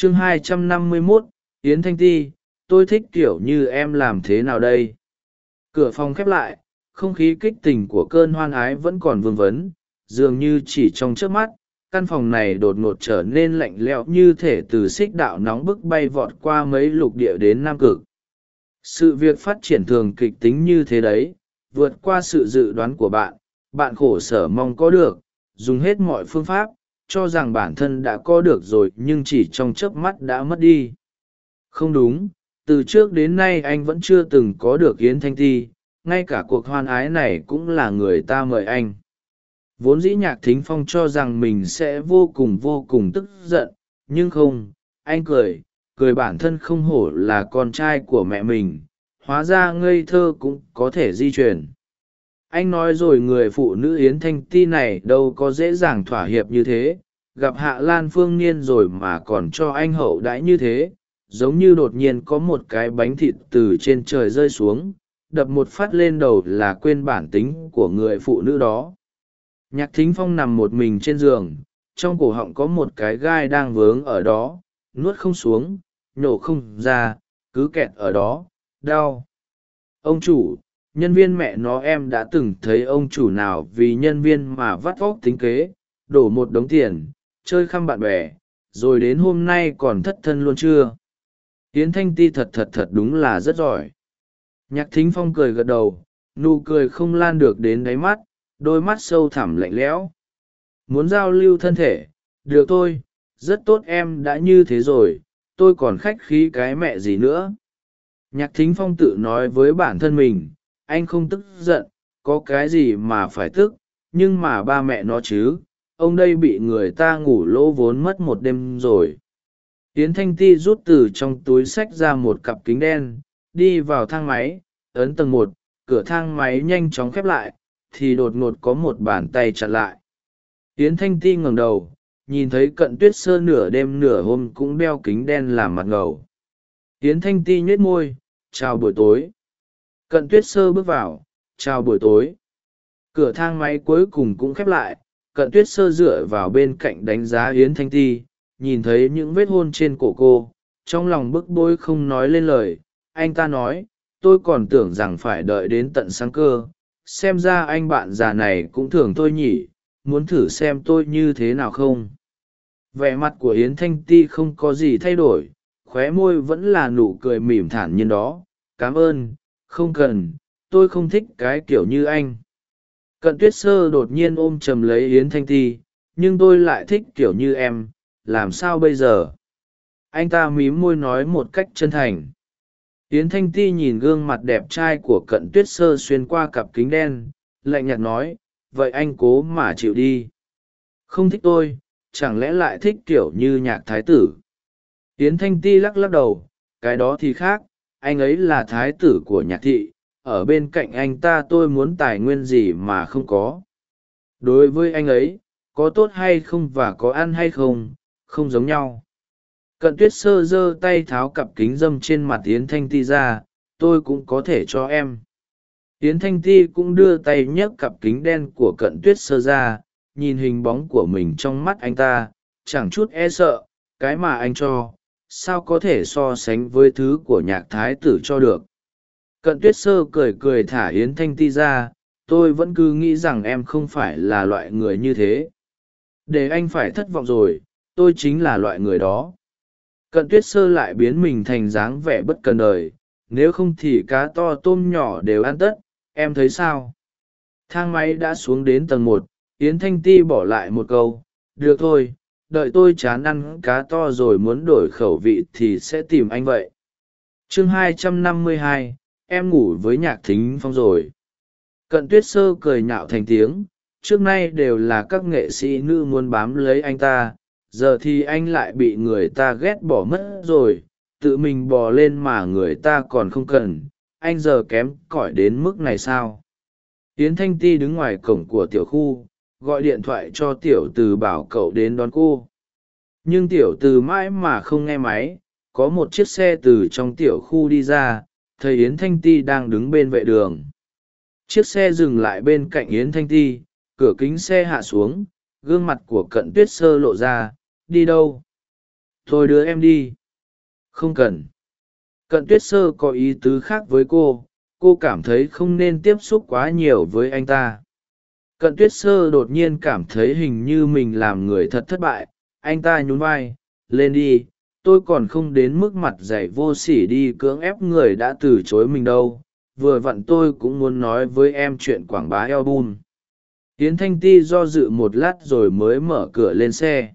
chương hai trăm năm mươi mốt, yến thanh ti, tôi thích kiểu như em làm thế nào đây? Cửa phòng khép lại, không khí kích tình của cơn hoan ái vẫn còn vương vấn, dường như chỉ trong trước mắt, căn phòng này đột ngột trở nên lạnh lẽo như thể từ xích đạo nóng bức bay vọt qua mấy lục địa đến nam cực. Sự việc phát triển thường kịch tính như thế đấy, vượt qua sự dự đoán của bạn bạn khổ sở mong có được, dùng hết mọi phương pháp cho rằng bản thân đã có được rồi nhưng chỉ trong chớp mắt đã mất đi. Không đúng, từ trước đến nay anh vẫn chưa từng có được yến thanh ti, ngay cả cuộc hoan ái này cũng là người ta mời anh. Vốn dĩ nhạc thính phong cho rằng mình sẽ vô cùng vô cùng tức giận, nhưng không, anh cười cười bản thân không hổ là con trai của mẹ mình, hóa ra ngây thơ cũng có thể di chuyển. Anh nói rồi người phụ nữ yến thanh ti này đâu có dễ dàng thỏa hiệp như thế gặp hạ lan phương niên rồi mà còn cho anh hậu đãi như thế, giống như đột nhiên có một cái bánh thịt từ trên trời rơi xuống, đập một phát lên đầu là quên bản tính của người phụ nữ đó. Nhạc thính phong nằm một mình trên giường, trong cổ họng có một cái gai đang vướng ở đó, nuốt không xuống, nhổ không ra, cứ kẹt ở đó, đau. Ông chủ, nhân viên mẹ nó em đã từng thấy ông chủ nào vì nhân viên mà vắt vóc tính kế, đổ một đống tiền chơi khăm bạn bè, rồi đến hôm nay còn thất thân luôn chưa? Yến thanh ti thật thật thật đúng là rất giỏi. Nhạc thính phong cười gật đầu, nụ cười không lan được đến đáy mắt, đôi mắt sâu thẳm lạnh lẽo. Muốn giao lưu thân thể, được thôi, rất tốt em đã như thế rồi, tôi còn khách khí cái mẹ gì nữa. Nhạc thính phong tự nói với bản thân mình, anh không tức giận, có cái gì mà phải tức, nhưng mà ba mẹ nó chứ ông đây bị người ta ngủ lỗ vốn mất một đêm rồi. Tiến thanh ti rút từ trong túi sách ra một cặp kính đen, đi vào thang máy, ấn tầng một, cửa thang máy nhanh chóng khép lại, thì đột ngột có một bàn tay chặn lại. Tiến thanh ti ngẩng đầu, nhìn thấy cận tuyết sơ nửa đêm nửa hôm cũng đeo kính đen làm mặt ngầu. Tiến thanh ti nhếch môi, chào buổi tối. Cận tuyết sơ bước vào, chào buổi tối. Cửa thang máy cuối cùng cũng khép lại cận tuyết sơ dựa vào bên cạnh đánh giá yến thanh ti, nhìn thấy những vết hôn trên cổ cô, trong lòng bức bối không nói lên lời. Anh ta nói, tôi còn tưởng rằng phải đợi đến tận sáng cơ, xem ra anh bạn già này cũng thường tôi nhỉ, muốn thử xem tôi như thế nào không? Vẻ mặt của yến thanh ti không có gì thay đổi, khóe môi vẫn là nụ cười mỉm thản nhiên đó. Cảm ơn, không cần, tôi không thích cái kiểu như anh cận tuyết sơ đột nhiên ôm chầm lấy yến thanh ti, nhưng tôi lại thích kiểu như em, làm sao bây giờ? Anh ta mím môi nói một cách chân thành. Yến thanh ti nhìn gương mặt đẹp trai của cận tuyết sơ xuyên qua cặp kính đen, lạnh nhạt nói, vậy anh cố mà chịu đi. Không thích tôi, chẳng lẽ lại thích kiểu như nhạc thái tử? Yến thanh ti lắc lắc đầu, cái đó thì khác, anh ấy là thái tử của nhạc thị ở bên cạnh anh ta tôi muốn tài nguyên gì mà không có. Đối với anh ấy, có tốt hay không và có ăn hay không không giống nhau. Cận tuyết sơ giơ tay tháo cặp kính dâm trên mặt yến thanh ti ra, tôi cũng có thể cho em. Yến thanh ti cũng đưa tay nhấc cặp kính đen của cận tuyết sơ ra, nhìn hình bóng của mình trong mắt anh ta, chẳng chút e sợ, cái mà anh cho, sao có thể so sánh với thứ của nhạc thái tử cho được? cận tuyết sơ cười cười thả Yến thanh ti ra tôi vẫn cứ nghĩ rằng em không phải là loại người như thế. Để anh phải thất vọng rồi tôi chính là loại người đó. Cận tuyết sơ lại biến mình thành dáng vẻ bất cần đời nếu không thì cá to tôm nhỏ đều ăn tất em thấy sao? Thang máy đã xuống đến tầng một yến thanh ti bỏ lại một câu được thôi đợi tôi chán ăn cá to rồi muốn đổi khẩu vị thì sẽ tìm anh vậy. Chương 252, em ngủ với nhạc thính phong rồi. Cận tuyết sơ cười nhạo thành tiếng, trước nay đều là các nghệ sĩ nữ muốn bám lấy anh ta, giờ thì anh lại bị người ta ghét bỏ mất rồi, tự mình bò lên mà người ta còn không cần, anh giờ kém cỏi đến mức này sao? Yến thanh ti đứng ngoài cổng của tiểu khu, gọi điện thoại cho tiểu từ bảo cậu đến đón cô. Nhưng tiểu từ mãi mà không nghe máy, có một chiếc xe từ trong tiểu khu đi ra thầy yến thanh ti đang đứng bên vệ đường. Chiếc xe dừng lại bên cạnh yến thanh ti, cửa kính xe hạ xuống, gương mặt của cận tuyết sơ lộ ra, đi đâu? Thôi đưa em đi. Không cần. Cận tuyết sơ có ý tứ khác với cô cô cảm thấy không nên tiếp xúc quá nhiều với anh ta. Cận tuyết sơ đột nhiên cảm thấy hình như mình làm người thật thất bại, anh ta nhún vai, lên đi tôi còn không đến mức mặt dày vô sỉ đi cưỡng ép người đã từ chối mình đâu, vừa vặn tôi cũng muốn nói với em chuyện quảng bá eo bun yến thanh ti do dự một lát rồi mới mở cửa lên xe.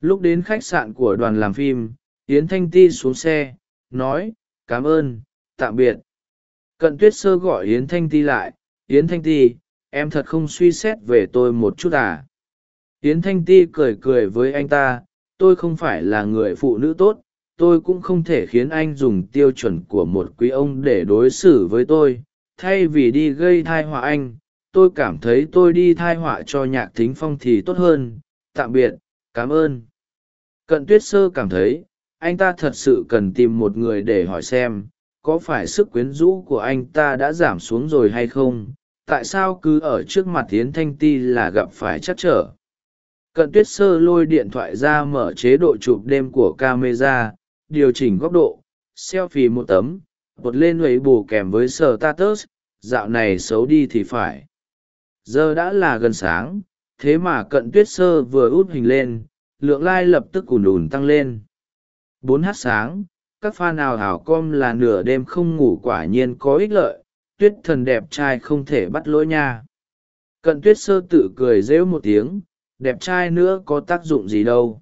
Lúc đến khách sạn của đoàn làm phim, yến thanh ti xuống xe, nói, cảm ơn, tạm biệt. Cận tuyết sơ gọi yến thanh ti lại, yến thanh ti, em thật không suy xét về tôi một chút à? Yến thanh ti cười cười với anh ta tôi không phải là người phụ nữ tốt, tôi cũng không thể khiến anh dùng tiêu chuẩn của một quý ông để đối xử với tôi. Thay vì đi gây thai họa anh, tôi cảm thấy tôi đi thai họa cho nhạc thính phong thì tốt hơn. Tạm biệt, cảm ơn. Cận tuyết sơ cảm thấy, anh ta thật sự cần tìm một người để hỏi xem, có phải sức quyến rũ của anh ta đã giảm xuống rồi hay không? Tại sao cứ ở trước mặt tiến thanh ti là gặp phải chắc trở? Cận tuyết sơ lôi điện thoại ra mở chế độ chụp đêm của camera, điều chỉnh góc độ, selfie một tấm, bật lên lấy bù kèm với sờ tatus dạo này xấu đi thì phải. Giờ đã là gần sáng, thế mà cận tuyết sơ vừa út hình lên, lượng like lập tức ùn ùn tăng lên. Bốn h sáng, các fan nào hảo com là nửa đêm không ngủ quả nhiên có ích lợi, tuyết thần đẹp trai không thể bắt lỗi nha. Cận tuyết sơ tự cười rễu một tiếng đẹp trai nữa có tác dụng gì đâu.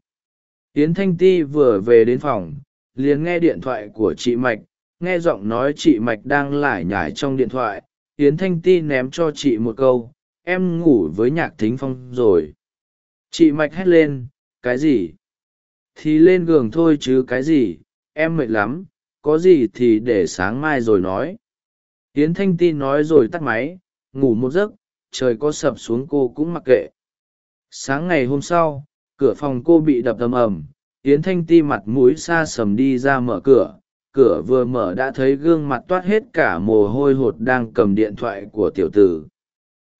Yến thanh ti vừa về đến phòng, liền nghe điện thoại của chị mạch, nghe giọng nói chị mạch đang lải nhải trong điện thoại. Yến thanh ti ném cho chị một câu, em ngủ với nhạc thính phong rồi. Chị mạch hét lên, cái gì? Thì lên gường thôi chứ cái gì, em mệt lắm, có gì thì để sáng mai rồi nói. Yến thanh ti nói rồi tắt máy, ngủ một giấc, trời có sập xuống cô cũng mặc kệ sáng ngày hôm sau, cửa phòng cô bị đập ầm ầm. Yến thanh ti mặt mũi xa sầm đi ra mở cửa. Cửa vừa mở đã thấy gương mặt toát hết cả mồ hôi hột đang cầm điện thoại của tiểu tử.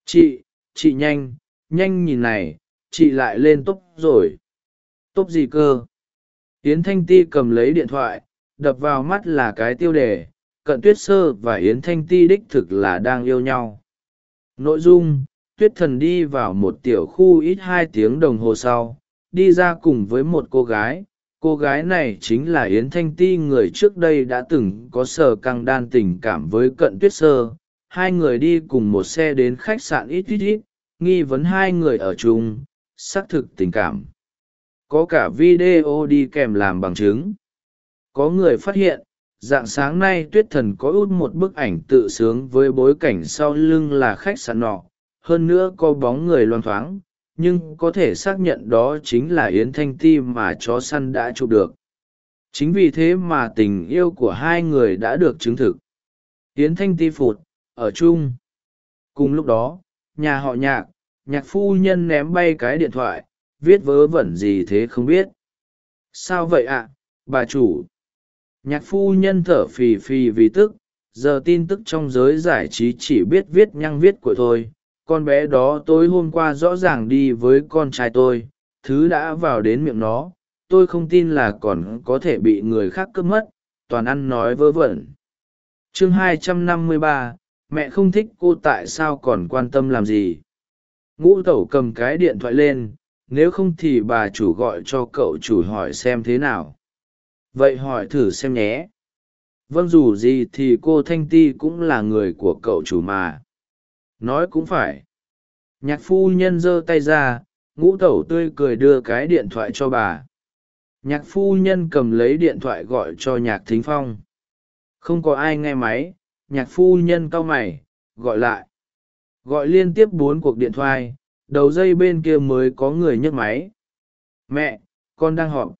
Chị chị nhanh nhanh nhìn này, chị lại lên tốp rồi. Tốp gì cơ? Yến thanh ti cầm lấy điện thoại, đập vào mắt là cái tiêu đề, cận tuyết sơ và yến thanh ti đích thực là đang yêu nhau. Nội dung tuyết thần đi vào một tiểu khu ít hai tiếng đồng hồ sau, đi ra cùng với một cô gái. Cô gái này chính là yến thanh ti, người trước đây đã từng có sở căng đan tình cảm với cận tuyết sơ. Hai người đi cùng một xe đến khách sạn ít ít ít, nghi vấn hai người ở chung, xác thực tình cảm. Có cả video đi kèm làm bằng chứng. Có người phát hiện, dạng sáng nay tuyết thần có út một bức ảnh tự sướng với bối cảnh sau lưng là khách sạn nọ hơn nữa có bóng người loang thoáng, nhưng có thể xác nhận đó chính là yến thanh ti mà chó săn đã chụp được. Chính vì thế mà tình yêu của hai người đã được chứng thực. Yến thanh ti phụt, ở chung. Cùng lúc đó, nhà họ nhạc nhạc phu nhân ném bay cái điện thoại, viết vớ vẩn gì thế không biết. Sao vậy ạ, bà chủ? Nhạc phu nhân thở phì phì vì tức, giờ tin tức trong giới giải trí chỉ biết viết nhăng viết của tôi con bé đó tối hôm qua rõ ràng đi với con trai tôi thứ đã vào đến miệng nó tôi không tin là còn có thể bị người khác cướp mất toàn ăn nói vớ vẩn. Chương 253, mẹ không thích cô tại sao còn quan tâm làm gì? Ngũ tẩu cầm cái điện thoại lên nếu không thì bà chủ gọi cho cậu chủ hỏi xem thế nào. Vậy hỏi thử xem nhé. Vâng dù gì thì cô thanh ti cũng là người của cậu chủ mà nói cũng phải. Nhạc phu nhân giơ tay ra, ngũ tẩu tươi cười đưa cái điện thoại cho bà. Nhạc phu nhân cầm lấy điện thoại gọi cho nhạc thính phong. Không có ai nghe máy, nhạc phu nhân cau mày, gọi lại. Gọi liên tiếp bốn cuộc điện thoại, đầu dây bên kia mới có người nhấc máy. Mẹ, con đang họp.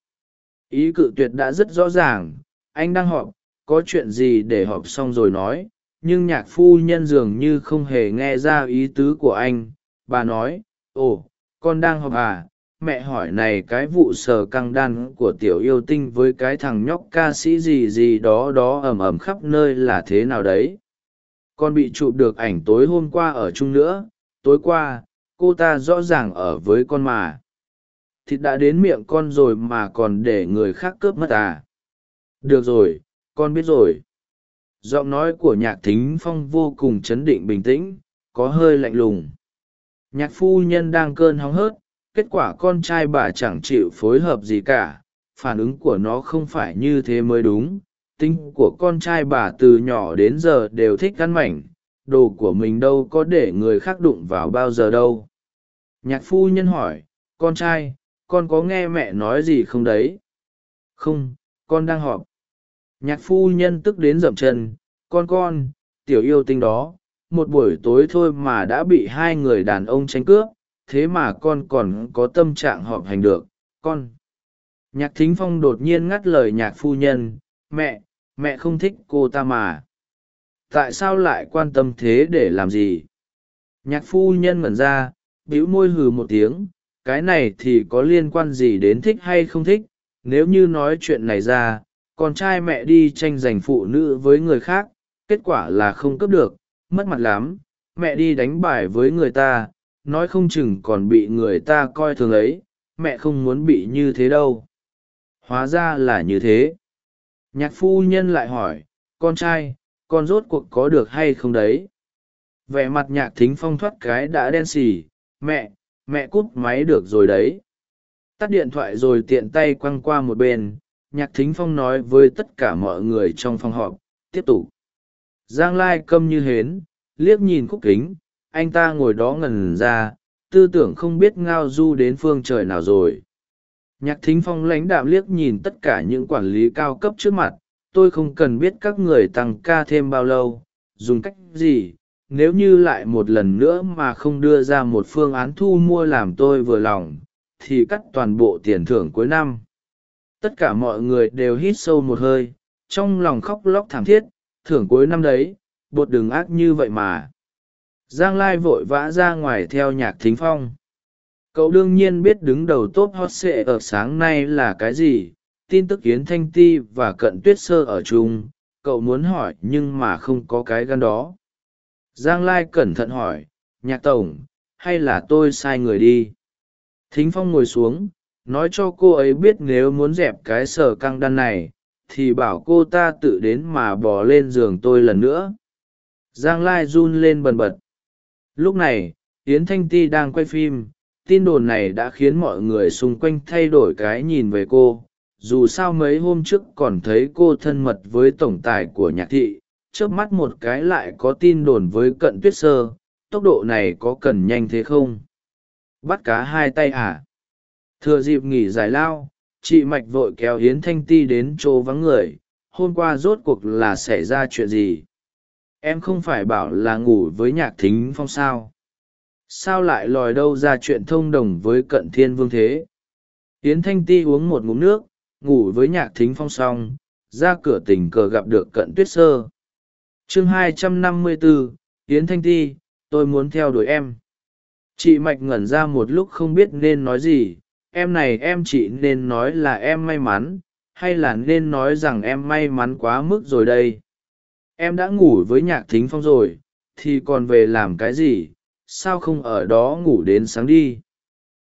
Ý cự tuyệt đã rất rõ ràng, anh đang họp, có chuyện gì để họp xong rồi nói nhưng nhạc phu nhân dường như không hề nghe ra ý tứ của anh. Bà nói, ồ, con đang học à? Mẹ hỏi này cái vụ sờ căng đan của tiểu yêu tinh với cái thằng nhóc ca sĩ gì gì đó đó ầm ầm khắp nơi là thế nào đấy? Con bị chụp được ảnh tối hôm qua ở chung nữa. Tối qua, cô ta rõ ràng ở với con mà. Thịt đã đến miệng con rồi mà còn để người khác cướp mất à? Được rồi, con biết rồi giọng nói của nhạc thính phong vô cùng chấn định bình tĩnh, có hơi lạnh lùng. Nhạc phu nhân đang cơn hóng hớt, kết quả con trai bà chẳng chịu phối hợp gì cả, phản ứng của nó không phải như thế mới đúng. Tính của con trai bà từ nhỏ đến giờ đều thích ăn mảnh, đồ của mình đâu có để người khác đụng vào bao giờ đâu. Nhạc phu nhân hỏi, con trai, con có nghe mẹ nói gì không đấy? Không, con đang họp nhạc phu nhân tức đến dậm chân, con con, tiểu yêu tinh đó, một buổi tối thôi mà đã bị hai người đàn ông tranh cướp, thế mà con còn có tâm trạng họp hành được, con. Nhạc thính phong đột nhiên ngắt lời nhạc phu nhân, mẹ mẹ không thích cô ta mà. Tại sao lại quan tâm thế để làm gì? Nhạc phu nhân ngẩn ra, bĩu môi hừ một tiếng, cái này thì có liên quan gì đến thích hay không thích? Nếu như nói chuyện này ra con trai mẹ đi tranh giành phụ nữ với người khác, kết quả là không cướp được, mất mặt lắm. Mẹ đi đánh bài với người ta, nói không chừng còn bị người ta coi thường ấy. Mẹ không muốn bị như thế đâu. Hóa ra là như thế. Nhạc phu nhân lại hỏi, con trai, con rốt cuộc có được hay không đấy? Vẻ mặt nhạc thính phong thoát cái đã đen xì. Mẹ mẹ cút máy được rồi đấy. Tắt điện thoại rồi tiện tay quăng qua một bên nhạc thính phong nói với tất cả mọi người trong phòng họp, tiếp tục. Giang lai câm như hến, liếc nhìn khúc kính, anh ta ngồi đó ngần ra, tư tưởng không biết ngao du đến phương trời nào rồi. Nhạc thính phong lãnh đạm liếc nhìn tất cả những quản lý cao cấp trước mặt, tôi không cần biết các người tăng ca thêm bao lâu, dùng cách gì, nếu như lại một lần nữa mà không đưa ra một phương án thu mua làm tôi vừa lòng, thì cắt toàn bộ tiền thưởng cuối năm tất cả mọi người đều hít sâu một hơi, trong lòng khóc lóc thảm thiết, thưởng cuối năm đấy, bột đường ác như vậy mà. Giang lai vội vã ra ngoài theo nhạc thính phong. Cậu đương nhiên biết đứng đầu top hot sệ ở sáng nay là cái gì, tin tức yến thanh ti và cận tuyết sơ ở chung, cậu muốn hỏi nhưng mà không có cái gan đó. Giang lai cẩn thận hỏi, nhạc tổng, hay là tôi sai người đi? Thính phong ngồi xuống nói cho cô ấy biết nếu muốn dẹp cái sở căng đan này, thì bảo cô ta tự đến mà bỏ lên giường tôi lần nữa. Giang lai run lên bần bật. Lúc này, yến thanh ti đang quay phim, tin đồn này đã khiến mọi người xung quanh thay đổi cái nhìn về cô. Dù sao mấy hôm trước còn thấy cô thân mật với tổng tài của nhạc thị trước mắt một cái lại có tin đồn với cận tuyết sơ, tốc độ này có cần nhanh thế không? Bắt cá hai tay à? Thừa dịp nghỉ giải lao chị mạch vội kéo hiến thanh ti đến chỗ vắng người hôm qua rốt cuộc là xảy ra chuyện gì? Em không phải bảo là ngủ với nhạc thính phong sao? Sao lại lòi đâu ra chuyện thông đồng với cận thiên vương thế? Hiến thanh ti uống một ngụm nước ngủ với nhạc thính phong xong ra cửa tình cờ gặp được cận tuyết sơ. Chương 254, yến thanh ti tôi muốn theo đuổi em. Chị mạch ngẩn ra một lúc không biết nên nói gì em này em chị nên nói là em may mắn, hay là nên nói rằng em may mắn quá mức rồi đây? Em đã ngủ với nhạc thính phong rồi, thì còn về làm cái gì? Sao không ở đó ngủ đến sáng đi?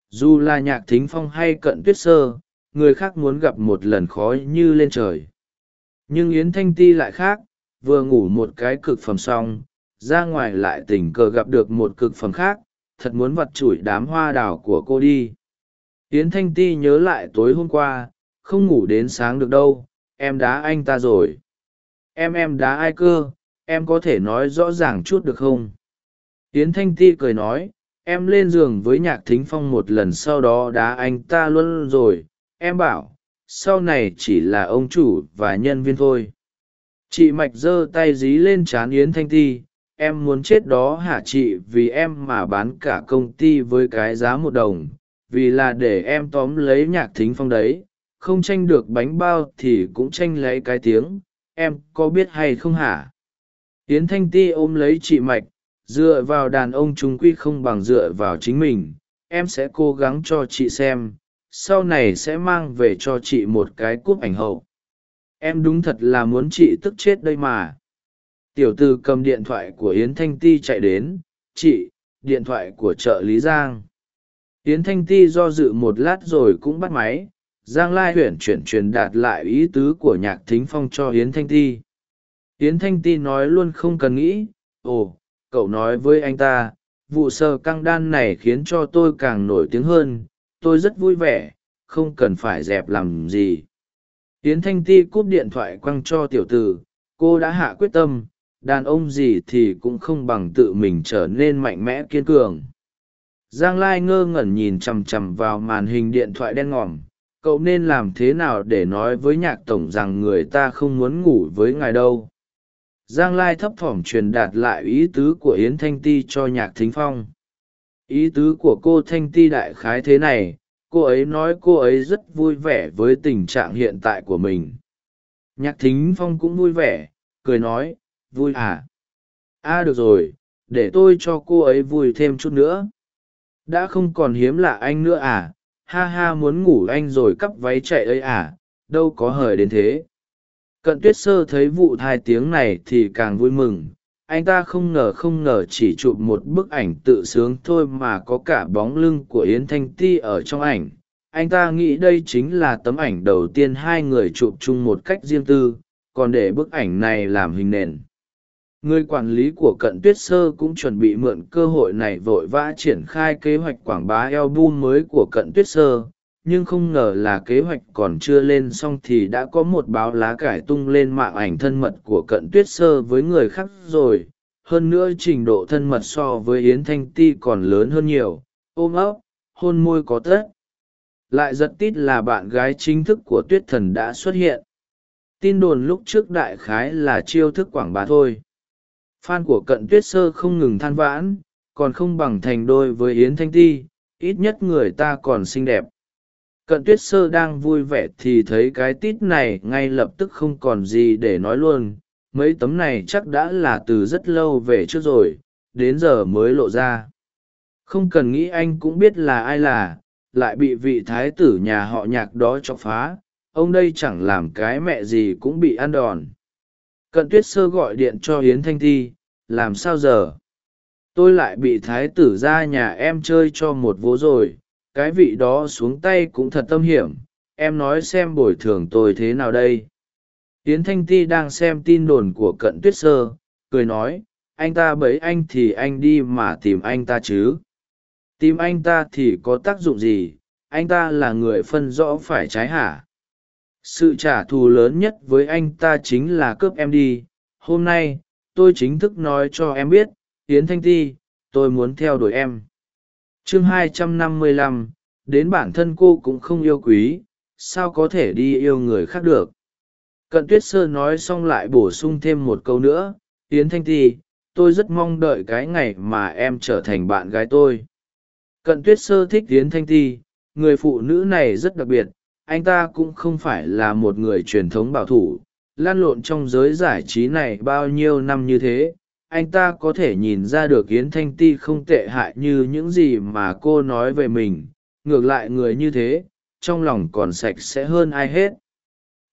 Dù là nhạc thính phong hay cận tuyết sơ, người khác muốn gặp một lần khó như lên trời. Nhưng yến thanh ti lại khác, vừa ngủ một cái cực phẩm xong, ra ngoài lại tình cờ gặp được một cực phẩm khác, thật muốn vặt chủi đám hoa đào của cô đi yến thanh ti nhớ lại tối hôm qua, không ngủ đến sáng được đâu, em đá anh ta rồi. Em em đá ai cơ, em có thể nói rõ ràng chút được không? Yến thanh ti cười nói, em lên giường với nhạc thính phong một lần sau đó đá anh ta luôn rồi. Em bảo, sau này chỉ là ông chủ và nhân viên thôi. Chị mạch giơ tay dí lên c h á n yến thanh ti, em muốn chết đó hả chị? Vì em mà bán cả công ty với cái giá một đồng vì là để em tóm lấy nhạc thính phong đấy, không tranh được bánh bao thì cũng tranh lấy cái tiếng, em có biết hay không hả? Yến thanh ti ôm lấy chị mạch, dựa vào đàn ông chúng quy không bằng dựa vào chính mình, em sẽ cố gắng cho chị xem, sau này sẽ mang về cho chị một cái cúp ảnh hậu. Em đúng thật là muốn chị tức chết đây mà. Tiểu t ử cầm điện thoại của yến thanh ti chạy đến, chị, điện thoại của trợ lý giang yến thanh ti do dự một lát rồi cũng bắt máy. Giang lai huyền chuyển truyền đạt lại ý tứ của nhạc thính phong cho yến thanh ti. Yến thanh ti nói luôn không cần nghĩ. Ồ, cậu nói với anh ta, vụ sờ căng đan này khiến cho tôi càng nổi tiếng hơn. Tôi rất vui vẻ, không cần phải dẹp làm gì. Yến thanh ti cúp điện thoại quăng cho tiểu t ử cô đã hạ quyết tâm. Đàn ông gì thì cũng không bằng tự mình trở nên mạnh mẽ kiên cường giang lai ngơ ngẩn nhìn chằm chằm vào màn hình điện thoại đen ngòm. Cậu nên làm thế nào để nói với nhạc tổng rằng người ta không muốn ngủ với ngài đâu? Giang lai thấp thỏm truyền đạt lại ý tứ của yến thanh ti cho nhạc thính phong. Ý tứ của cô thanh ti đại khái thế này cô ấy nói cô ấy rất vui vẻ với tình trạng hiện tại của mình. Nhạc thính phong cũng vui vẻ cười nói vui à? A à, được rồi để tôi cho cô ấy vui thêm chút nữa đã không còn hiếm lạ anh nữa à? Ha ha, muốn ngủ anh rồi cắp váy chạy ấy à? Đâu có hời đến thế. Cận tuyết sơ thấy vụ thai tiếng này thì càng vui mừng. Anh ta không ngờ không ngờ chỉ chụp một bức ảnh tự sướng thôi mà có cả bóng lưng của yến thanh ti ở trong ảnh. Anh ta nghĩ đây chính là tấm ảnh đầu tiên hai người chụp chung một cách riêng tư, còn để bức ảnh này làm hình nền người quản lý của cận tuyết sơ cũng chuẩn bị mượn cơ hội này vội vã triển khai kế hoạch quảng bá album mới của cận tuyết sơ, nhưng không ngờ là kế hoạch còn chưa lên xong thì đã có một báo lá cải tung lên mạng ảnh thân mật của cận tuyết sơ với người khác rồi. Hơn nữa trình độ thân mật so với yến thanh ti còn lớn hơn nhiều. Ôm ấp, hôn môi có tất. Lại giật tít là bạn gái chính thức của tuyết thần đã xuất hiện. Tin đồn lúc trước đại khái là chiêu thức quảng bá thôi fan của cận tuyết sơ không ngừng than vãn, còn không bằng thành đôi với yến thanh ti, ít nhất người ta còn xinh đẹp. Cận tuyết sơ đang vui vẻ thì thấy cái tít này ngay lập tức không còn gì để nói luôn. Mấy tấm này chắc đã là từ rất lâu về trước rồi, đến giờ mới lộ ra. Không cần nghĩ anh cũng biết là ai là, lại bị vị thái tử nhà họ nhạc đó chọc phá, ông đây chẳng làm cái mẹ gì cũng bị ăn đòn. Cận tuyết sơ gọi điện cho hiến thanh thi làm sao giờ? Tôi lại bị thái tử ra nhà em chơi cho một vố rồi, cái vị đó xuống tay cũng thật tâm hiểm, em nói xem bồi thường tôi thế nào đây. Tiến thanh ti đang xem tin đồn của cận tuyết sơ, cười nói, anh ta bấy anh thì anh đi mà tìm anh ta chứ. Tìm anh ta thì có tác dụng gì? Anh ta là người phân rõ phải trái hả? Sự trả thù lớn nhất với anh ta chính là cướp em đi. Hôm nay tôi chính thức nói cho em biết yến thanh ti tôi muốn theo đuổi em. Chương 255, đến bản thân cô cũng không yêu quý sao có thể đi yêu người khác được? Cận tuyết sơ nói xong lại bổ sung thêm một câu nữa yến thanh ti tôi rất mong đợi cái ngày mà em trở thành bạn gái tôi. Cận tuyết sơ thích yến thanh ti người phụ nữ này rất đặc biệt anh ta cũng không phải là một người truyền thống bảo thủ lan lộn trong giới giải trí này bao nhiêu năm như thế, anh ta có thể nhìn ra được yến thanh ti không tệ hại như những gì mà cô nói về mình, ngược lại người như thế, trong lòng còn sạch sẽ hơn ai hết.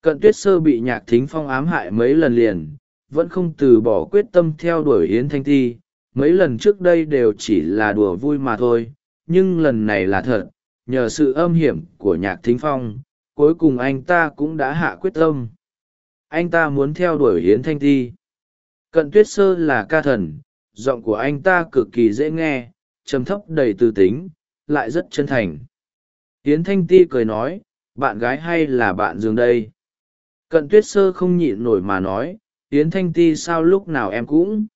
Cận tuyết sơ bị nhạc thính phong ám hại mấy lần liền, vẫn không từ bỏ quyết tâm theo đuổi yến thanh ti, mấy lần trước đây đều chỉ là đùa vui mà thôi, nhưng lần này là thật, nhờ sự âm hiểm của nhạc thính phong, cuối cùng anh ta cũng đã hạ quyết tâm anh ta muốn theo đuổi hiến thanh ti. Cận tuyết sơ là ca thần, giọng của anh ta cực kỳ dễ nghe, trầm thấp đầy tư tính, lại rất chân thành. Hiến thanh ti cười nói, bạn gái hay là bạn giường đây? Cận tuyết sơ không nhịn nổi mà nói, hiến thanh ti sao lúc nào em cũng?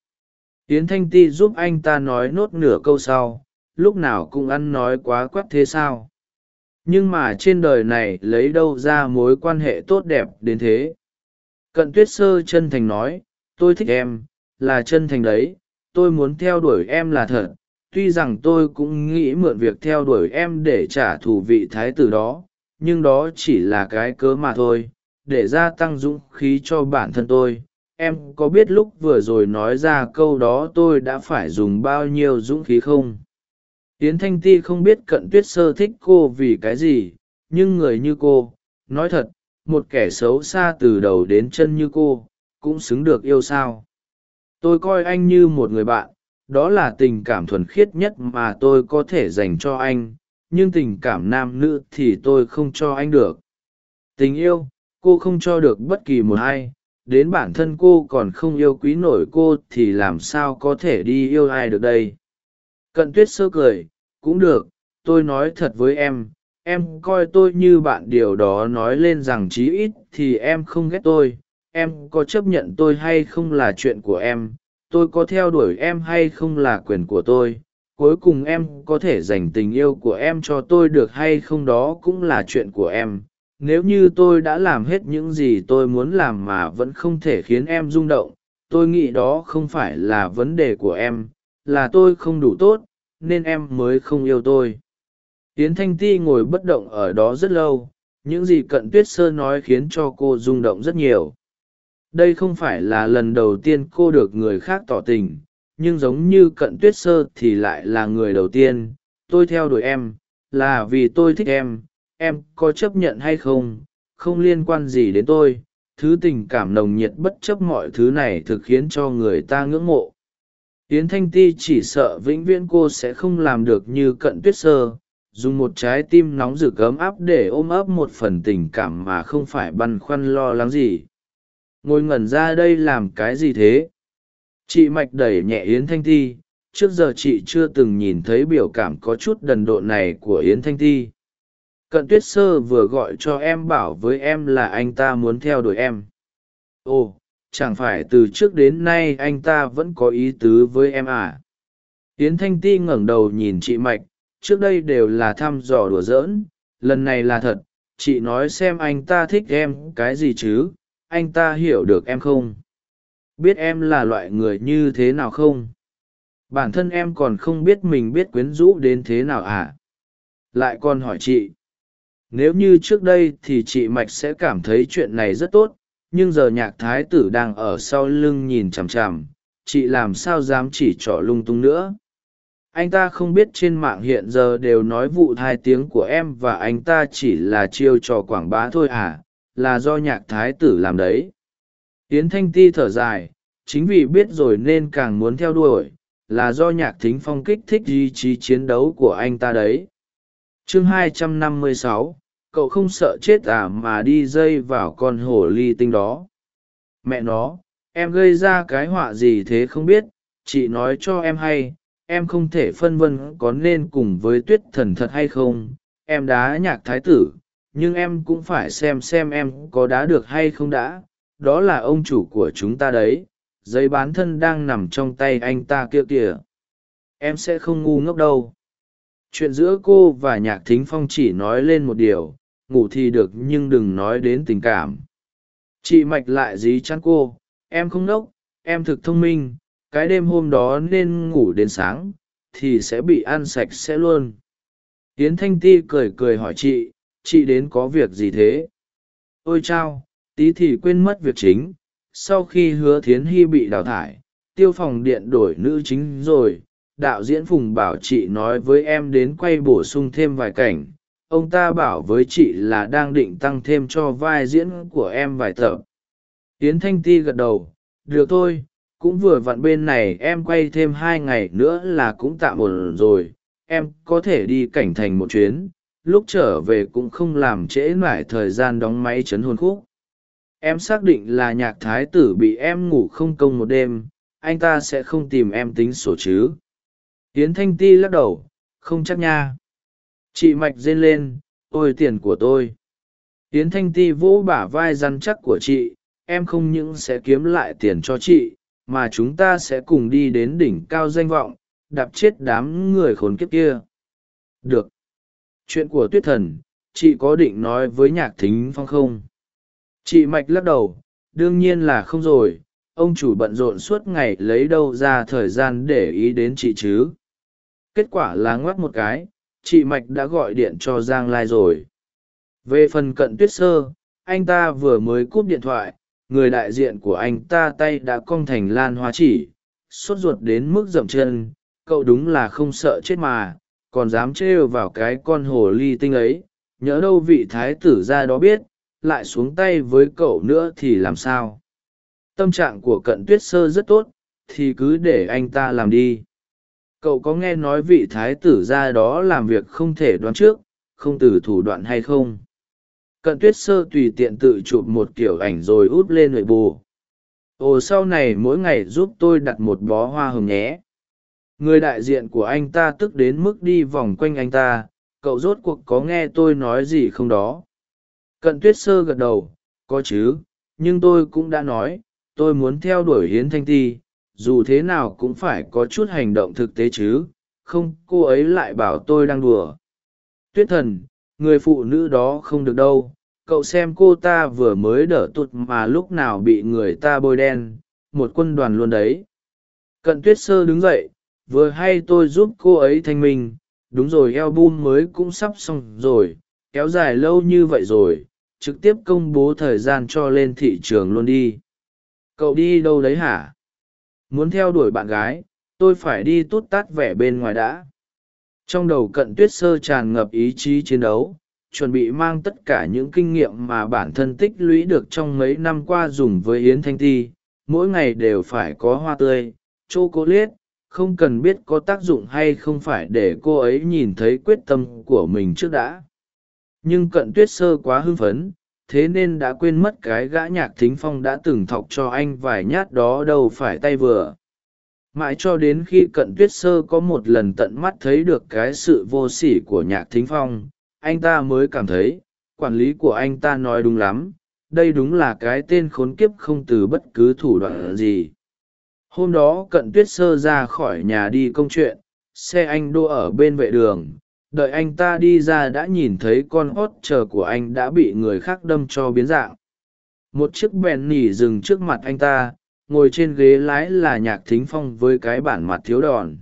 Hiến thanh ti giúp anh ta nói nốt nửa câu sau, lúc nào cũng ăn nói quá quắt thế sao? Nhưng mà trên đời này lấy đâu ra mối quan hệ tốt đẹp đến thế? Cận tuyết sơ chân thành nói, tôi thích em, là chân thành đấy, tôi muốn theo đuổi em là thật. Tuy rằng tôi cũng nghĩ mượn việc theo đuổi em để trả thù vị thái tử đó, nhưng đó chỉ là cái cớ mà thôi. Để gia tăng dũng khí cho bản thân tôi, em có biết lúc vừa rồi nói ra câu đó tôi đã phải dùng bao nhiêu dũng khí không? Tiến thanh ti không biết cận tuyết sơ thích cô vì cái gì, nhưng người như cô, nói thật một kẻ xấu xa từ đầu đến chân như cô, cũng xứng được yêu sao. Tôi coi anh như một người bạn, đó là tình cảm thuần khiết nhất mà tôi có thể dành cho anh, nhưng tình cảm nam nữ thì tôi không cho anh được. Tình yêu, cô không cho được bất kỳ một ai, đến bản thân cô còn không yêu quý nổi cô thì làm sao có thể đi yêu ai được đây? Cận tuyết sơ cười, cũng được, tôi nói thật với em em coi tôi như bạn điều đó nói lên rằng chí ít thì em không ghét tôi. Em có chấp nhận tôi hay không là chuyện của em. Tôi có theo đuổi em hay không là quyền của tôi. Cuối cùng em có thể dành tình yêu của em cho tôi được hay không đó cũng là chuyện của em. Nếu như tôi đã làm hết những gì tôi muốn làm mà vẫn không thể khiến em rung động, tôi nghĩ đó không phải là vấn đề của em. Là tôi không đủ tốt, nên em mới không yêu tôi yến thanh ti ngồi bất động ở đó rất lâu, những gì cận tuyết sơ nói khiến cho cô rung động rất nhiều. Đây không phải là lần đầu tiên cô được người khác tỏ tình, nhưng giống như cận tuyết sơ thì lại là người đầu tiên. Tôi theo đuổi em, là vì tôi thích em em có chấp nhận hay không không liên quan gì đến tôi. Thứ tình cảm nồng nhiệt bất chấp mọi thứ này thực khiến cho người ta ngưỡng mộ. Yến thanh ti chỉ sợ vĩnh viễn cô sẽ không làm được như cận tuyết sơ dùng một trái tim nóng rực ấm áp để ôm ấp một phần tình cảm mà không phải băn khoăn lo lắng gì. Ngồi ngẩn ra đây làm cái gì thế? Chị mạch đẩy nhẹ yến thanh ti, trước giờ chị chưa từng nhìn thấy biểu cảm có chút đần độn này của yến thanh ti. Cận tuyết sơ vừa gọi cho em bảo với em là anh ta muốn theo đuổi em. Ồ, chẳng phải từ trước đến nay anh ta vẫn có ý tứ với em à? Yến thanh ti ngẩng đầu nhìn chị mạch trước đây đều là thăm dò đùa giỡn, lần này là thật, chị nói xem anh ta thích em cái gì chứ, anh ta hiểu được em không? Biết em là loại người như thế nào không? Bản thân em còn không biết mình biết quyến rũ đến thế nào à? Lại còn hỏi chị, nếu như trước đây thì chị mạch sẽ cảm thấy chuyện này rất tốt, nhưng giờ nhạc thái tử đang ở sau lưng nhìn chằm chằm, chị làm sao dám chỉ trỏ lung tung nữa? Anh ta không biết trên mạng hiện giờ đều nói vụ hai tiếng của em và anh ta chỉ là chiêu trò quảng bá thôi à là do nhạc thái tử làm đấy. Yến thanh ti thở dài chính vì biết rồi nên càng muốn theo đuổi là do nhạc thính phong kích thích ý chí chiến đấu của anh ta đấy. Chương 256, cậu không sợ chết à mà đi dây vào con hổ ly tinh đó. Mẹ nó em gây ra cái họa gì thế không biết chị nói cho em hay em không thể phân vân có nên cùng với tuyết thần thật hay không, em đá nhạc thái tử, nhưng em cũng phải xem xem em có đá được hay không đã, đó là ông chủ của chúng ta đấy, giấy bán thân đang nằm trong tay anh ta kia kìa. Em sẽ không ngu ngốc đâu. Chuyện giữa cô và nhạc thính phong chỉ nói lên một điều, ngủ thì được nhưng đừng nói đến tình cảm. Chị mạch lại dí chắn cô, em không nốc, em thực thông minh cái đêm hôm đó nên ngủ đến sáng, thì sẽ bị ăn sạch sẽ luôn. Yến thanh ti cười cười hỏi chị chị đến có việc gì thế? Ôi chao, tí thì quên mất việc chính, sau khi hứa thiến hy bị đào thải, tiêu phòng điện đổi nữ chính rồi, đạo diễn phùng bảo chị nói với em đến quay bổ sung thêm vài cảnh, ông ta bảo với chị là đang định tăng thêm cho vai diễn của em vài tập. Yến thanh ti gật đầu, được thôi cũng vừa vặn bên này em quay thêm hai ngày nữa là cũng tạm ổn rồi. Em có thể đi cảnh thành một chuyến, lúc trở về cũng không làm trễ mãi thời gian đóng máy chấn hồn khúc. Em xác định là nhạc thái tử bị em ngủ không công một đêm, anh ta sẽ không tìm em tính sổ chứ. Tiến thanh ti lắc đầu, không chắc nha. Chị mạch rên lên, ôi, tiền của tôi. Tiến thanh ti vỗ bả vai răn chắc của chị, em không những sẽ kiếm lại tiền cho chị mà chúng ta sẽ cùng đi đến đỉnh cao danh vọng, đạp chết đám người khốn kiếp kia. Được. Chuyện của tuyết thần, chị có định nói với nhạc thính phong không? Chị mạch lắc đầu, đương nhiên là không rồi, ông chủ bận rộn suốt ngày lấy đâu ra thời gian để ý đến chị chứ? Kết quả là ngoắc một cái, chị mạch đã gọi điện cho giang lai rồi. Về phần cận tuyết sơ, anh ta vừa mới cúp điện thoại người đại diện của anh ta tay đã cong thành lan hoa chỉ, sốt ruột đến mức dậm chân, cậu đúng là không sợ chết mà, còn dám trêu vào cái con hồ ly tinh ấy, nhỡ đâu vị thái tử ra đó biết, lại xuống tay với cậu nữa thì làm sao? Tâm trạng của cận tuyết sơ rất tốt, thì cứ để anh ta làm đi. Cậu có nghe nói vị thái tử ra đó làm việc không thể đoán trước, không từ thủ đoạn hay không? Cận tuyết sơ tùy tiện tự chụp một kiểu ảnh rồi úp lên nội bù. Ồ, sau này mỗi ngày giúp tôi đặt một bó hoa hồng nhé. Người đại diện của anh ta tức đến mức đi vòng quanh anh ta, cậu rốt cuộc có nghe tôi nói gì không đó? Cận tuyết sơ gật đầu, có chứ, nhưng tôi cũng đã nói, tôi muốn theo đuổi hiến thanh ti, dù thế nào cũng phải có chút hành động thực tế chứ, không, cô ấy lại bảo tôi đang đùa. Tuyết thần người phụ nữ đó không được đâu. Cậu xem cô ta vừa mới đỡ tụt mà lúc nào bị người ta bôi đen. Một quân đoàn luôn đấy. Cận tuyết sơ đứng dậy. Vừa hay tôi giúp cô ấy thanh minh. Đúng rồi eo bum mới cũng sắp xong rồi. Kéo dài lâu như vậy rồi. Trực tiếp công bố thời gian cho lên thị trường luôn đi. Cậu đi đâu đấy hả? Muốn theo đuổi bạn gái, tôi phải đi tút tát vẻ bên ngoài đã trong đầu cận tuyết sơ tràn ngập ý chí chiến đấu, chuẩn bị mang tất cả những kinh nghiệm mà bản thân tích lũy được trong mấy năm qua dùng với yến thanh ti, mỗi ngày đều phải có hoa tươi c h o c ô liết không cần biết có tác dụng hay không phải để cô ấy nhìn thấy quyết tâm của mình trước đã. Nhưng cận tuyết sơ quá hưng phấn, thế nên đã quên mất cái gã nhạc thính phong đã từng thọc cho anh vài nhát đó đâu phải tay vừa mãi cho đến khi cận tuyết sơ có một lần tận mắt thấy được cái sự vô sỉ của nhạc thính phong, anh ta mới cảm thấy, quản lý của anh ta nói đúng lắm, đây đúng là cái tên khốn kiếp không từ bất cứ thủ đoạn gì. Hôm đó cận tuyết sơ ra khỏi nhà đi công chuyện, xe anh đô ở bên vệ đường, đợi anh ta đi ra đã nhìn thấy con hót chờ của anh đã bị người khác đâm cho biến dạng. Một chiếc bèn nỉ dừng trước mặt anh ta ngồi trên ghế lái là nhạc thính phong với cái bản mặt thiếu đòn.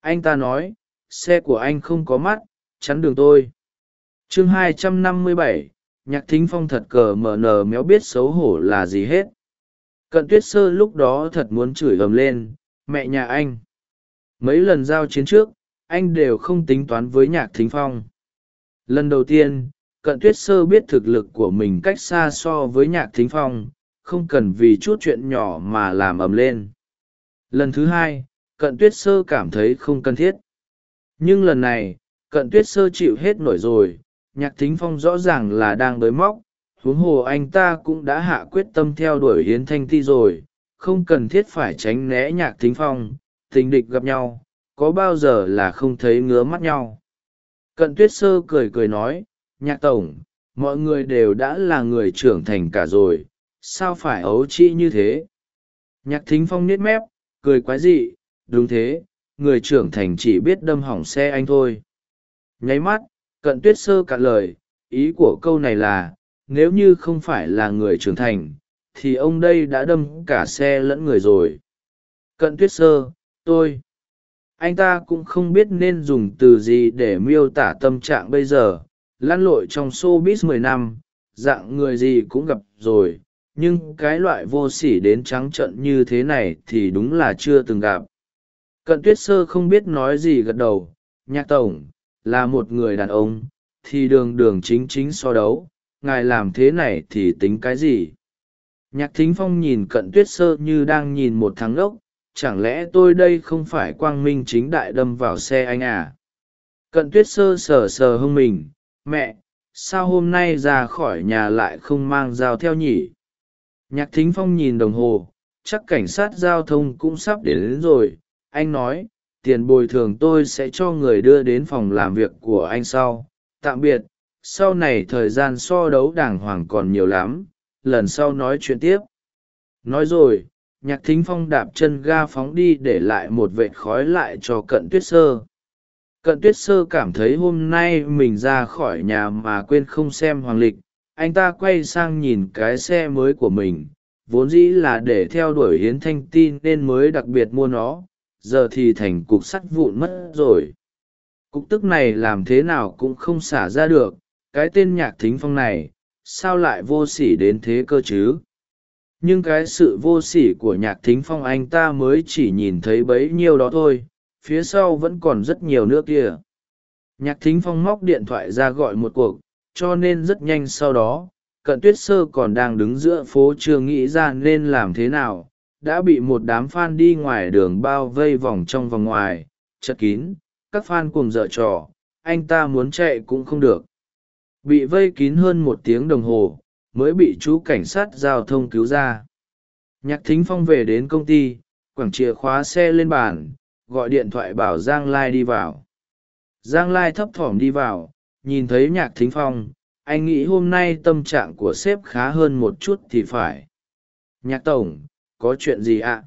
Anh ta nói xe của anh không có mắt chắn đường tôi. Chương 257, nhạc thính phong thật cờ mờ nờ méo biết xấu hổ là gì hết. Cận tuyết sơ lúc đó thật muốn chửi ầm lên mẹ nhà anh. Mấy lần giao chiến trước anh đều không tính toán với nhạc thính phong. Lần đầu tiên cận tuyết sơ biết thực lực của mình cách xa so với nhạc thính phong không cần vì chút chuyện nhỏ mà làm ầm lên. Lần thứ hai, cận tuyết sơ cảm thấy không cần thiết. Nhưng lần này, cận tuyết sơ chịu hết nổi rồi, nhạc thính phong rõ ràng là đang đới móc, huống hồ anh ta cũng đã hạ quyết tâm theo đuổi hiến thanh ti rồi, không cần thiết phải tránh né nhạc thính phong, tình địch gặp nhau, có bao giờ là không thấy ngứa mắt nhau. Cận tuyết sơ cười cười nói, nhạc tổng, mọi người đều đã là người trưởng thành cả rồi sao phải ấu trĩ như thế? Nhạc thính phong nết mép, cười quái dị, đúng thế, người trưởng thành chỉ biết đâm hỏng xe anh thôi. Nháy mắt, cận tuyết sơ cạn lời, ý của câu này là, nếu như không phải là người trưởng thành, thì ông đây đã đâm cả xe lẫn người rồi. Cận tuyết sơ, tôi, anh ta cũng không biết nên dùng từ gì để miêu tả tâm trạng bây giờ. Lăn lội trong showbiz mười năm, dạng người gì cũng gặp rồi nhưng cái loại vô sỉ đến trắng trận như thế này thì đúng là chưa từng gặp. Cận tuyết sơ không biết nói gì gật đầu, nhạc tổng, là một người đàn ông, thì đường đường chính chính so đấu, ngài làm thế này thì tính cái gì? Nhạc thính phong nhìn cận tuyết sơ như đang nhìn một thắng ốc chẳng lẽ tôi đây không phải quang minh chính đại đâm vào xe anh à? Cận tuyết sơ sờ sờ hông mình, mẹ, sao hôm nay ra khỏi nhà lại không mang dao theo nhỉ? Nhạc thính phong nhìn đồng hồ chắc cảnh sát giao thông cũng sắp đến, đến rồi. Anh nói tiền bồi thường tôi sẽ cho người đưa đến phòng làm việc của anh sau. Tạm biệt sau này thời gian so đấu đàng hoàng còn nhiều lắm. Lần sau nói chuyện tiếp. Nói rồi nhạc thính phong đạp chân ga phóng đi để lại một vệt khói lại cho cận tuyết sơ. Cận tuyết sơ cảm thấy hôm nay mình ra khỏi nhà mà quên không xem hoàng lịch anh ta quay sang nhìn cái xe mới của mình, vốn dĩ là để theo đuổi hiến thanh tin nên mới đặc biệt mua nó, giờ thì thành cục sắt vụn mất rồi. Cục tức này làm thế nào cũng không xả ra được, cái tên nhạc thính phong này, sao lại vô sỉ đến thế cơ chứ? Nhưng cái sự vô sỉ của nhạc thính phong anh ta mới chỉ nhìn thấy bấy nhiêu đó thôi, phía sau vẫn còn rất nhiều nước kia. Nhạc thính phong móc điện thoại ra gọi một cuộc cho nên rất nhanh sau đó, cận tuyết sơ còn đang đứng giữa phố chưa nghĩ ra nên làm thế nào, đã bị một đám f a n đi ngoài đường bao vây vòng trong vòng ngoài, chật kín, các fan cùng dở trò, anh ta muốn chạy cũng không được. Bị vây kín hơn một tiếng đồng hồ, mới bị chú cảnh sát giao thông cứu ra. Nhạc thính phong về đến công ty, quẳng chìa khóa xe lên bàn, gọi điện thoại bảo giang lai đi vào. Giang lai thấp thỏm đi vào nhìn thấy nhạc thính phong, anh nghĩ hôm nay tâm trạng của sếp khá hơn một chút thì phải. Nhạc tổng, có chuyện gì ạ?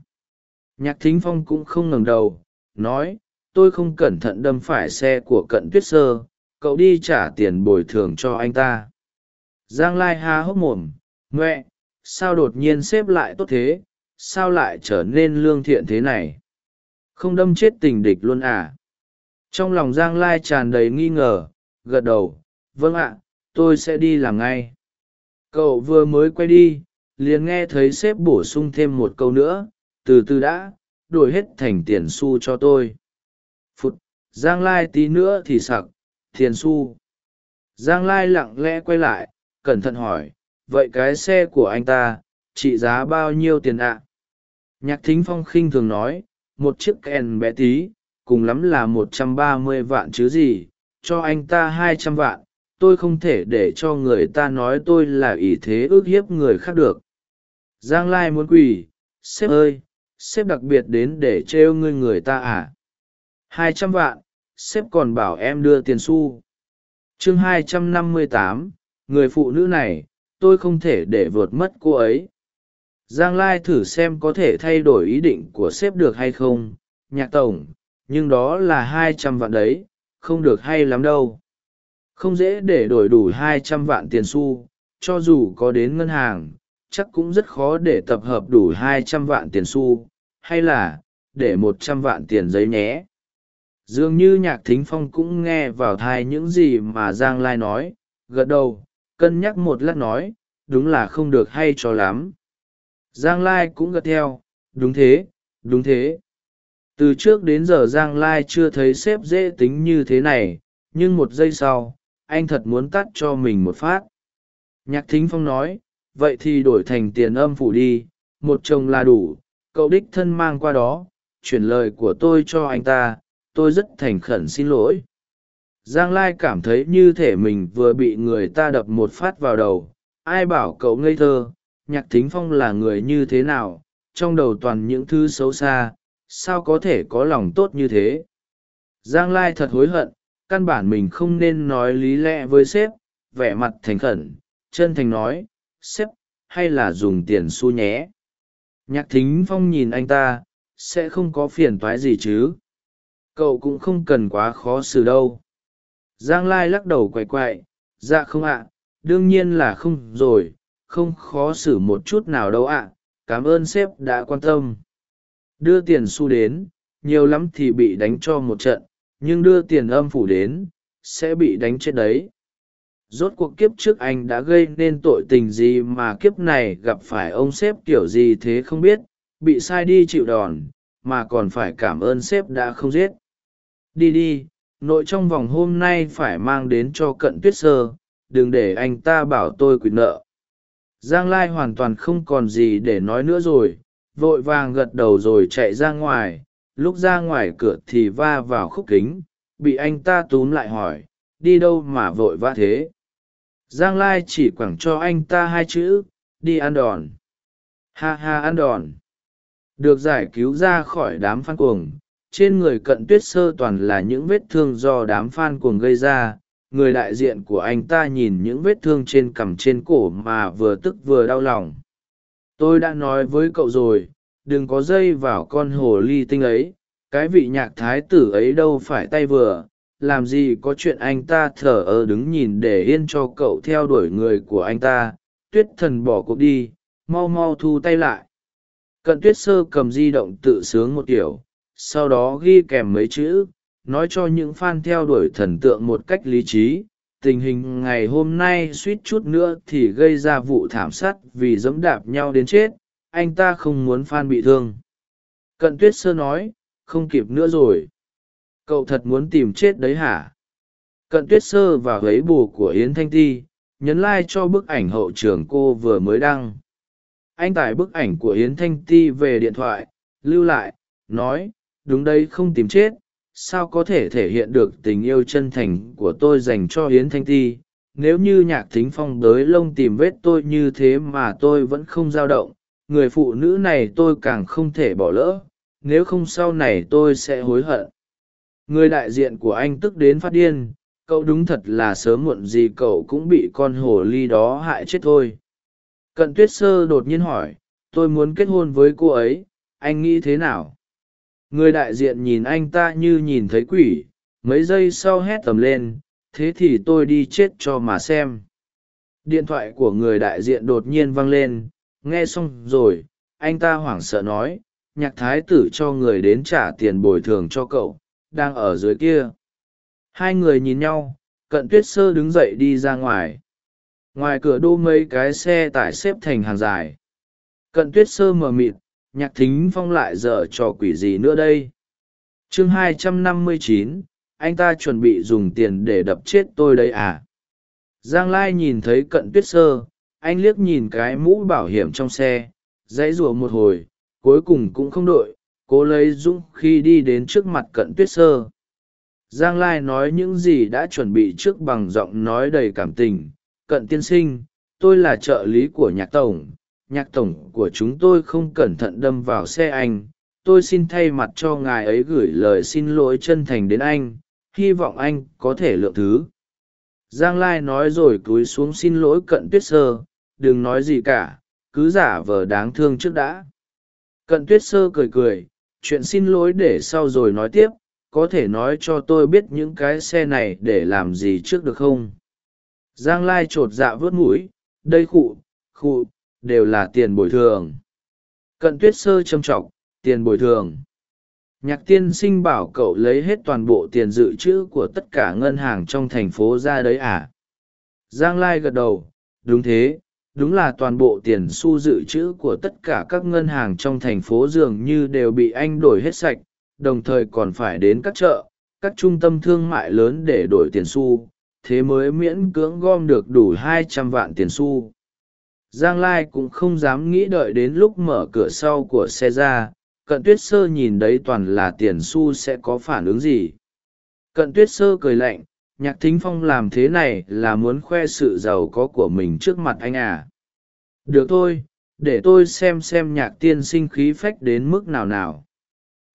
Nhạc thính phong cũng không ngẩng đầu, nói, tôi không cẩn thận đâm phải xe của cận tuyết sơ, cậu đi trả tiền bồi thường cho anh ta. Giang lai há hốc mồm ngoẹ sao đột nhiên xếp lại tốt thế? Sao lại trở nên lương thiện thế này? Không đâm chết tình địch luôn à? Trong lòng giang lai tràn đầy nghi ngờ gật đầu vâng ạ, tôi sẽ đi làm ngay. Cậu vừa mới quay đi, liền nghe thấy sếp bổ sung thêm một câu nữa, từ từ đã, đổi hết thành tiền xu cho tôi. Phụt, giang lai tí nữa thì sặc, tiền xu? Giang lai lặng lẽ quay lại, cẩn thận hỏi, vậy cái xe của anh ta, trị giá bao nhiêu tiền ạ? Nhạc thính phong khinh thường nói, một chiếc kèn bé tí, cùng lắm là một trăm ba mươi vạn chứ gì cho anh ta hai trăm vạn, tôi không thể để cho người ta nói tôi là ỷ thế ước hiếp người khác được. Giang lai muốn quỳ, sếp ơi, sếp đặc biệt đến để trêu ngươi người ta à? Hai trăm vạn, sếp còn bảo em đưa tiền xu. Chương hai trăm năm mươi tám, người phụ nữ này, tôi không thể để vượt mất cô ấy. Giang lai thử xem có thể thay đổi ý định của sếp được hay không. Nhạc tổng, nhưng đó là hai trăm vạn đấy không được hay lắm đâu. Không dễ để đổi đủ hai trăm vạn tiền xu, cho dù có đến ngân hàng, chắc cũng rất khó để tập hợp đủ hai trăm vạn tiền xu, hay là để một trăm vạn tiền giấy nhé. Dường như nhạc thính phong cũng nghe vào thai những gì mà giang lai nói, gật đầu, cân nhắc một lát nói, đúng là không được hay cho lắm. Giang lai cũng gật theo, đúng thế đúng thế từ trước đến giờ giang lai chưa thấy sếp dễ tính như thế này, nhưng một giây sau, anh thật muốn tắt cho mình một phát. Nhạc thính phong nói, vậy thì đổi thành tiền âm phủ đi, một chồng là đủ, cậu đích thân mang qua đó, chuyển lời của tôi cho anh ta, tôi rất thành khẩn xin lỗi. Giang lai cảm thấy như thể mình vừa bị người ta đập một phát vào đầu. Ai bảo cậu ngây thơ, nhạc thính phong là người như thế nào, trong đầu toàn những thứ xấu xa sao có thể có lòng tốt như thế? Giang lai thật hối hận, căn bản mình không nên nói lý lẽ với sếp, vẻ mặt thành khẩn, chân thành nói, sếp, hay là dùng tiền xu nhé? Nhạc thính phong nhìn anh ta, sẽ không có phiền toái gì chứ? Cậu cũng không cần quá khó xử đâu. Giang lai lắc đầu quay quậy dạ không ạ, đương nhiên là không rồi, không khó xử một chút nào đâu ạ, cảm ơn sếp đã quan tâm đưa tiền xu đến, nhiều lắm thì bị đánh cho một trận, nhưng đưa tiền âm phủ đến, sẽ bị đánh chết đấy. Rốt cuộc kiếp trước anh đã gây nên tội tình gì mà kiếp này gặp phải ông sếp kiểu gì thế không biết, bị sai đi chịu đòn, mà còn phải cảm ơn sếp đã không giết. Đi đi, nội trong vòng hôm nay phải mang đến cho cận tuyết sơ, đừng để anh ta bảo tôi quỵt nợ. Giang lai hoàn toàn không còn gì để nói nữa rồi vội vàng gật đầu rồi chạy ra ngoài. Lúc ra ngoài cửa thì va vào khúc kính. Bị anh ta túm lại hỏi, đi đâu mà vội vã thế? Giang lai chỉ quẳng cho anh ta hai chữ, đi ăn đòn. Ha ha ăn đòn. Được giải cứu ra khỏi đám phan cuồng. Trên người cận tuyết sơ toàn là những vết thương do đám phan cuồng gây ra. Người đại diện của anh ta nhìn những vết thương trên cằm trên cổ mà vừa tức vừa đau lòng tôi đã nói với cậu rồi, đừng có dây vào con hồ ly tinh ấy. Cái vị nhạc thái tử ấy đâu phải tay vừa. Làm gì có chuyện anh ta thở ơ đứng nhìn để yên cho cậu theo đuổi người của anh ta. Tuyết thần bỏ cuộc đi, mau mau thu tay lại. Cận tuyết sơ cầm di động tự sướng một kiểu, sau đó ghi kèm mấy chữ, nói cho những fan theo đuổi thần tượng một cách lý trí tình hình ngày hôm nay suýt chút nữa thì gây ra vụ thảm sát vì dẫm đạp nhau đến chết, anh ta không muốn Phan bị thương. Cận tuyết sơ nói, không kịp nữa rồi. Cậu thật muốn tìm chết đấy hả? Cận tuyết sơ và gáy bù của yến thanh ti nhấn like cho bức ảnh hậu trường cô vừa mới đăng. Anh tải bức ảnh của yến thanh ti về điện thoại, lưu lại, nói, đúng đây không tìm chết sao có thể thể hiện được tình yêu chân thành của tôi dành cho hiến thanh ti? Nếu như nhạc thính phong đới lông tìm vết tôi như thế mà tôi vẫn không dao động, người phụ nữ này tôi càng không thể bỏ lỡ. Nếu không sau này tôi sẽ hối hận. Người đại diện của anh tức đến phát điên, cậu đúng thật là sớm muộn gì cậu cũng bị con hồ ly đó hại chết thôi. Cận tuyết sơ đột nhiên hỏi, tôi muốn kết hôn với cô ấy, anh nghĩ thế nào? Người đại diện nhìn anh ta như nhìn thấy quỷ, mấy giây sau hét tầm lên, thế thì tôi đi chết cho mà xem. Điện thoại của người đại diện đột nhiên vang lên, nghe xong rồi, anh ta hoảng sợ nói, nhạc thái tử cho người đến trả tiền bồi thường cho cậu, đang ở dưới kia. Hai người nhìn nhau, cận tuyết sơ đứng dậy đi ra ngoài. Ngoài cửa đô mấy cái xe tải xếp thành hàng dài. Cận tuyết sơ mờ mịt nhạc thính phong lại dở trò quỷ gì nữa đây? Chương hai trăm năm mươi chín, anh ta chuẩn bị dùng tiền để đập chết tôi đây à? Giang lai nhìn thấy cận tuyết sơ, anh liếc nhìn cái mũ bảo hiểm trong xe, dãy rùa một hồi, cuối cùng cũng không đội, cố lấy dũng khi đi đến trước mặt cận tuyết sơ. Giang lai nói những gì đã chuẩn bị trước bằng giọng nói đầy cảm tình, cận tiên sinh, tôi là trợ lý của nhạc tổng nhạc tổng của chúng tôi không cẩn thận đâm vào xe anh. Tôi xin thay mặt cho ngài ấy gửi lời xin lỗi chân thành đến anh. Hy vọng anh có thể lượng thứ. Giang lai nói rồi cúi xuống xin lỗi cận tuyết sơ. Đừng nói gì cả, cứ giả vờ đáng thương trước đã. Cận tuyết sơ cười cười, chuyện xin lỗi để sau rồi nói tiếp. Có thể nói cho tôi biết những cái xe này để làm gì trước được không? Giang lai t r ộ t dạ vớt mũi. Đây khụ khụ đều là tiền bồi thường. Cận tuyết sơ châm t r ọ c tiền bồi thường. Nhạc tiên sinh bảo cậu lấy hết toàn bộ tiền dự trữ của tất cả ngân hàng trong thành phố ra đấy à? Giang lai gật đầu, đúng thế, đúng là toàn bộ tiền xu dự trữ của tất cả các ngân hàng trong thành phố dường như đều bị anh đổi hết sạch, đồng thời còn phải đến các chợ, các trung tâm thương mại lớn để đổi tiền xu, thế mới miễn cưỡng gom được đủ hai trăm vạn tiền xu giang lai cũng không dám nghĩ đợi đến lúc mở cửa sau của xe ra, cận tuyết sơ nhìn đấy toàn là tiền xu sẽ có phản ứng gì. Cận tuyết sơ cười lạnh, nhạc thính phong làm thế này là muốn khoe sự giàu có của mình trước mặt anh à. Được thôi, để tôi xem xem nhạc tiên sinh khí phách đến mức nào nào.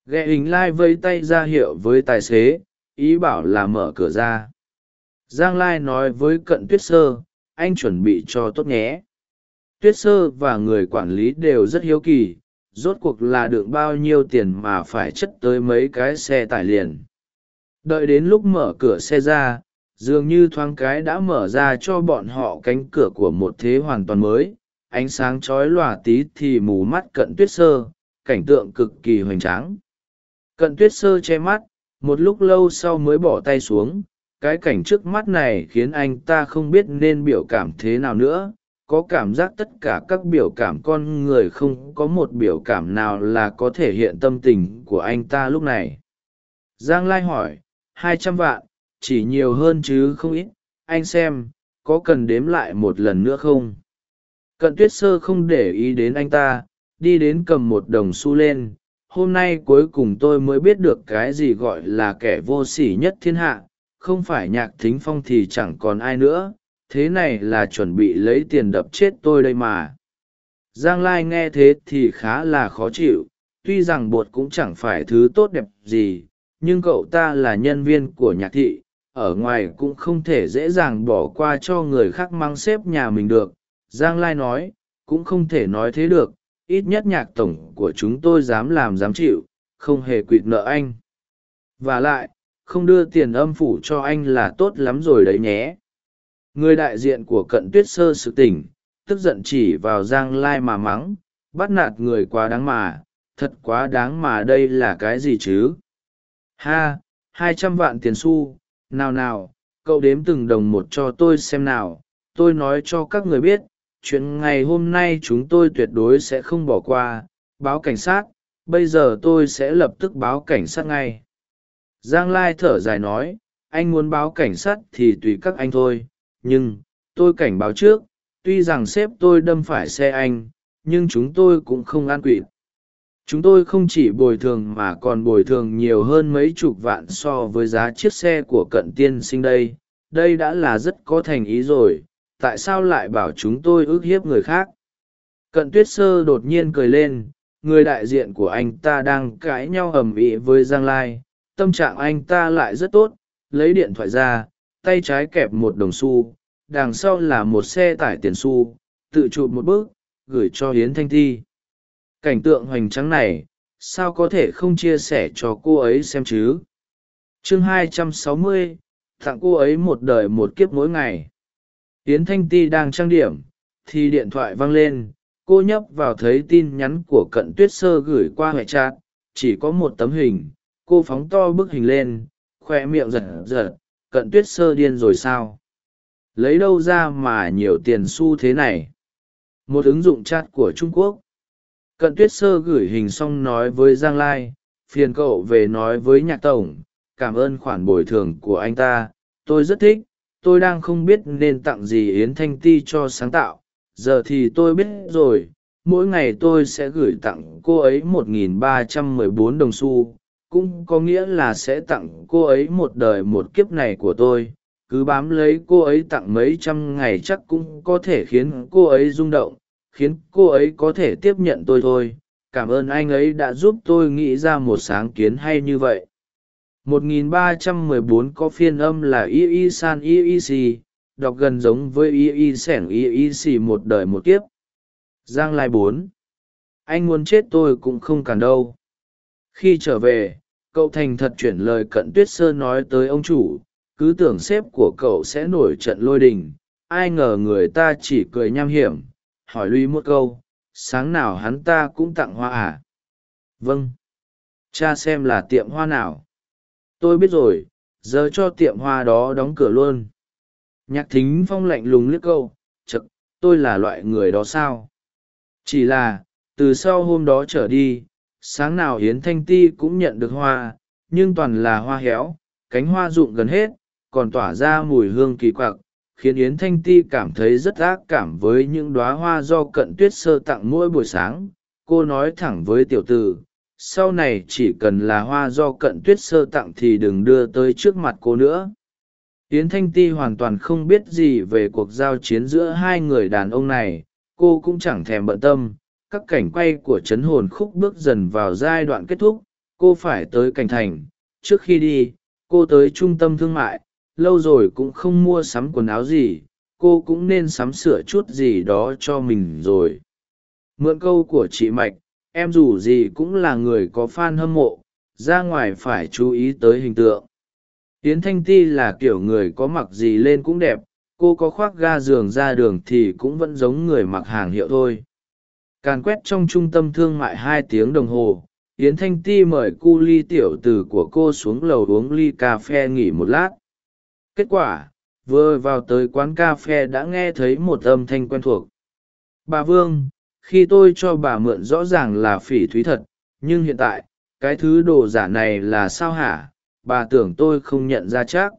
Ghe hình lai vây tay ra hiệu với tài xế, ý bảo là mở cửa ra. Giang lai nói với cận tuyết sơ, anh chuẩn bị cho tốt nhé tuyết sơ và người quản lý đều rất hiếu kỳ, rốt cuộc là được bao nhiêu tiền mà phải chất tới mấy cái xe tải liền. Đợi đến lúc mở cửa xe ra, dường như thoáng cái đã mở ra cho bọn họ cánh cửa của một thế hoàn toàn mới, ánh sáng chói lòa tí thì mù mắt cận tuyết sơ, cảnh tượng cực kỳ hoành tráng. Cận tuyết sơ che mắt, một lúc lâu sau mới bỏ tay xuống, cái cảnh trước mắt này khiến anh ta không biết nên biểu cảm thế nào nữa có cảm giác tất cả các biểu cảm con người không có một biểu cảm nào là có thể hiện tâm tình của anh ta lúc này. Giang lai hỏi, hai trăm vạn, chỉ nhiều hơn chứ không ít, anh xem, có cần đếm lại một lần nữa không? Cận tuyết sơ không để ý đến anh ta, đi đến cầm một đồng xu lên, hôm nay cuối cùng tôi mới biết được cái gì gọi là kẻ vô sỉ nhất thiên hạ, không phải nhạc thính phong thì chẳng còn ai nữa thế này là chuẩn bị lấy tiền đập chết tôi đây mà. Giang lai nghe thế thì khá là khó chịu, tuy rằng bột cũng chẳng phải thứ tốt đẹp gì, nhưng cậu ta là nhân viên của nhạc thị, ở ngoài cũng không thể dễ dàng bỏ qua cho người khác mang xếp nhà mình được. Giang lai nói, cũng không thể nói thế được, ít nhất nhạc tổng của chúng tôi dám làm dám chịu, không hề quỵt nợ anh. V à lại, không đưa tiền âm phủ cho anh là tốt lắm rồi đấy nhé người đại diện của cận tuyết sơ sự tỉnh, tức giận chỉ vào giang lai mà mắng, bắt nạt người quá đáng mà, thật quá đáng mà đây là cái gì chứ? Ha, hai trăm vạn tiền xu, nào nào, cậu đếm từng đồng một cho tôi xem nào, tôi nói cho các người biết, chuyện ngày hôm nay chúng tôi tuyệt đối sẽ không bỏ qua, báo cảnh sát, bây giờ tôi sẽ lập tức báo cảnh sát ngay. Giang lai thở dài nói, anh muốn báo cảnh sát thì tùy các anh thôi nhưng tôi cảnh báo trước, tuy rằng sếp tôi đâm phải xe anh, nhưng chúng tôi cũng không an quỵt. Chúng tôi không chỉ bồi thường mà còn bồi thường nhiều hơn mấy chục vạn so với giá chiếc xe của cận tiên sinh đây. Đây đã là rất có thành ý rồi, tại sao lại bảo chúng tôi ức hiếp người khác? Cận tuyết sơ đột nhiên cười lên, người đại diện của anh ta đang cãi nhau ầm ĩ với giang lai. Tâm trạng anh ta lại rất tốt, lấy điện thoại ra tay trái kẹp một đồng xu đằng sau là một xe tải tiền xu tự chụp một bước gửi cho hiến thanh thi. Cảnh tượng hoành tráng này sao có thể không chia sẻ cho cô ấy xem chứ? Chương 260, tặng cô ấy một đời một kiếp mỗi ngày. Hiến thanh ti đang trang điểm thì điện thoại vang lên cô nhấp vào thấy tin nhắn của cận tuyết sơ gửi qua hệ chat chỉ có một tấm hình cô phóng to bức hình lên khoe miệng giật giật cận tuyết sơ điên rồi sao? Lấy đâu ra mà nhiều tiền xu thế này? Một ứng dụng chat của trung quốc. Cận tuyết sơ gửi hình xong nói với giang lai, phiền cậu về nói với nhạc tổng, cảm ơn khoản bồi thường của anh ta, tôi rất thích, tôi đang không biết nên tặng gì yến thanh ti cho sáng tạo, giờ thì tôi biết rồi, mỗi ngày tôi sẽ gửi tặng cô ấy một nghìn ba trăm mười bốn đồng xu cũng có nghĩa là sẽ tặng cô ấy một đời một kiếp này của tôi. Cứ bám lấy cô ấy tặng mấy trăm ngày chắc cũng có thể khiến cô ấy rung động, khiến cô ấy có thể tiếp nhận tôi thôi. Cảm ơn anh ấy đã giúp tôi nghĩ ra một sáng kiến hay như vậy. 1314 có phiên âm là y y san y y si đọc gần giống với y y sẻng y y si một đời một kiếp. Giang lai bốn. Anh muốn chết tôi cũng không cản đâu khi trở về, cậu thành thật chuyển lời cận tuyết sơn nói tới ông chủ, cứ tưởng sếp của cậu sẽ nổi trận lôi đình, ai ngờ người ta chỉ cười nham hiểm, hỏi lui một câu, sáng nào hắn ta cũng tặng hoa à? Vâng. Cha xem là tiệm hoa nào? Tôi biết rồi, giờ cho tiệm hoa đó đóng cửa luôn. Nhạc thính phong lạnh lùng liếc câu chật, tôi là loại người đó sao? Chỉ là, từ sau hôm đó trở đi sáng nào yến thanh ti cũng nhận được hoa, nhưng toàn là hoa héo, cánh hoa rụng gần hết, còn tỏa ra mùi hương kỳ quặc, khiến yến thanh ti cảm thấy rất ác cảm với những đoá hoa do cận tuyết sơ tặng mỗi buổi sáng. Cô nói thẳng với tiểu t ử sau này chỉ cần là hoa do cận tuyết sơ tặng thì đừng đưa tới trước mặt cô nữa. Yến thanh ti hoàn toàn không biết gì về cuộc giao chiến giữa hai người đàn ông này, cô cũng chẳng thèm bận tâm các cảnh quay của c h ấ n hồn khúc bước dần vào giai đoạn kết thúc, cô phải tới cảnh thành. Trước khi đi, cô tới trung tâm thương mại, lâu rồi cũng không mua sắm quần áo gì, cô cũng nên sắm sửa chút gì đó cho mình rồi. Mượn câu của chị mạch, em dù gì cũng là người có f a n hâm mộ, ra ngoài phải chú ý tới hình tượng. Yến thanh ti là kiểu người có mặc gì lên cũng đẹp, cô có khoác ga giường ra đường thì cũng vẫn giống người mặc hàng hiệu thôi càn quét trong trung tâm thương mại hai tiếng đồng hồ, yến thanh ti mời cu ly tiểu tử của cô xuống lầu uống ly cà phê nghỉ một lát. Kết quả, vừa vào tới quán cà phê đã nghe thấy một âm thanh quen thuộc. Bà vương, khi tôi cho bà mượn rõ ràng là phỉ thúy thật, nhưng hiện tại, cái thứ đồ giả này là sao hả? Bà tưởng tôi không nhận ra chắc.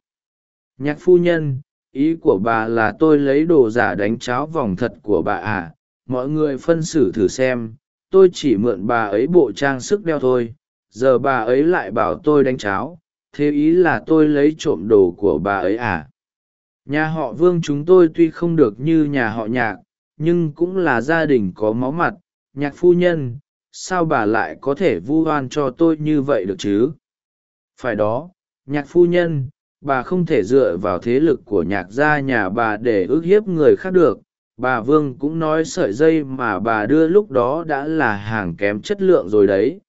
Nhạc phu nhân, ý của bà là tôi lấy đồ giả đánh cháo vòng thật của bà à? Mọi người phân xử thử xem, tôi chỉ mượn bà ấy bộ trang sức đeo thôi, giờ bà ấy lại bảo tôi đánh cháo, thế ý là tôi lấy trộm đồ của bà ấy à? Nhà họ vương chúng tôi tuy không được như nhà họ nhạc, nhưng cũng là gia đình có máu mặt, nhạc phu nhân, sao bà lại có thể vu oan cho tôi như vậy được chứ? Phải đó, nhạc phu nhân, bà không thể dựa vào thế lực của nhạc gia nhà bà để ước hiếp người khác được bà vương cũng nói sợi dây mà bà đưa lúc đó đã là hàng kém chất lượng rồi đấy.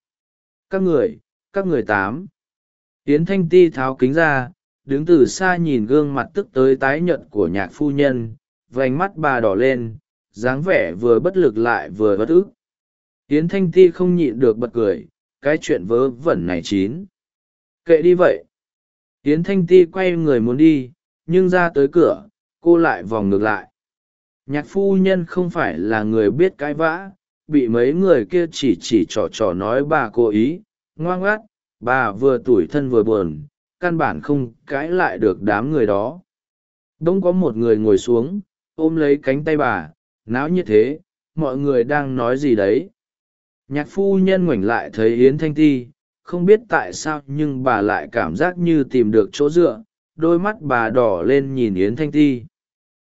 Các người các người tám. Tiến thanh ti tháo kính ra, đứng từ xa nhìn gương mặt tức tới tái nhợt của nhạc phu nhân, vành mắt bà đỏ lên, dáng vẻ vừa bất lực lại vừa bất ức. Tiến thanh ti không nhịn được bật cười, cái chuyện vớ vẩn này chín. Kệ đi vậy. Tiến thanh ti quay người muốn đi, nhưng ra tới cửa, cô lại vòng ngược lại nhạc phu nhân không phải là người biết cãi vã, bị mấy người kia chỉ chỉ trò trò nói bà cố ý. Ngoan ngoắt bà vừa tủi thân vừa buồn, căn bản không cãi lại được đám người đó. Đ ỗ n g có một người ngồi xuống, ôm lấy cánh tay bà, náo như thế, mọi người đang nói gì đấy? Nhạc phu nhân ngoảnh lại thấy yến thanh ti, không biết tại sao nhưng bà lại cảm giác như tìm được chỗ dựa, đôi mắt bà đỏ lên nhìn yến thanh ti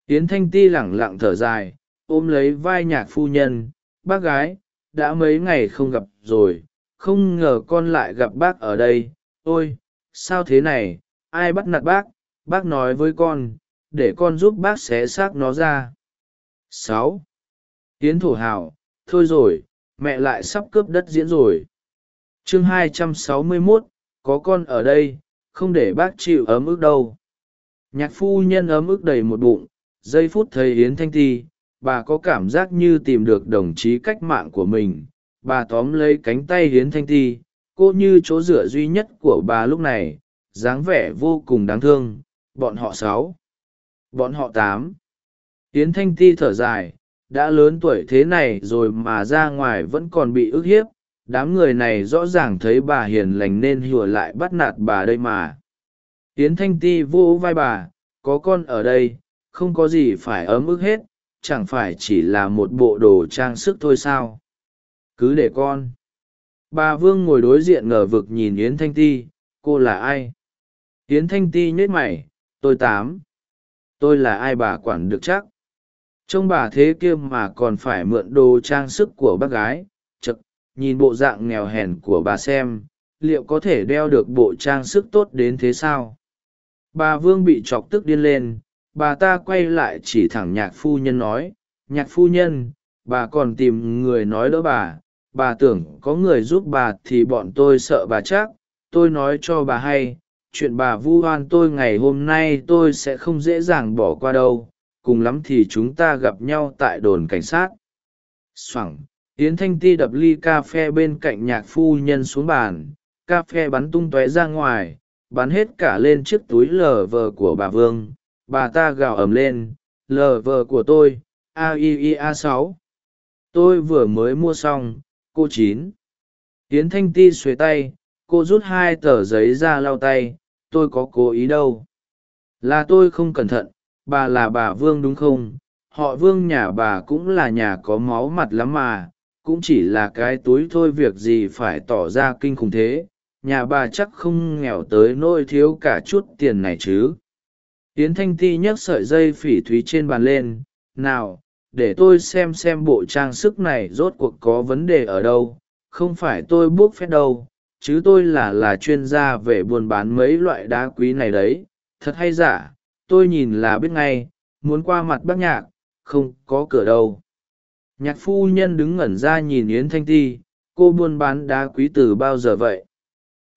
yến thanh ti lẳng lặng thở dài, ôm lấy vai nhạc phu nhân, bác gái, đã mấy ngày không gặp rồi, không ngờ con lại gặp bác ở đây. Ôi, sao thế này? Ai bắt nạt bác? Bác nói với con, để con giúp bác xé xác nó ra. Sáu. Yến thổ hào thôi rồi, mẹ lại sắp cướp đất diễn rồi. Chương hai trăm sáu mươi mốt, có con ở đây, không để bác chịu ấm ức đâu. Nhạc phu nhân ấm ức đầy một bụng giây phút thấy yến thanh ti, bà có cảm giác như tìm được đồng chí cách mạng của mình. Bà tóm lấy cánh tay yến thanh ti, cô như chỗ dựa duy nhất của bà lúc này, dáng vẻ vô cùng đáng thương. Bọn họ sáu, bọn họ tám. Yến thanh ti thở dài, đã lớn tuổi thế này rồi mà ra ngoài vẫn còn bị ức hiếp. Đám người này rõ ràng thấy bà hiền lành nên hùa lại bắt nạt bà đây mà. Yến thanh ti vô vai bà, có con ở đây không có gì phải ấm ức hết, chẳng phải chỉ là một bộ đồ trang sức thôi sao? Cứ để con. Bà vương ngồi đối diện ngờ vực nhìn yến thanh ti, cô là ai? Yến thanh ti nhếch mày, tôi tám. Tôi là ai bà quản được chắc? Trông bà thế kia mà còn phải mượn đồ trang sức của bác gái chực nhìn bộ dạng nghèo hèn của bà xem, liệu có thể đeo được bộ trang sức tốt đến thế sao? Bà vương bị chọc tức điên lên bà ta quay lại chỉ thẳng nhạc phu nhân nói, nhạc phu nhân, bà còn tìm người nói đỡ bà. Bà tưởng có người giúp bà thì bọn tôi sợ bà chắc. Tôi nói cho bà hay, chuyện bà vu oan tôi ngày hôm nay tôi sẽ không dễ dàng bỏ qua đâu. Cùng lắm thì chúng ta gặp nhau tại đồn cảnh sát. Xoẳng yến thanh ti đập ly cà phê bên cạnh nhạc phu nhân xuống bàn. Cà phê bắn tung tóe ra ngoài, bắn hết cả lên chiếc túi lờ vờ của bà vương bà ta gào ầm lên lờ vờ của tôi, a i i a sáu. Tôi vừa mới mua xong, cô chín. Tiến thanh ti xuề tay, cô rút hai tờ giấy ra lau tay, tôi có cố ý đâu. Là tôi không cẩn thận, bà là bà vương đúng không? Họ vương nhà bà cũng là nhà có máu mặt lắm mà, cũng chỉ là cái túi thôi việc gì phải tỏ ra kinh khủng thế. Nhà bà chắc không nghèo tới nỗi thiếu cả chút tiền này chứ yến thanh ti nhấc sợi dây phỉ thúy trên bàn lên, nào, để tôi xem xem bộ trang sức này rốt cuộc có vấn đề ở đâu. Không phải tôi buộc phép đâu, chứ tôi là là chuyên gia về buôn bán mấy loại đá quý này đấy. Thật hay giả, tôi nhìn là biết ngay, muốn qua mặt bác nhạc, không có cửa đâu. Nhạc phu nhân đứng ngẩn ra nhìn yến thanh ti, cô buôn bán đá quý từ bao giờ vậy?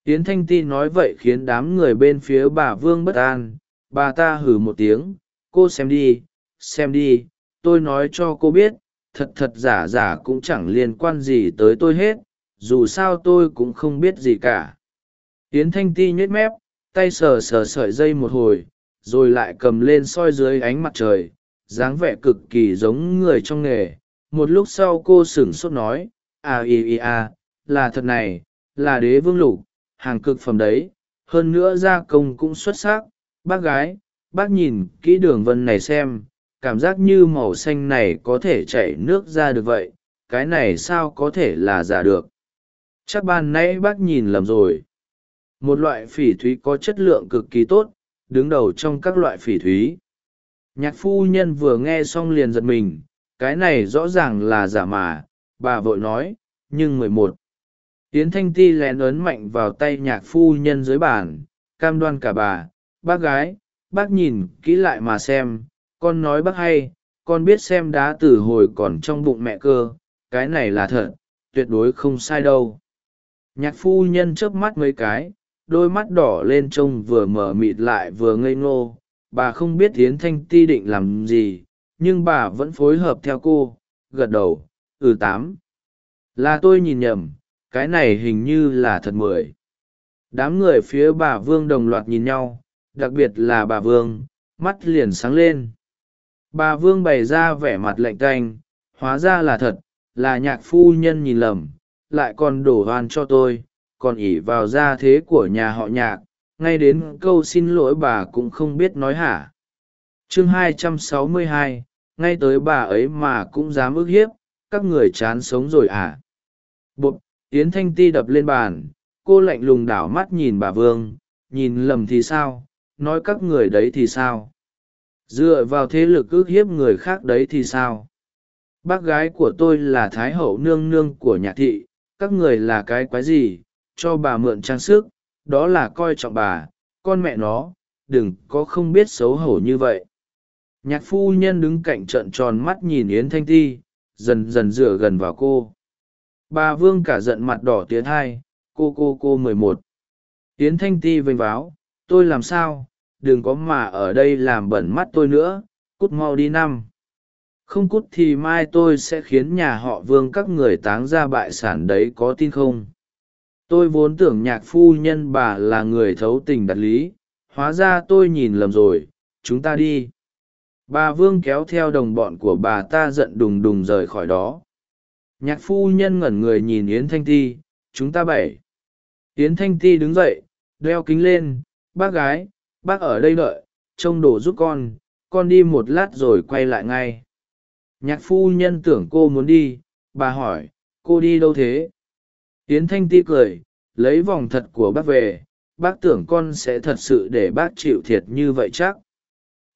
Yến thanh ti nói vậy khiến đám người bên phía bà vương bất an bà ta hử một tiếng, cô xem đi xem đi, tôi nói cho cô biết, thật thật giả giả cũng chẳng liên quan gì tới tôi hết, dù sao tôi cũng không biết gì cả. Yến thanh ti nhếch mép, tay sờ sờ sợi dây một hồi, rồi lại cầm lên soi dưới ánh mặt trời, dáng vẻ cực kỳ giống người trong nghề. Một lúc sau cô sửng sốt nói à ì ì à là thật này, là đế vương lục, hàng cực phẩm đấy, hơn nữa gia công cũng xuất sắc bác gái, bác nhìn kỹ đường vân này xem, cảm giác như màu xanh này có thể chảy nước ra được vậy, cái này sao có thể là giả được? Chắc ban nãy bác nhìn lầm rồi. Một loại phỉ thúy có chất lượng cực kỳ tốt, đứng đầu trong các loại phỉ thúy. Nhạc phu nhân vừa nghe xong liền giật mình, cái này rõ ràng là giả mà, bà vội nói, nhưng mười một. Tiến thanh ti lén ấn mạnh vào tay nhạc phu nhân dưới bàn, cam đoan cả bà bác gái, bác nhìn kỹ lại mà xem, con nói bác hay, con biết xem đá từ hồi còn trong bụng mẹ cơ, cái này là thật, tuyệt đối không sai đâu. Nhạc phu nhân chớp mắt mấy cái, đôi mắt đỏ lên trông vừa mở mịt lại vừa ngây ngô, bà không biết tiến thanh ti định làm gì, nhưng bà vẫn phối hợp theo cô, gật đầu ừ tám. Là tôi nhìn nhầm, cái này hình như là thật mười. Đám người phía bà vương đồng loạt nhìn nhau đặc biệt là bà vương mắt liền sáng lên. Bà vương bày ra vẻ mặt lạnh canh hóa ra là thật là nhạc phu nhân nhìn lầm lại còn đổ oan cho tôi còn ỉ vào gia thế của nhà họ nhạc ngay đến câu xin lỗi bà cũng không biết nói hả. Chương 262, ngay tới bà ấy mà cũng dám ức hiếp các người chán sống rồi à? Bụp yến thanh ti đập lên bàn cô lạnh lùng đảo mắt nhìn bà vương nhìn lầm thì sao? Nói các người đấy thì sao? Dựa vào thế lực ước hiếp người khác đấy thì sao? Bác gái của tôi là thái hậu nương nương của nhạc thị, các người là cái quái gì? Cho bà mượn trang sức, đó là coi trọng bà, con mẹ nó, đừng có không biết xấu hổ như vậy. Nhạc phu nhân đứng cạnh trận tròn mắt nhìn yến thanh ti, dần dần dựa gần vào cô. Bà vương cả giận mặt đỏ tiến hai cô cô cô mười một. Yến thanh ti vênh váo tôi làm sao? Đừng có mà ở đây làm bẩn mắt tôi nữa, cút mau đi năm. Không cút thì mai tôi sẽ khiến nhà họ vương các người táng ra bại sản đấy, có tin không? Tôi vốn tưởng nhạc phu nhân bà là người thấu tình đạt lý, hóa ra tôi nhìn lầm rồi, chúng ta đi. Bà vương kéo theo đồng bọn của bà ta giận đùng đùng rời khỏi đó. Nhạc phu nhân ngẩn người nhìn yến thanh ti, chúng ta bảy. Yến thanh ti đứng dậy, đeo kính lên bác gái, bác ở đây đợi, trông đồ giúp con con đi một lát rồi quay lại ngay. Nhạc phu nhân tưởng cô muốn đi, bà hỏi, cô đi đâu thế? Yến thanh ti cười, lấy vòng thật của bác về, bác tưởng con sẽ thật sự để bác chịu thiệt như vậy chắc.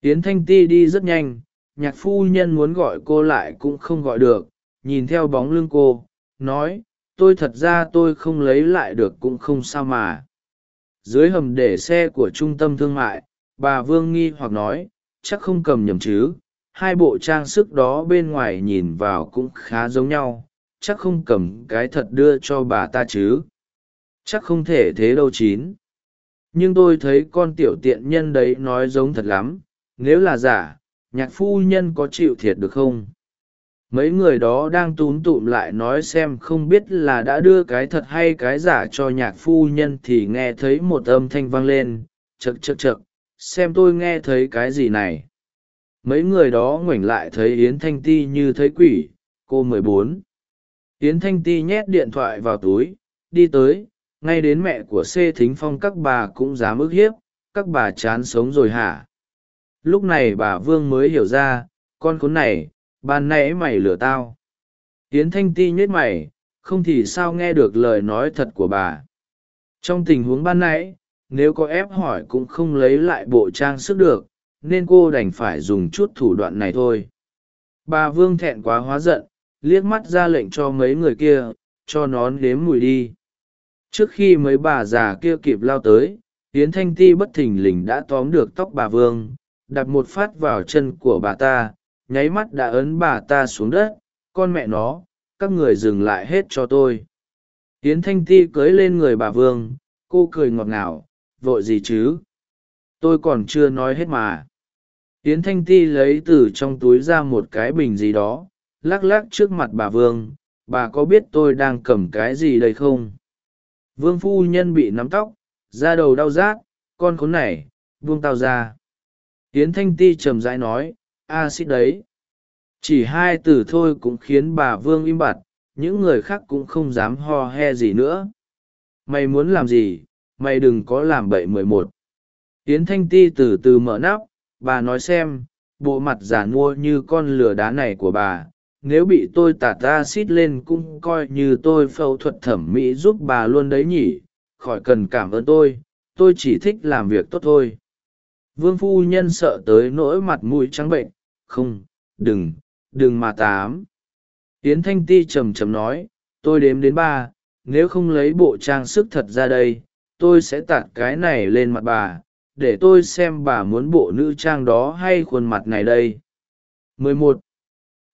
Yến thanh ti đi rất nhanh, nhạc phu nhân muốn gọi cô lại cũng không gọi được, nhìn theo bóng lưng cô, nói, tôi thật ra tôi không lấy lại được cũng không sao mà dưới hầm để xe của trung tâm thương mại, bà vương nghi hoặc nói, chắc không cầm nhầm chứ, hai bộ trang sức đó bên ngoài nhìn vào cũng khá giống nhau, chắc không cầm cái thật đưa cho bà ta chứ. Chắc không thể thế đâu chín. Nhưng tôi thấy con tiểu tiện nhân đấy nói giống thật lắm, nếu là giả, nhạc phu nhân có chịu thiệt được không? Mấy người đó đang túm tụm lại nói xem không biết là đã đưa cái thật hay cái giả cho nhạc phu nhân thì nghe thấy một âm thanh vang lên chực chực chực xem tôi nghe thấy cái gì này. Mấy người đó ngoảnh lại thấy yến thanh ti như thấy quỷ, cô mười bốn. Yến thanh ti nhét điện thoại vào túi, đi tới, ngay đến mẹ của xê thính phong các bà cũng dám ức hiếp, các bà chán sống rồi hả? Lúc này bà vương mới hiểu ra, con khốn này ban nãy mày lừa tao. Yến thanh ti nhết mày, không thì sao nghe được lời nói thật của bà. Trong tình huống ban nãy, nếu có ép hỏi cũng không lấy lại bộ trang sức được, nên cô đành phải dùng chút thủ đoạn này thôi. Bà vương thẹn quá hóa giận, liếc mắt ra lệnh cho mấy người kia, cho nón nếm mùi đi. Trước khi mấy bà già kia kịp lao tới, yến thanh ti bất thình lình đã tóm được tóc bà vương, đặt một phát vào chân của bà ta nháy mắt đã ấn bà ta xuống đất, con mẹ nó, các người dừng lại hết cho tôi. Yến thanh ti cưới lên người bà vương, cô cười ngọt ngào, vội gì chứ? Tôi còn chưa nói hết mà. Yến thanh ti lấy từ trong túi ra một cái bình gì đó, lắc lắc trước mặt bà vương, bà có biết tôi đang cầm cái gì đây không? Vương phu nhân bị nắm tóc, da đầu đau rát, con khốn này, buông tao ra. Yến thanh ti trầm rãi nói axit đấy. Chỉ hai từ thôi cũng khiến bà vương im bặt, những người khác cũng không dám ho he gì nữa. Mày muốn làm gì? Mày đừng có làm bậy mười một. Yến thanh ti từ từ mở nắp, bà nói xem, bộ mặt giả mua như con lửa đá này của bà. Nếu bị tôi tạt acid lên cũng coi như tôi phẫu thuật thẩm mỹ giúp bà luôn đấy nhỉ. Khỏi cần cảm ơn tôi tôi chỉ thích làm việc tốt thôi. Vương phu nhân sợ tới nỗi mặt mũi trắng bệnh không đừng đừng mà tám. Yến thanh ti trầm trầm nói tôi đếm đến ba nếu không lấy bộ trang sức thật ra đây tôi sẽ tạt cái này lên mặt bà để tôi xem bà muốn bộ nữ trang đó hay khuôn mặt này đây. 11.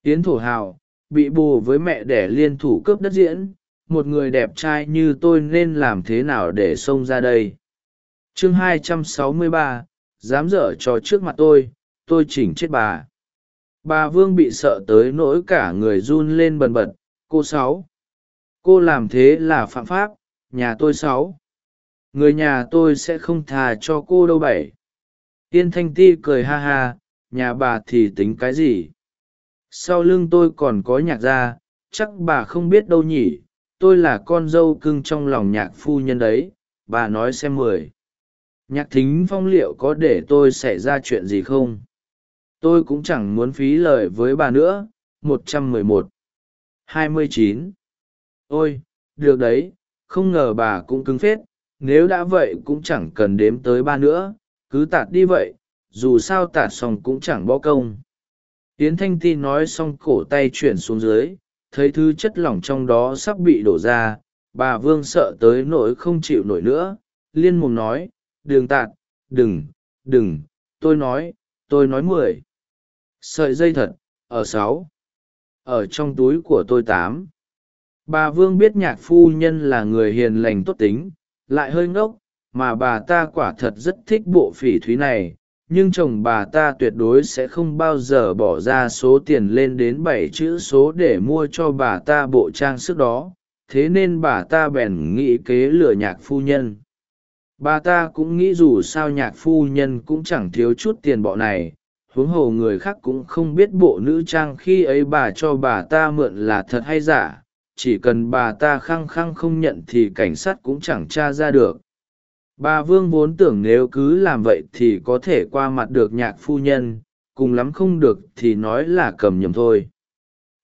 yến thổ hào bị bù với mẹ đẻ liên thủ cướp đất diễn một người đẹp trai như tôi nên làm thế nào để xông ra đây? Chương 263, dám dở cho trước mặt tôi tôi chỉnh chết bà bà vương bị sợ tới nỗi cả người run lên bần bật, cô sáu, cô làm thế là phạm pháp, nhà tôi sáu. Người nhà tôi sẽ không thà cho cô đâu bảy. Tiên thanh ti cười ha ha, nhà bà thì tính cái gì? Sau lưng tôi còn có nhạc gia, chắc bà không biết đâu nhỉ. Tôi là con dâu cưng trong lòng nhạc phu nhân đấy, bà nói xem mười. Nhạc thính phong liệu có để tôi xảy ra chuyện gì không? Tôi cũng chẳng muốn phí lời với bà nữa. Một trăm mười một. Hai mươi chín. Ôi, được đấy. Không ngờ bà cũng cứng phết. Nếu đã vậy cũng chẳng cần đếm tới ba nữa. Cứ tạt đi vậy, dù sao tạt xong cũng chẳng bỏ công. Tiến thanh ti nói xong cổ tay chuyển xuống dưới. Thấy thứ chất lỏng trong đó sắp bị đổ ra, bà vương sợ tới nỗi không chịu nổi nữa. Liên mồm nói, đừng tạt, đừng đừng. Tôi nói tôi nói mười sợi dây thật, ở sáu. Ở trong túi của tôi tám. Bà vương biết nhạc phu nhân là người hiền lành tốt tính, lại hơi ngốc, mà bà ta quả thật rất thích bộ phỉ thúy này, nhưng chồng bà ta tuyệt đối sẽ không bao giờ bỏ ra số tiền lên đến bảy chữ số để mua cho bà ta bộ trang sức đó, thế nên bà ta bèn nghĩ kế lừa nhạc phu nhân. Bà ta cũng nghĩ dù sao nhạc phu nhân cũng chẳng thiếu chút tiền bọ này huống hồ người khác cũng không biết bộ nữ trang khi ấy bà cho bà ta mượn là thật hay giả, chỉ cần bà ta khăng khăng không nhận thì cảnh sát cũng chẳng tra ra được. Bà vương vốn tưởng nếu cứ làm vậy thì có thể qua mặt được nhạc phu nhân, cùng lắm không được thì nói là cầm nhầm thôi.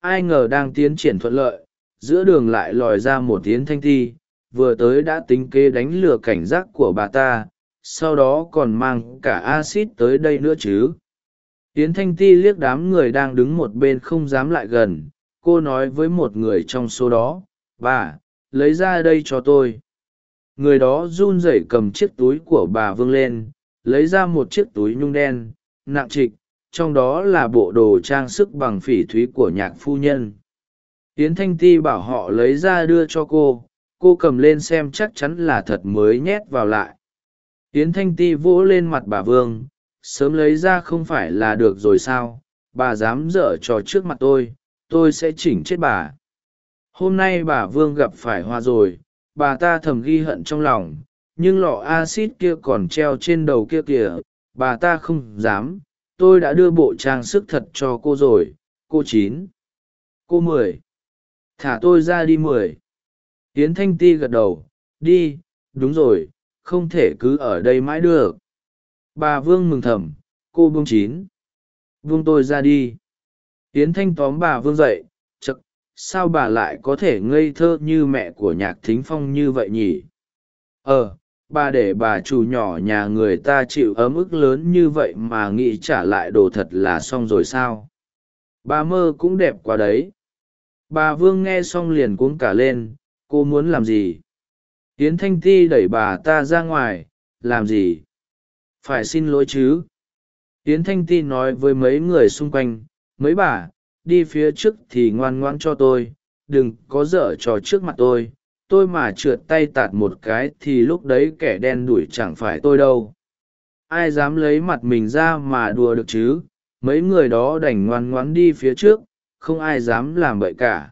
Ai ngờ đang tiến triển thuận lợi, giữa đường lại lòi ra một tiếng thanh thi vừa tới đã tính kế đánh lừa cảnh giác của bà ta, sau đó còn mang cả acid tới đây nữa chứ yến thanh ti liếc đám người đang đứng một bên không dám lại gần, cô nói với một người trong số đó, bà, lấy ra đây cho tôi. Người đó run rẩy cầm chiếc túi của bà vương lên, lấy ra một chiếc túi nhung đen, nặng trịch, trong đó là bộ đồ trang sức bằng phỉ thúy của nhạc phu nhân. Yến thanh ti bảo họ lấy ra đưa cho cô cô cầm lên xem chắc chắn là thật mới nhét vào lại. Yến thanh ti vỗ lên mặt bà vương sớm lấy ra không phải là được rồi sao? Bà dám dở trò trước mặt tôi tôi sẽ chỉnh chết bà. Hôm nay bà vương gặp phải hoa rồi, bà ta thầm ghi hận trong lòng, nhưng lọ acid kia còn treo trên đầu kia kìa, bà ta không dám. Tôi đã đưa bộ trang sức thật cho cô rồi, cô chín, cô mười. Thả tôi ra đi mười. Tiến thanh ti gật đầu, đi, đúng rồi, không thể cứ ở đây mãi được bà vương mừng thầm, cô buông chín, vương tôi ra đi. Tiến thanh tóm bà vương dậy chực sao bà lại có thể ngây thơ như mẹ của nhạc thính phong như vậy nhỉ? Ờ bà để bà chủ nhỏ nhà người ta chịu ấm ức lớn như vậy mà nghĩ trả lại đồ thật là xong rồi sao? Bà mơ cũng đẹp quá đấy. Bà vương nghe xong liền cuống cả lên, cô muốn làm gì? Tiến thanh ti đẩy bà ta ra ngoài, làm gì? Phải xin lỗi chứ? Tiến thanh ti nói với mấy người xung quanh, mấy bà, đi phía trước thì ngoan ngoãn cho tôi, đừng có dở trò trước mặt tôi. Tôi mà trượt tay tạt một cái thì lúc đấy kẻ đen đuổi chẳng phải tôi đâu. Ai dám lấy mặt mình ra mà đùa được chứ? Mấy người đó đành ngoan ngoãn đi phía trước, không ai dám làm vậy cả.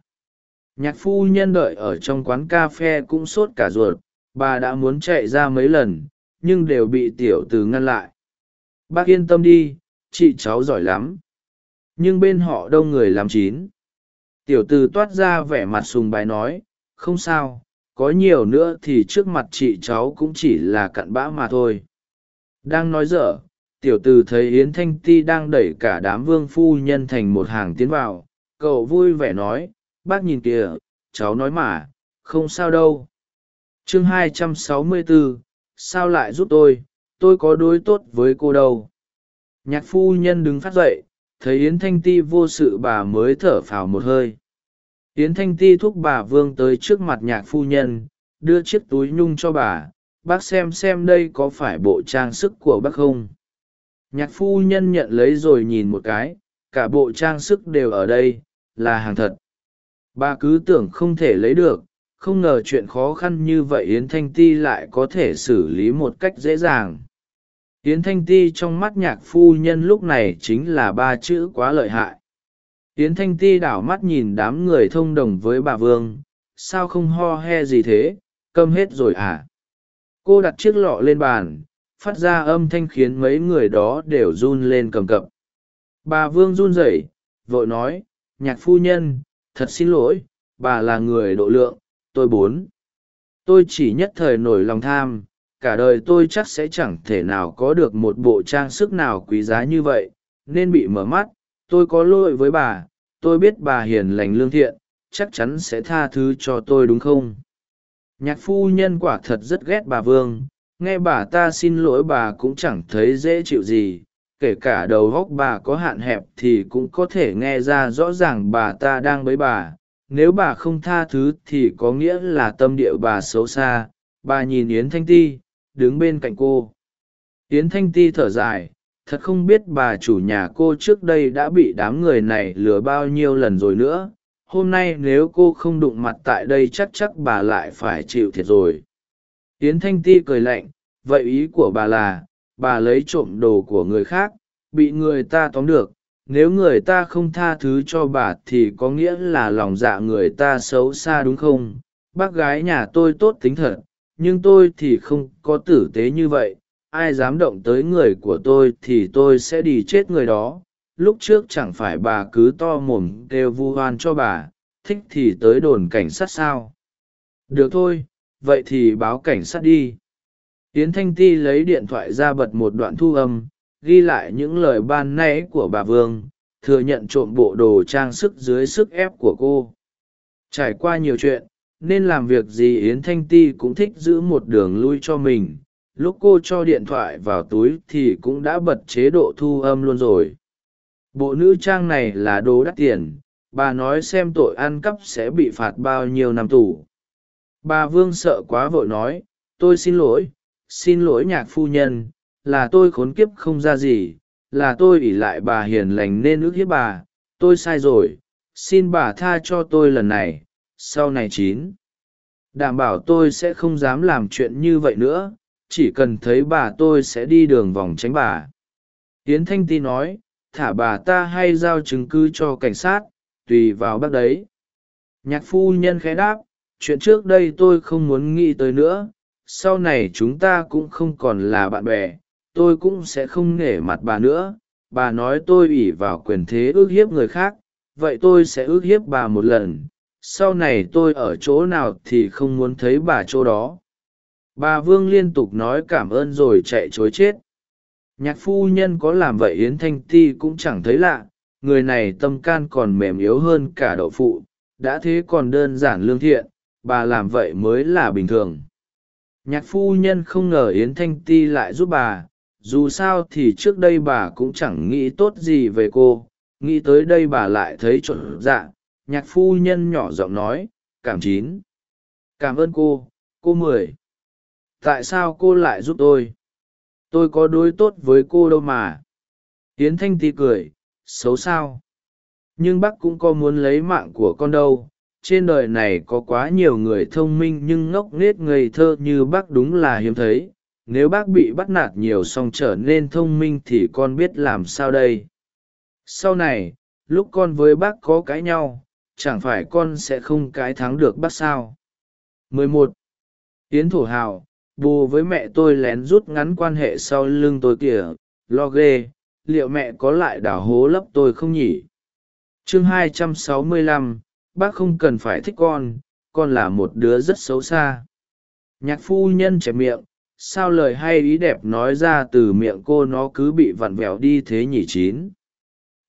Nhạc phu nhân đợi ở trong quán cà phê cũng sốt cả ruột, bà đã muốn chạy ra mấy lần nhưng đều bị tiểu từ ngăn lại. Bác yên tâm đi chị cháu giỏi lắm. Nhưng bên họ đông người làm chín. Tiểu từ toát ra vẻ mặt sùng bài nói không sao có nhiều nữa thì trước mặt chị cháu cũng chỉ là cặn bã mà thôi. Đang nói dở tiểu từ thấy yến thanh ti đang đẩy cả đám vương phu nhân thành một hàng tiến vào. Cậu vui vẻ nói bác nhìn kìa cháu nói mà không sao đâu. Chương 264, sao lại giúp tôi? Tôi có đối tốt với cô đâu? Nhạc phu nhân đứng phát dậy, thấy yến thanh ti vô sự bà mới thở phào một hơi. Yến thanh ti thúc bà vương tới trước mặt nhạc phu nhân, đưa chiếc túi nhung cho bà, bác xem xem đây có phải bộ trang sức của bác không? Nhạc phu nhân nhận lấy rồi nhìn một cái, cả bộ trang sức đều ở đây, là hàng thật. Bà cứ tưởng không thể lấy được không ngờ chuyện khó khăn như vậy yến thanh ti lại có thể xử lý một cách dễ dàng. Yến thanh ti trong mắt nhạc phu nhân lúc này chính là ba chữ quá lợi hại. Yến thanh ti đảo mắt nhìn đám người thông đồng với bà vương, sao không ho he gì thế, câm hết rồi à? Cô đặt chiếc lọ lên bàn, phát ra âm thanh khiến mấy người đó đều run lên cầm cập. Bà vương run rẩy, vội nói, nhạc phu nhân, thật xin lỗi, bà là người độ lượng tôi bốn. Tôi chỉ nhất thời nổi lòng tham, cả đời tôi chắc sẽ chẳng thể nào có được một bộ trang sức nào quý giá như vậy, nên bị mở mắt. Tôi có lỗi với bà, tôi biết bà hiền lành lương thiện, chắc chắn sẽ tha thứ cho tôi đúng không? Nhạc phu nhân quả thật rất ghét bà vương, nghe bà ta xin lỗi bà cũng chẳng thấy dễ chịu gì, kể cả đầu góc bà có hạn hẹp thì cũng có thể nghe ra rõ ràng bà ta đang bấy bà nếu bà không tha thứ thì có nghĩa là tâm địa bà xấu xa. Bà nhìn yến thanh ti, đứng bên cạnh cô. Yến thanh ti thở dài, thật không biết bà chủ nhà cô trước đây đã bị đám người này lừa bao nhiêu lần rồi nữa. Hôm nay nếu cô không đụng mặt tại đây chắc chắc bà lại phải chịu thiệt rồi. Yến thanh ti cười lạnh, vậy ý của bà là, bà lấy trộm đồ của người khác, bị người ta tóm được nếu người ta không tha thứ cho bà thì có nghĩa là lòng dạ người ta xấu xa đúng không? Bác gái nhà tôi tốt tính thật, nhưng tôi thì không có tử tế như vậy. Ai dám động tới người của tôi thì tôi sẽ đi chết người đó. Lúc trước chẳng phải bà cứ to mồm kêu vu oan cho bà, thích thì tới đồn cảnh sát sao? Được thôi, vậy thì báo cảnh sát đi. Yến thanh ti lấy điện thoại ra bật một đoạn thu âm ghi lại những lời ban nãy của bà vương, thừa nhận trộm bộ đồ trang sức dưới sức ép của cô. Trải qua nhiều chuyện, nên làm việc gì yến thanh ti cũng thích giữ một đường lui cho mình. Lúc cô cho điện thoại vào túi thì cũng đã bật chế độ thu âm luôn rồi. Bộ nữ trang này là đồ đắt tiền, bà nói xem tội ăn cắp sẽ bị phạt bao nhiêu năm tù. Bà vương sợ quá vội nói, tôi xin lỗi xin lỗi nhạc phu nhân là tôi khốn kiếp không ra gì, là tôi ỉ lại bà hiền lành nên ước hiếp bà. Tôi sai rồi, xin bà tha cho tôi lần này, sau này chín. Đảm bảo tôi sẽ không dám làm chuyện như vậy nữa, chỉ cần thấy bà tôi sẽ đi đường vòng tránh bà. Tiến thanh ti nói, thả bà ta hay giao chứng cứ cho cảnh sát, tùy vào bác đấy. Nhạc phu nhân khẽ đáp, chuyện trước đây tôi không muốn nghĩ tới nữa, sau này chúng ta cũng không còn là bạn bè tôi cũng sẽ không nể mặt bà nữa. Bà nói tôi ủy vào quyền thế ước hiếp người khác, vậy tôi sẽ ước hiếp bà một lần. Sau này tôi ở chỗ nào thì không muốn thấy bà chỗ đó. Bà vương liên tục nói cảm ơn rồi chạy chối chết. Nhạc phu nhân có làm vậy yến thanh ti cũng chẳng thấy lạ. Người này tâm can còn mềm yếu hơn cả đậu phụ. Đã thế còn đơn giản lương thiện, bà làm vậy mới là bình thường. Nhạc phu nhân không ngờ yến thanh ti lại giúp bà dù sao thì trước đây bà cũng chẳng nghĩ tốt gì về cô, nghĩ tới đây bà lại thấy trộn dạ nhạc phu nhân nhỏ giọng nói, cảm chín. Cảm ơn cô cô mười. Tại sao cô lại giúp tôi? Tôi có đối tốt với cô đâu mà. Tiến thanh ti cười, xấu sao? Nhưng bác cũng có muốn lấy mạng của con đâu. Trên đời này có quá nhiều người thông minh nhưng ngốc nghếch ngây thơ như bác đúng là hiếm thấy nếu bác bị bắt nạt nhiều xong trở nên thông minh thì con biết làm sao đây? Sau này lúc con với bác có cãi nhau chẳng phải con sẽ không cãi thắng được bác sao? 11. yến thổ hào bù với mẹ tôi lén rút ngắn quan hệ sau lưng tôi kìa lo ghê liệu mẹ có lại đảo hố lấp tôi không nhỉ? Chương 265, bác không cần phải thích con con là một đứa rất xấu xa. Nhạc phu nhân trẻ miệng sao lời hay ý đẹp nói ra từ miệng cô nó cứ bị vặn vẹo đi thế nhỉ chín?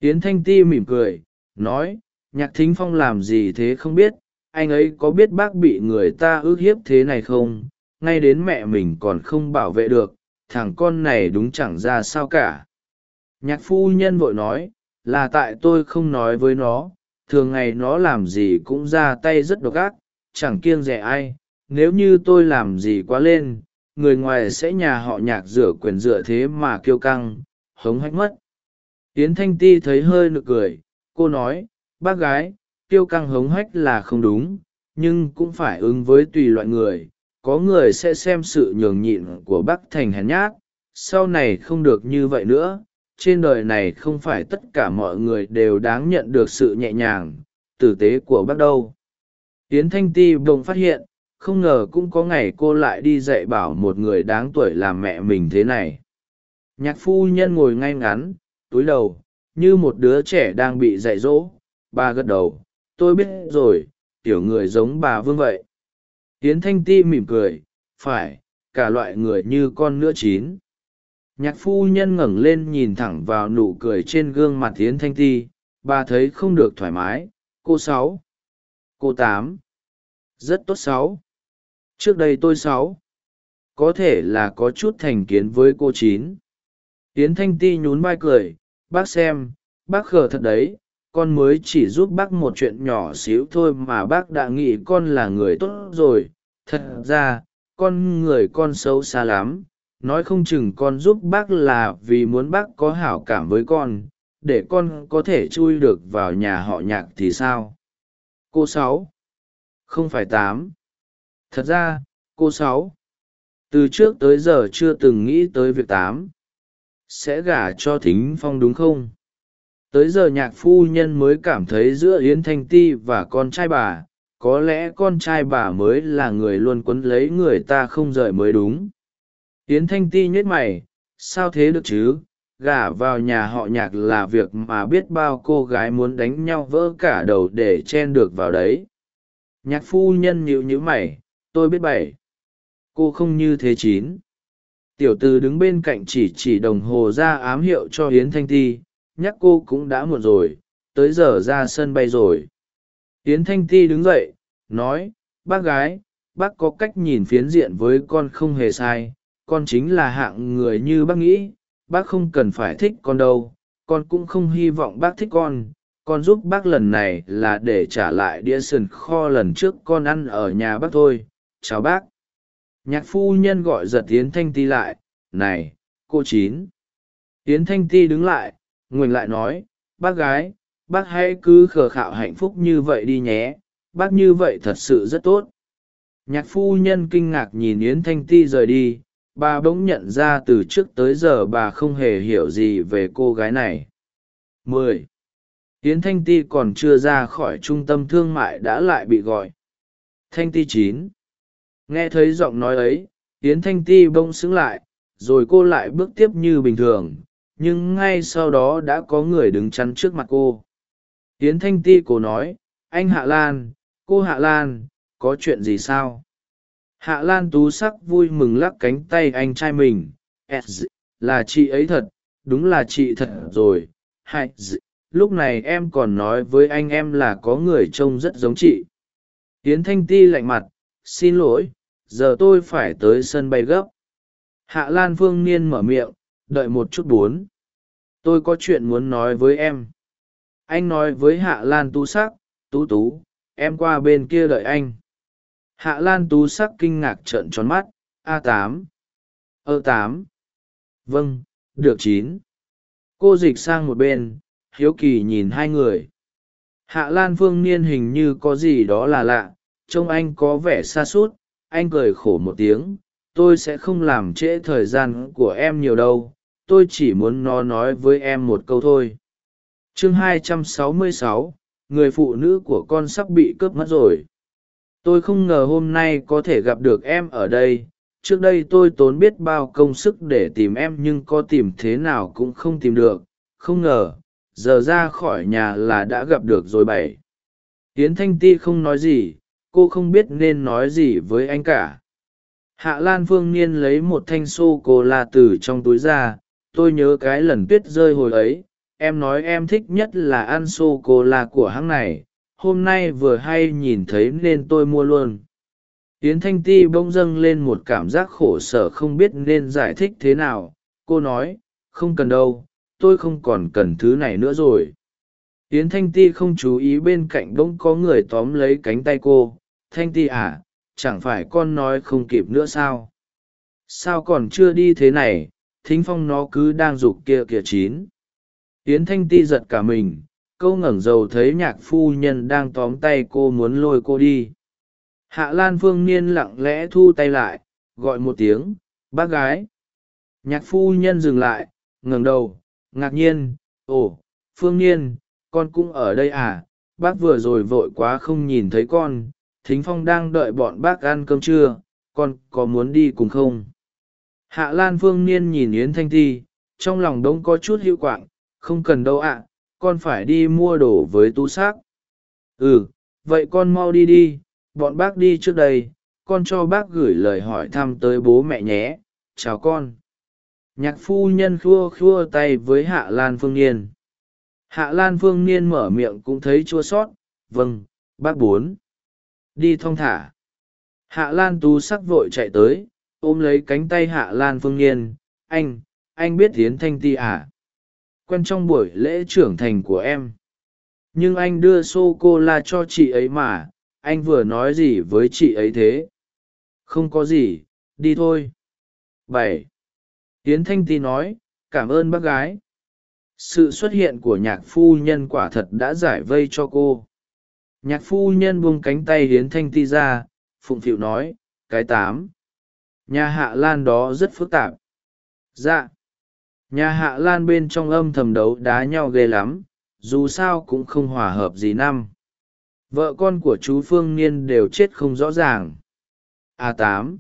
Yến thanh ti mỉm cười, nói, nhạc thính phong làm gì thế không biết? Anh ấy có biết bác bị người ta ước hiếp thế này không? Ngay đến mẹ mình còn không bảo vệ được, thằng con này đúng chẳng ra sao cả. Nhạc phu nhân vội nói, là tại tôi không nói với nó, thường ngày nó làm gì cũng ra tay rất độc ác, chẳng kiêng rẻ ai. Nếu như tôi làm gì quá lên người ngoài sẽ nhà họ nhạc rửa quyền rửa thế mà kiêu căng, hống hách mất. Yến thanh ti thấy hơi nực cười, cô nói, bác gái, kiêu căng hống hách là không đúng, nhưng cũng phải ứng với tùy loại người, có người sẽ xem sự nhường nhịn của bác thành hèn nhát, sau này không được như vậy nữa, trên đời này không phải tất cả mọi người đều đáng nhận được sự nhẹ nhàng, tử tế của bác đâu. Yến thanh ti bỗng phát hiện không ngờ cũng có ngày cô lại đi dạy bảo một người đáng tuổi làm mẹ mình thế này. Nhạc phu nhân ngồi ngay ngắn, túi đầu, như một đứa trẻ đang bị dạy dỗ. Bà gật đầu, tôi biết rồi, tiểu người giống bà vương vậy. Tiến thanh ti mỉm cười, phải, cả loại người như con nữa chín. Nhạc phu nhân ngẩng lên nhìn thẳng vào nụ cười trên gương mặt tiến thanh ti, bà thấy không được thoải mái. Cô sáu, cô tám. Rất tốt sáu trước đây tôi sáu. Có thể là có chút thành kiến với cô chín. Yến thanh ti nhún vai cười, bác xem, bác khờ thật đấy, con mới chỉ giúp bác một chuyện nhỏ xíu thôi mà bác đã nghĩ con là người tốt rồi. Thật ra, con người con xấu xa lắm. Nói không chừng con giúp bác là vì muốn bác có hảo cảm với con. Để con có thể chui được vào nhà họ nhạc thì sao? Cô sáu. Không phải tám thật ra, cô sáu, từ trước tới giờ chưa từng nghĩ tới việc tám sẽ gả cho thính phong đúng không? Tới giờ nhạc phu nhân mới cảm thấy giữa yến thanh ti và con trai bà, có lẽ con trai bà mới là người luôn quấn lấy người ta không rời mới đúng. Yến thanh ti nhếch mày, sao thế được chứ? Gả vào nhà họ nhạc là việc mà biết bao cô gái muốn đánh nhau vỡ cả đầu để chen được vào đấy. Nhạc phu nhân nhịu nhữ mày tôi biết bảy. Cô không như thế chín. Tiểu t đứng bên cạnh chỉ chỉ đồng hồ ra ám hiệu cho hiến thanh ti, nhắc cô cũng đã muộn rồi, tới giờ ra sân bay rồi. Hiến thanh ti đứng dậy, nói, bác gái, bác có cách nhìn phiến diện với con không hề sai, con chính là hạng người như bác nghĩ, bác không cần phải thích con đâu, con cũng không hy vọng bác thích con con giúp bác lần này là để trả lại đĩa sườn kho lần trước con ăn ở nhà bác thôi chào bác. Nhạc phu nhân gọi giật yến thanh ti lại, này, cô chín. Yến thanh ti đứng lại nguỳnh lại nói, bác gái, bác hãy cứ khờ khạo hạnh phúc như vậy đi nhé, bác như vậy thật sự rất tốt. Nhạc phu nhân kinh ngạc nhìn yến thanh ti rời đi, bà bỗng nhận ra từ trước tới giờ bà không hề hiểu gì về cô gái này. Mười. Yến thanh ti còn chưa ra khỏi trung tâm thương mại đã lại bị gọi. Thanh ti chín nghe thấy giọng nói ấy, yến thanh ti bông xứng lại, rồi cô lại bước tiếp như bình thường, nhưng ngay sau đó đã có người đứng chắn trước mặt cô. Yến thanh ti cô nói, anh hạ lan, cô hạ lan, có chuyện gì sao? Hạ lan tú sắc vui mừng lắc cánh tay anh trai mình là chị ấy thật, đúng là chị thật rồi, hay lúc này em còn nói với anh em là có người trông rất giống chị. Tiến thanh ti lạnh mặt, xin lỗi giờ tôi phải tới sân bay gấp. Hạ lan phương niên mở miệng, đợi một chút bốn. Tôi có chuyện muốn nói với em. Anh nói với hạ lan tú sắc, tú tú, em qua bên kia đợi anh. Hạ lan tú sắc kinh ngạc trợn tròn mắt, a tám. Ơ tám. Vâng được chín. Cô dịch sang một bên, hiếu kỳ nhìn hai người. Hạ lan phương niên hình như có gì đó là lạ, trông anh có vẻ xa suốt anh cười khổ một tiếng tôi sẽ không làm trễ thời gian của em nhiều đâu tôi chỉ muốn nó nói với em một câu thôi. Chương 266, người phụ nữ của con sắp bị cướp mất rồi. Tôi không ngờ hôm nay có thể gặp được em ở đây. Trước đây tôi tốn biết bao công sức để tìm em nhưng có tìm thế nào cũng không tìm được. Không ngờ giờ ra khỏi nhà là đã gặp được rồi bảy. Tiến thanh ti không nói gì cô không biết nên nói gì với anh cả. Hạ lan phương niên lấy một thanh sô cô la từ trong túi ra, tôi nhớ cái lần tuyết rơi hồi ấy, em nói em thích nhất là ăn sô cô la của hãng này, hôm nay vừa hay nhìn thấy nên tôi mua luôn. Yến thanh ti bỗng dâng lên một cảm giác khổ sở không biết nên giải thích thế nào. Cô nói, không cần đâu, tôi không còn cần thứ này nữa rồi. Yến thanh ti không chú ý bên cạnh bỗng có người tóm lấy cánh tay cô thanh ti à chẳng phải con nói không kịp nữa sao? Sao còn chưa đi thế này, thính phong nó cứ đang g ụ c kia kìa chín. Yến thanh ti giật cả mình, câu ngẩng dầu thấy nhạc phu nhân đang tóm tay cô muốn lôi cô đi. Hạ lan phương niên lặng lẽ thu tay lại, gọi một tiếng, bác gái. Nhạc phu nhân dừng lại, ngẩng đầu, ngạc nhiên, ồ, phương niên, con cũng ở đây à? Bác vừa rồi vội quá không nhìn thấy con thính phong đang đợi bọn bác ăn cơm trưa, con có muốn đi cùng không? Hạ lan phương niên nhìn yến thanh thi trong lòng đống có chút hữu quạng, không cần đâu ạ, con phải đi mua đồ với tú xác. Ừ vậy con mau đi đi, bọn bác đi trước đây, con cho bác gửi lời hỏi thăm tới bố mẹ nhé, chào con. Nhạc phu nhân khua khua tay với hạ lan phương niên. Hạ lan phương niên mở miệng cũng thấy chua sót vâng bác bốn đi thong thả. Hạ lan tú sắc vội chạy tới, ôm lấy cánh tay hạ lan phương nhiên. Anh anh biết tiến thanh ti à? quen trong buổi lễ trưởng thành của em. Nhưng anh đưa sô cô la cho chị ấy mà, anh vừa nói gì với chị ấy thế? Không có gì, đi thôi. Bảy. Tiến thanh ti nói, cảm ơn bác gái. Sự xuất hiện của nhạc phu nhân quả thật đã giải vây cho cô nhạc phu nhân buông cánh tay hiến thanh ti ra, phụng phịu nói, cái tám. Nhà hạ lan đó rất phức tạp. Dạ. Nhà hạ lan bên trong âm thầm đấu đá nhau ghê lắm, dù sao cũng không hòa hợp gì năm. Vợ con của chú phương niên đều chết không rõ ràng. A tám.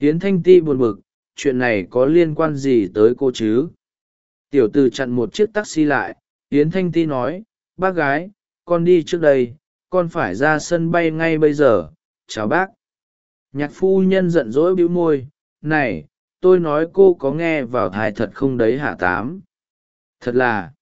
Hiến thanh ti buồn bực, chuyện này có liên quan gì tới cô chứ? Tiểu từ chặn một chiếc taxi lại, hiến thanh ti nói, bác gái, con đi trước đây con phải ra sân bay ngay bây giờ. Chào bác. Nhạc phu nhân giận dỗi bĩu môi. Này, tôi nói cô có nghe vào thai thật không đấy hả tám? Thật là.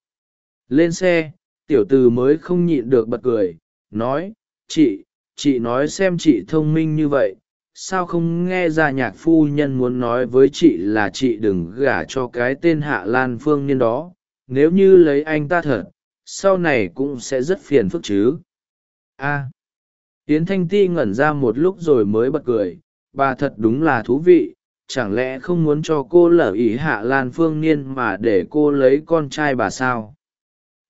Lên xe, tiểu từ mới không nhịn được bật cười. Nói, chị chị nói xem chị thông minh như vậy. Sao không nghe ra nhạc phu nhân muốn nói với chị là chị đừng gả cho cái tên hạ lan phương niên đó. Nếu như lấy anh ta thật, sau này cũng sẽ rất phiền phức chứ a. À, tiến thanh ti ngẩn ra một lúc rồi mới bật cười. Bà thật đúng là thú vị. Chẳng lẽ không muốn cho cô lở ý hạ lan phương niên mà để cô lấy con trai bà sao?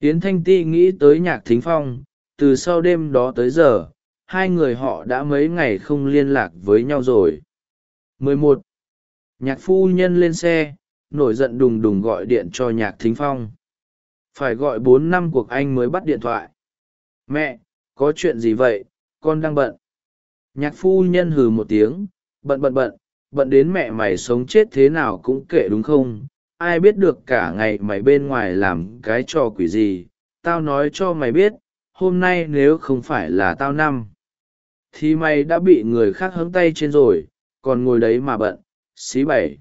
Yến thanh ti nghĩ tới nhạc thính phong. Từ sau đêm đó tới giờ hai người họ đã mấy ngày không liên lạc với nhau rồi. 11. nhạc phu nhân lên xe nổi giận đùng đùng gọi điện cho nhạc thính phong. Phải gọi bốn năm cuộc anh mới bắt điện thoại. Mẹ có chuyện gì vậy, con đang bận. Nhạc phu nhân hừ một tiếng, bận bận bận bận đến mẹ mày sống chết thế nào cũng kể đúng không? Ai biết được cả ngày mày bên ngoài làm cái trò quỷ gì, tao nói cho mày biết, hôm nay nếu không phải là tao năm, thì mày đã bị người khác hứng tay trên rồi, còn ngồi đấy mà bận, xí bảy.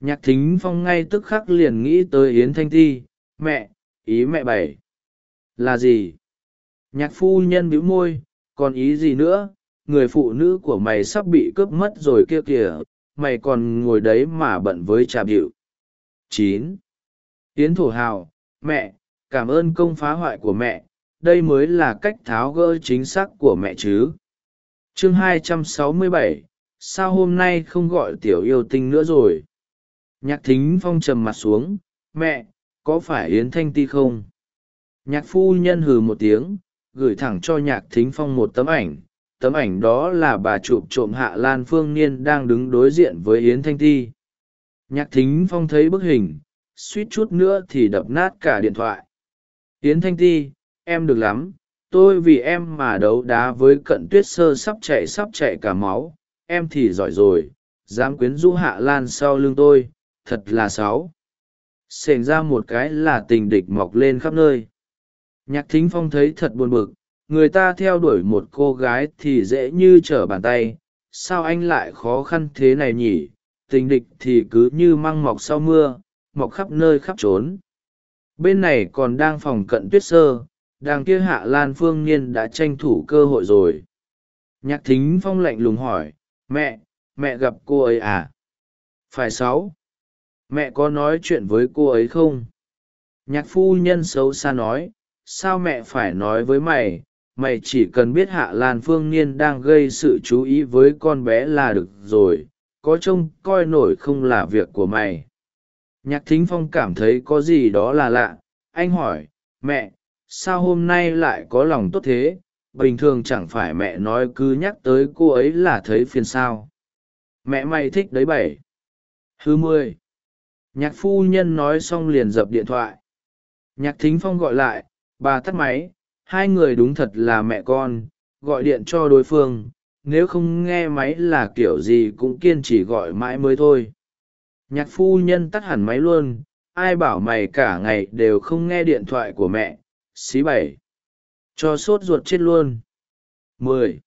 Nhạc thính phong ngay tức khắc liền nghĩ tới yến thanh ti, mẹ, ý mẹ bảy. Là gì? Nhạc phu nhân bĩu môi còn ý gì nữa? Người phụ nữ của mày sắp bị cướp mất rồi kia kìa mày còn ngồi đấy mà bận với trà bịu. Chín. Yến thổ hào mẹ cảm ơn công phá hoại của mẹ đây mới là cách tháo gỡ chính xác của mẹ chứ. Chương 267, sao hôm nay không gọi tiểu yêu tinh nữa rồi? Nhạc thính phong trầm mặt xuống mẹ có phải yến thanh ti không? Nhạc phu nhân hừ một tiếng gửi thẳng cho nhạc thính phong một tấm ảnh. Tấm ảnh đó là bà chụp trộm hạ lan phương niên đang đứng đối diện với yến thanh ti. Nhạc thính phong thấy bức hình, suýt chút nữa thì đập nát cả điện thoại. Yến thanh ti, em được lắm. Tôi vì em mà đấu đá với cận tuyết sơ sắp chạy sắp chạy cả máu. Em thì giỏi rồi, dám quyến rũ hạ lan sau lưng tôi, thật là sáu Xảy ra một cái là tình địch mọc lên khắp nơi nhạc thính phong thấy thật buồn bực, người ta theo đuổi một cô gái thì dễ như trở bàn tay, sao anh lại khó khăn thế này nhỉ? Tình địch thì cứ như măng mọc sau mưa, mọc khắp nơi khắp trốn bên này còn đang phòng cận tuyết sơ đàng kia hạ lan phương niên đã tranh thủ cơ hội rồi. Nhạc thính phong lạnh lùng hỏi, mẹ mẹ gặp cô ấy à? Phải sáu. Mẹ có nói chuyện với cô ấy không? Nhạc phu nhân xấu xa nói sao mẹ phải nói với mày mày chỉ cần biết hạ lan phương niên đang gây sự chú ý với con bé là được rồi, có trông coi nổi không là việc của mày. Nhạc thính phong cảm thấy có gì đó là lạ, anh hỏi, mẹ, sao hôm nay lại có lòng tốt thế, bình thường chẳng phải mẹ nói cứ nhắc tới cô ấy là thấy phiền sao. Mẹ mày thích đấy bảy. Thứ mười. Nhạc phu nhân nói xong liền dập điện thoại. Nhạc thính phong gọi lại bà tắt máy, hai người đúng thật là mẹ con, gọi điện cho đối phương, nếu không nghe máy là kiểu gì cũng kiên trì gọi mãi mới thôi. Nhạc phu nhân tắt hẳn máy luôn, ai bảo mày cả ngày đều không nghe điện thoại của mẹ, xí bảy. Cho sốt ruột chết luôn. Mười.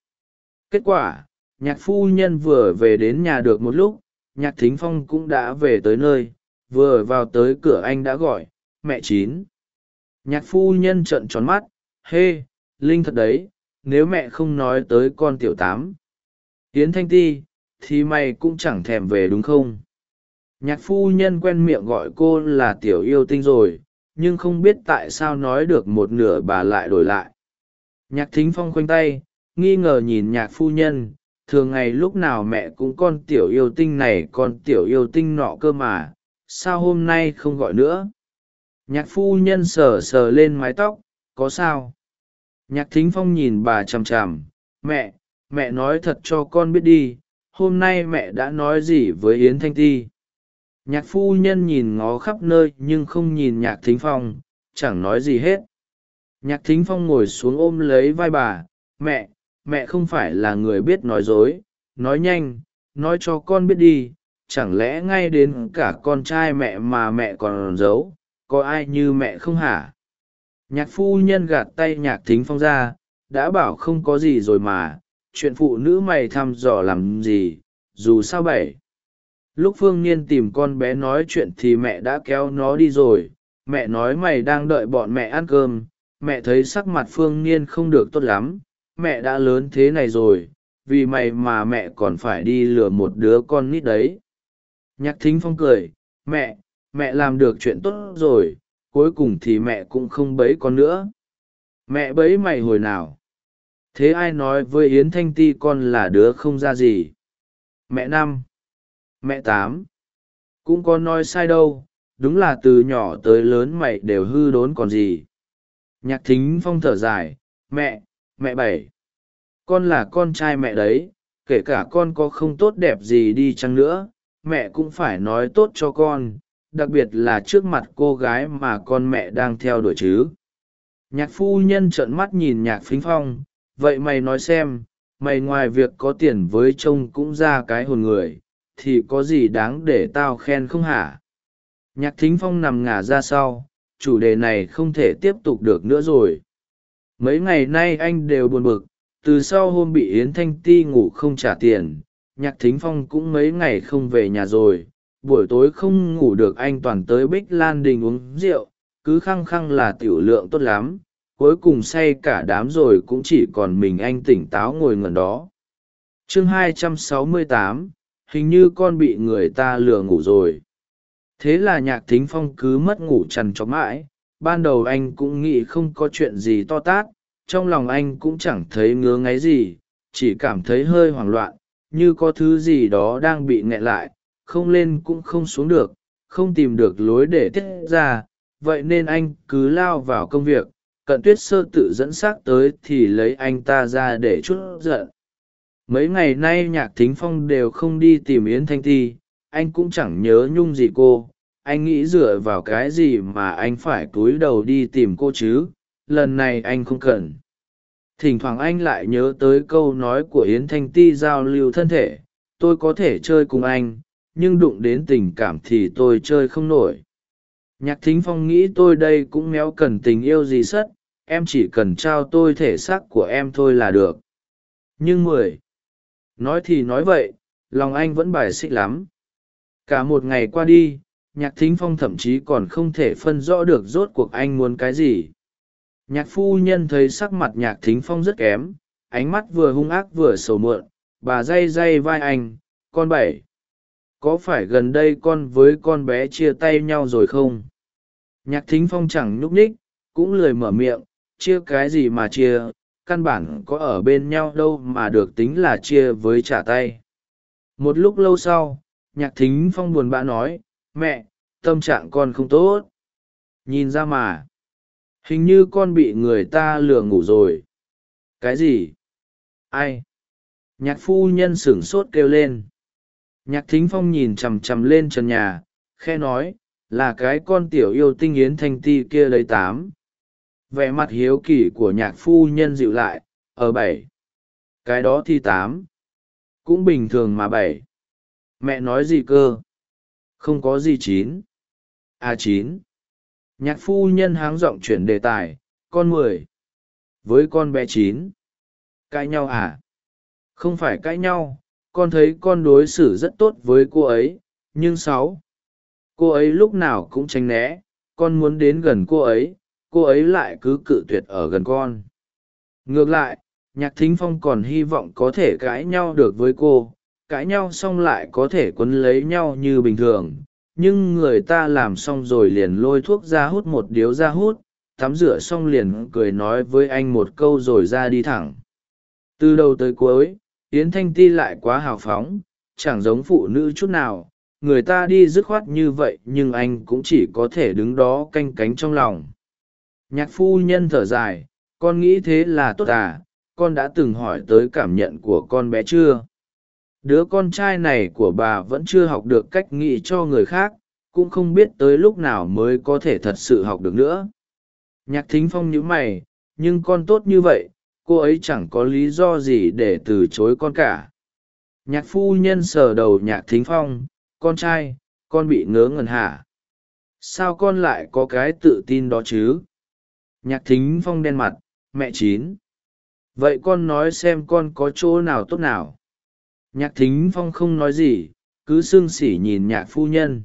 Kết quả, nhạc phu nhân vừa về đến nhà được một lúc, nhạc thính phong cũng đã về tới nơi, vừa vào tới cửa anh đã gọi, mẹ chín nhạc phu nhân trợn tròn mắt, hê, linh thật đấy, nếu mẹ không nói tới con tiểu tám, yến thanh ti, thì mày cũng chẳng thèm về đúng không? Nhạc phu nhân quen miệng gọi cô là tiểu yêu tinh rồi, nhưng không biết tại sao nói được một nửa bà lại đổi lại. Nhạc thính phong khoanh tay, nghi ngờ nhìn nhạc phu nhân, thường ngày lúc nào mẹ cũng con tiểu yêu tinh này, con tiểu yêu tinh nọ cơ mà, sao hôm nay không gọi nữa? Nhạc phu nhân sờ sờ lên mái tóc, có sao? Nhạc thính phong nhìn bà chằm chằm, mẹ mẹ nói thật cho con biết đi, hôm nay mẹ đã nói gì với yến thanh ti? Nhạc phu nhân nhìn ngó khắp nơi nhưng không nhìn nhạc thính phong, chẳng nói gì hết. Nhạc thính phong ngồi xuống ôm lấy vai bà, mẹ mẹ không phải là người biết nói dối, nói nhanh, nói cho con biết đi, chẳng lẽ ngay đến cả con trai mẹ mà mẹ còn giấu? Có ai như mẹ không hả? Nhạc phu nhân gạt tay nhạc thính phong ra, đã bảo không có gì rồi mà, chuyện phụ nữ mày thăm dò làm gì, dù sao bảy lúc phương niên tìm con bé nói chuyện thì mẹ đã kéo nó đi rồi, mẹ nói mày đang đợi bọn mẹ ăn cơm, mẹ thấy sắc mặt phương niên không được tốt lắm, mẹ đã lớn thế này rồi, vì mày mà mẹ còn phải đi lừa một đứa con nít đấy. Nhạc thính phong cười, mẹ mẹ làm được chuyện tốt rồi, cuối cùng thì mẹ cũng không bấy con nữa. Mẹ bấy mày hồi nào? Thế ai nói với yến thanh ti con là đứa không ra gì? Mẹ năm? Mẹ tám? Cũng có nói sai đâu, đúng là từ nhỏ tới lớn mày đều hư đốn còn gì. Nhạc thính phong thở dài, mẹ mẹ bảy. Con là con trai mẹ đấy, kể cả con có không tốt đẹp gì đi chăng nữa, mẹ cũng phải nói tốt cho con đặc biệt là trước mặt cô gái mà con mẹ đang theo đuổi chứ. Nhạc phu nhân trợn mắt nhìn nhạc phính phong, vậy mày nói xem, mày ngoài việc có tiền với trông cũng ra cái hồn người, thì có gì đáng để tao khen không hả? Nhạc thính phong nằm ngả ra sau, chủ đề này không thể tiếp tục được nữa rồi. Mấy ngày nay anh đều buồn bực, từ sau hôm bị yến thanh ti ngủ không trả tiền, nhạc thính phong cũng mấy ngày không về nhà rồi buổi tối không ngủ được anh toàn tới bích lan đình uống rượu cứ khăng khăng là tiểu lượng tốt lắm. Cuối cùng say cả đám rồi cũng chỉ còn mình anh tỉnh táo ngồi ngẩn đó. Chương 268, hình như con bị người ta lừa ngủ rồi. Thế là nhạc thính phong cứ mất ngủ trằn trọc mãi. Ban đầu anh cũng nghĩ không có chuyện gì to tát trong lòng anh cũng chẳng thấy ngứa ngáy gì chỉ cảm thấy hơi hoảng loạn như có thứ gì đó đang bị nghẹn lại không lên cũng không xuống được, không tìm được lối để tiết ra, vậy nên anh cứ lao vào công việc, cận tuyết sơ tự dẫn xác tới thì lấy anh ta ra để chút giận. Mấy ngày nay nhạc thính phong đều không đi tìm yến thanh ti, anh cũng chẳng nhớ nhung gì cô, anh nghĩ dựa vào cái gì mà anh phải cúi đầu đi tìm cô chứ, lần này anh không cần. Thỉnh thoảng anh lại nhớ tới câu nói của yến thanh ti giao lưu thân thể, tôi có thể chơi cùng anh nhưng đụng đến tình cảm thì tôi chơi không nổi. Nhạc thính phong nghĩ tôi đây cũng méo cần tình yêu gì sất, em chỉ cần trao tôi thể xác của em thôi là được. Nhưng mười, nói thì nói vậy, lòng anh vẫn bài xích lắm. Cả một ngày qua đi, nhạc thính phong thậm chí còn không thể phân rõ được rốt cuộc anh muốn cái gì. Nhạc phu nhân thấy sắc mặt nhạc thính phong rất kém, ánh mắt vừa hung ác vừa sầu mượn bà day day vai anh, con bảy có phải gần đây con với con bé chia tay nhau rồi không? Nhạc thính phong chẳng nhúc nhích, cũng lười mở miệng, chia cái gì mà chia, căn bản có ở bên nhau đâu mà được tính là chia với trả tay. Một lúc lâu sau, nhạc thính phong buồn bã nói, mẹ, tâm trạng con không tốt. Nhìn ra mà. Hình như con bị người ta lừa ngủ rồi. Cái gì? Ai? Nhạc phu nhân sửng sốt kêu lên nhạc thính phong nhìn chằm chằm lên trần nhà khe nói, là cái con tiểu yêu tinh yến thanh ti kia lấy tám. Vẻ mặt hiếu kỳ của nhạc phu nhân dịu lại ở bảy. Cái đó thì tám. Cũng bình thường mà bảy. Mẹ nói gì cơ? Không có gì chín. À chín. Nhạc phu nhân háng g n g chuyển đề tài, con mười. Với con bé chín. Cãi nhau à? Không phải cãi nhau con thấy con đối xử rất tốt với cô ấy, nhưng sáu, cô ấy lúc nào cũng tránh né, con muốn đến gần cô ấy cô ấy lại cứ cự tuyệt ở gần con. Ngược lại, nhạc thính phong còn hy vọng có thể cãi nhau được với cô, cãi nhau xong lại có thể quấn lấy nhau như bình thường, nhưng người ta làm xong rồi liền lôi thuốc ra hút một điếu ra hút, tắm rửa xong liền cười nói với anh một câu rồi ra đi thẳng. Từ đầu tới cuối yến thanh ti lại quá hào phóng, chẳng giống phụ nữ chút nào. Người ta đi dứt khoát như vậy, nhưng anh cũng chỉ có thể đứng đó canh cánh trong lòng. Nhạc phu nhân thở dài, con nghĩ thế là tốt à con đã từng hỏi tới cảm nhận của con bé chưa? Đứa con trai này của bà vẫn chưa học được cách nghĩ cho người khác, cũng không biết tới lúc nào mới có thể thật sự học được nữa. Nhạc thính phong nhíu mày, nhưng con tốt như vậy cô ấy chẳng có lý do gì để từ chối con cả. Nhạc phu nhân sờ đầu nhạc thính phong, con trai, con bị ngớ ngẩn hả? Sao con lại có cái tự tin đó chứ? Nhạc thính phong đen mặt, mẹ chín, vậy con nói xem con có chỗ nào tốt nào. Nhạc thính phong không nói gì, cứ sương sỉ nhìn nhạc phu nhân.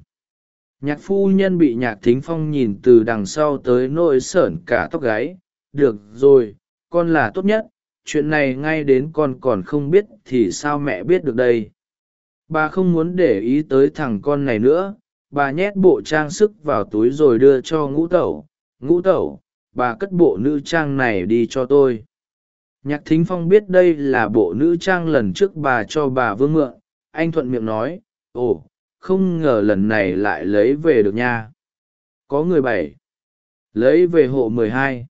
Nhạc phu nhân bị nhạc thính phong nhìn từ đằng sau tới nỗi sởn cả tóc gáy. Được rồi con là tốt nhất, chuyện này ngay đến con còn không biết thì sao mẹ biết được đây? Bà không muốn để ý tới thằng con này nữa, bà nhét bộ trang sức vào túi rồi đưa cho ngũ tẩu. Ngũ tẩu, bà cất bộ nữ trang này đi cho tôi. Nhạc thính phong biết đây là bộ nữ trang lần trước bà cho bà vương mượn. Anh thuận miệng nói, ồ, không ngờ lần này lại lấy về được nha. Có người bảy lấy về hộ mười hai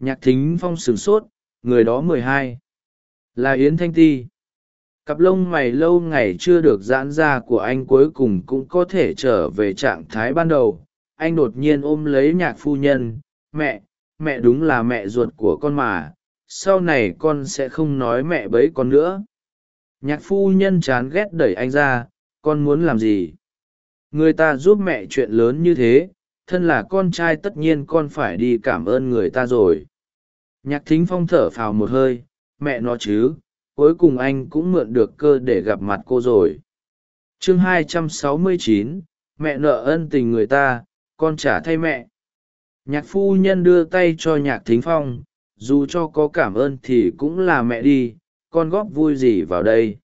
nhạc thính phong sửng sốt, người đó mười hai. Là yến thanh ti. Cặp lông mày lâu ngày chưa được giãn ra của anh cuối cùng cũng có thể trở về trạng thái ban đầu. Anh đột nhiên ôm lấy nhạc phu nhân, mẹ mẹ đúng là mẹ ruột của con mà, sau này con sẽ không nói mẹ bấy con nữa. Nhạc phu nhân chán ghét đẩy anh ra, con muốn làm gì? Người ta giúp mẹ chuyện lớn như thế, thân là con trai tất nhiên con phải đi cảm ơn người ta rồi nhạc thính phong thở phào một hơi mẹ nó chứ cuối cùng anh cũng mượn được cơ để gặp mặt cô rồi. Chương 269, mẹ nợ ân tình người ta con trả thay mẹ. Nhạc phu nhân đưa tay cho nhạc thính phong dù cho có cảm ơn thì cũng là mẹ đi con góp vui gì vào đây.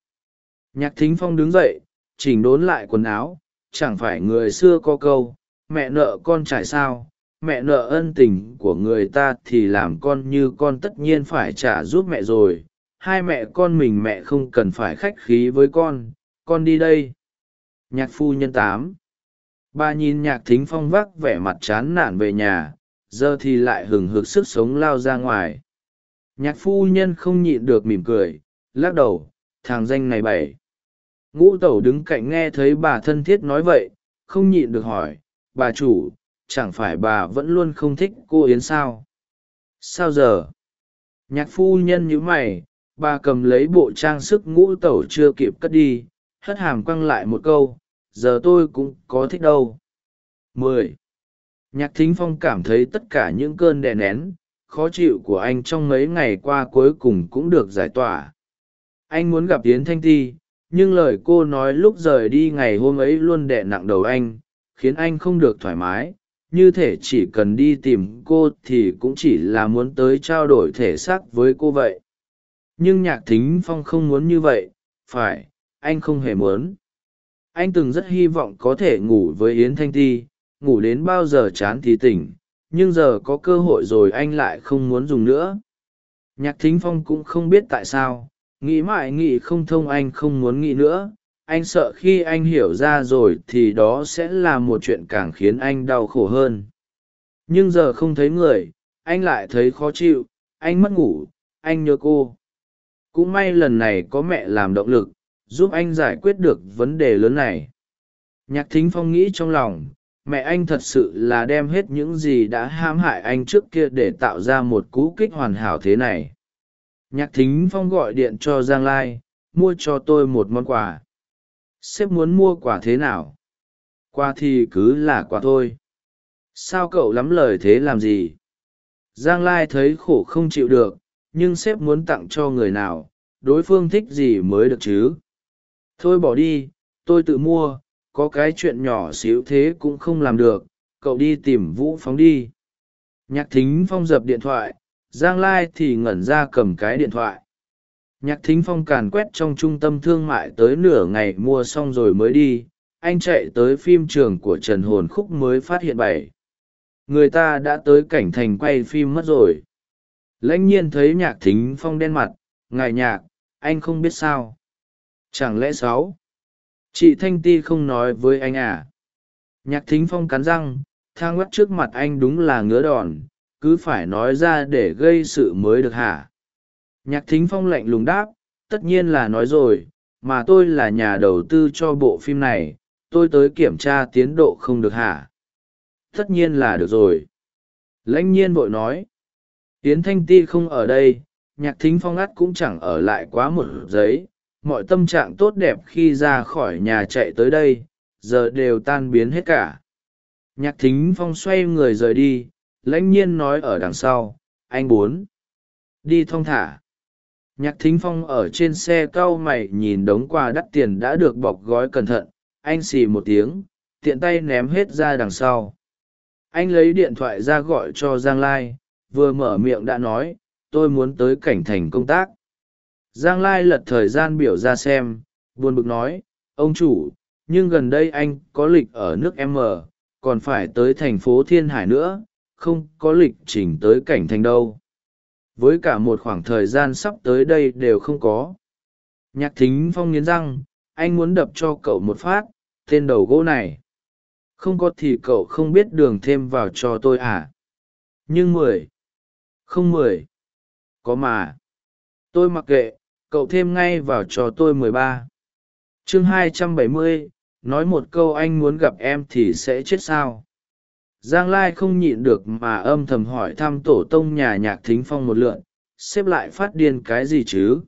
Nhạc thính phong đứng dậy chỉnh đốn lại quần áo chẳng phải người xưa có câu mẹ nợ con trải sao mẹ nợ ân tình của người ta thì làm con như con tất nhiên phải trả giúp mẹ rồi. Hai mẹ con mình mẹ không cần phải khách khí với con. Con đi đây. Nhạc phu nhân tám. Bà nhìn nhạc thính phong vác vẻ mặt chán nản về nhà, giờ thì lại hừng hực sức sống lao ra ngoài. Nhạc phu nhân không nhịn được mỉm cười, lắc đầu, thằng danh này bảy. Ngũ tẩu đứng cạnh nghe thấy bà thân thiết nói vậy, không nhịn được hỏi, bà chủ chẳng phải bà vẫn luôn không thích cô yến sao? Sao giờ? Nhạc phu nhân nhíu mày, bà cầm lấy bộ trang sức ngũ tẩu chưa kịp cất đi, hất hàm quăng lại một câu, giờ tôi cũng có thích đâu. Mười. Nhạc thính phong cảm thấy tất cả những cơn đè nén, khó chịu của anh trong mấy ngày qua cuối cùng cũng được giải tỏa. Anh muốn gặp yến thanh ti, nhưng lời cô nói lúc rời đi ngày hôm ấy luôn đè nặng đầu anh, khiến anh không được thoải mái như thể chỉ cần đi tìm cô thì cũng chỉ là muốn tới trao đổi thể xác với cô vậy. Nhưng nhạc thính phong không muốn như vậy, phải, anh không hề muốn. Anh từng rất hy vọng có thể ngủ với yến thanh ti, ngủ đến bao giờ chán thì tỉnh, nhưng giờ có cơ hội rồi anh lại không muốn dùng nữa. Nhạc thính phong cũng không biết tại sao, nghĩ mãi nghĩ không thông anh không muốn nghĩ nữa anh sợ khi anh hiểu ra rồi thì đó sẽ là một chuyện càng khiến anh đau khổ hơn. Nhưng giờ không thấy người, anh lại thấy khó chịu, anh mất ngủ, anh nhớ cô. Cũng may lần này có mẹ làm động lực, giúp anh giải quyết được vấn đề lớn này. Nhạc thính phong nghĩ trong lòng, mẹ anh thật sự là đem hết những gì đã hãm hại anh trước kia để tạo ra một cú kích hoàn hảo thế này. Nhạc thính phong gọi điện cho giang lai, mua cho tôi một món quà sếp muốn mua quà thế nào? Quà thì cứ là quà thôi. Sao cậu lắm lời thế làm gì? Giang lai thấy khổ không chịu được, nhưng sếp muốn tặng cho người nào, đối phương thích gì mới được chứ? Thôi bỏ đi, tôi tự mua, có cái chuyện nhỏ xíu thế cũng không làm được, cậu đi tìm vũ phóng đi. Nhạc thính phong dập điện thoại, giang lai thì ngẩn ra cầm cái điện thoại nhạc thính phong càn quét trong trung tâm thương mại tới nửa ngày mua xong rồi mới đi, anh chạy tới phim trường của trần hồn khúc mới phát hiện bảy người ta đã tới cảnh thành quay phim mất rồi. Lãnh nhiên thấy nhạc thính phong đen mặt, ngài nhạc, anh không biết sao? Chẳng lẽ sáu chị thanh ti không nói với anh à? Nhạc thính phong cắn răng, thang quét trước mặt anh đúng là ngứa đòn, cứ phải nói ra để gây sự mới được hả? Nhạc thính phong lạnh lùng đáp, tất nhiên là nói rồi, mà tôi là nhà đầu tư cho bộ phim này, tôi tới kiểm tra tiến độ không được hả? Tất nhiên là được rồi. Lãnh nhiên vội nói tiến thanh ti không ở đây, nhạc thính phong ắt cũng chẳng ở lại quá một giấy, mọi tâm trạng tốt đẹp khi ra khỏi nhà chạy tới đây, giờ đều tan biến hết cả. Nhạc thính phong xoay người rời đi, lãnh nhiên nói ở đằng sau, anh bốn đi thong thả nhạc thính phong ở trên xe cau mày nhìn đống quà đắt tiền đã được bọc gói cẩn thận, anh xì một tiếng, tiện tay ném hết ra đằng sau. Anh lấy điện thoại ra gọi cho giang lai, vừa mở miệng đã nói, tôi muốn tới cảnh thành công tác. Giang lai lật thời gian biểu ra xem, buồn bực nói, ông chủ, nhưng gần đây anh có lịch ở nước m còn phải tới thành phố thiên hải nữa, không có lịch trình tới cảnh thành đâu với cả một khoảng thời gian sắp tới đây đều không có. Nhạc thính phong nghiến răng, anh muốn đập cho cậu một phát, tên đầu gỗ này. Không có thì cậu không biết đường thêm vào cho tôi à? Nhưng mười, không mười, có mà. Tôi mặc kệ, cậu thêm ngay vào cho tôi mười ba. Chương hai trăm bảy mươi, nói một câu anh muốn gặp em thì sẽ chết sao? Giang lai không nhịn được mà âm thầm hỏi thăm tổ tông nhà nhạc thính phong một lượn, xếp lại phát điên cái gì chứ?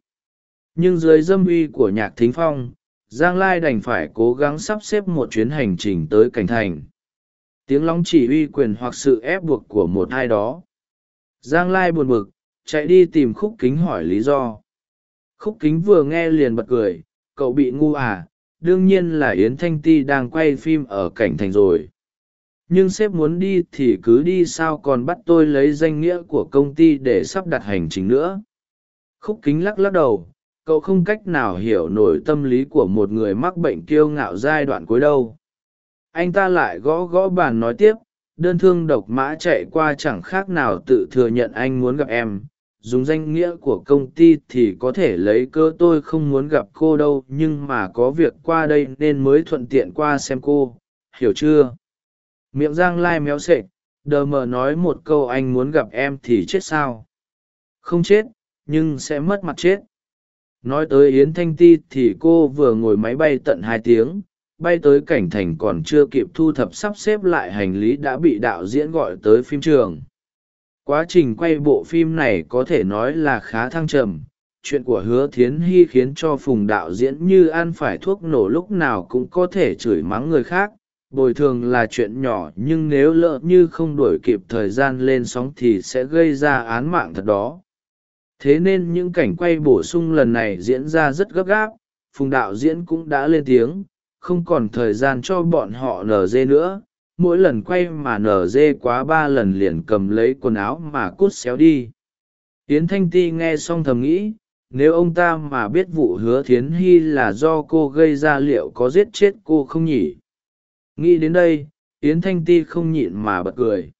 Nhưng dưới dâm uy của nhạc thính phong, giang lai đành phải cố gắng sắp xếp một chuyến hành trình tới cảnh thành. Tiếng lóng chỉ uy quyền hoặc sự ép buộc của một ai đó. Giang lai buồn bực, chạy đi tìm khúc kính hỏi lý do. Khúc kính vừa nghe liền bật cười, cậu bị ngu à? Đương nhiên là yến thanh ti đang quay phim ở cảnh thành rồi nhưng sếp muốn đi thì cứ đi sao còn bắt tôi lấy danh nghĩa của công ty để sắp đặt hành trình nữa? Khúc kính lắc lắc đầu, cậu không cách nào hiểu nổi tâm lý của một người mắc bệnh kiêu ngạo giai đoạn cuối đâu. Anh ta lại gõ gõ bàn nói tiếp, đơn thương độc mã chạy qua chẳng khác nào tự thừa nhận anh muốn gặp em. Dùng danh nghĩa của công ty thì có thể lấy cơ tôi không muốn gặp cô đâu, nhưng mà có việc qua đây nên mới thuận tiện qua xem cô. Hiểu chưa? Miệng giang lai méo sệch, đờ mờ nói một câu anh muốn gặp em thì chết sao? Không chết, nhưng sẽ mất mặt chết. Nói tới yến thanh ti thì cô vừa ngồi máy bay tận hai tiếng, bay tới cảnh thành còn chưa kịp thu thập sắp xếp lại hành lý đã bị đạo diễn gọi tới phim trường. Quá trình quay bộ phim này có thể nói là khá thăng trầm. Chuyện của hứa thiến hy khiến cho phùng đạo diễn như ăn phải thuốc nổ lúc nào cũng có thể chửi mắng người khác bồi thường là chuyện nhỏ nhưng nếu lỡ như không đuổi kịp thời gian lên sóng thì sẽ gây ra án mạng thật đó. Thế nên những cảnh quay bổ sung lần này diễn ra rất gấp gáp, phùng đạo diễn cũng đã lên tiếng, không còn thời gian cho bọn họ nở dê nữa, mỗi lần quay mà nở dê quá ba lần liền cầm lấy quần áo mà cút xéo đi. Yến thanh ti nghe xong thầm nghĩ, nếu ông ta mà biết vụ hứa thiến hy là do cô gây ra liệu có giết chết cô không nhỉ? Nghĩ đến đây, yến thanh ti không nhịn mà bật cười.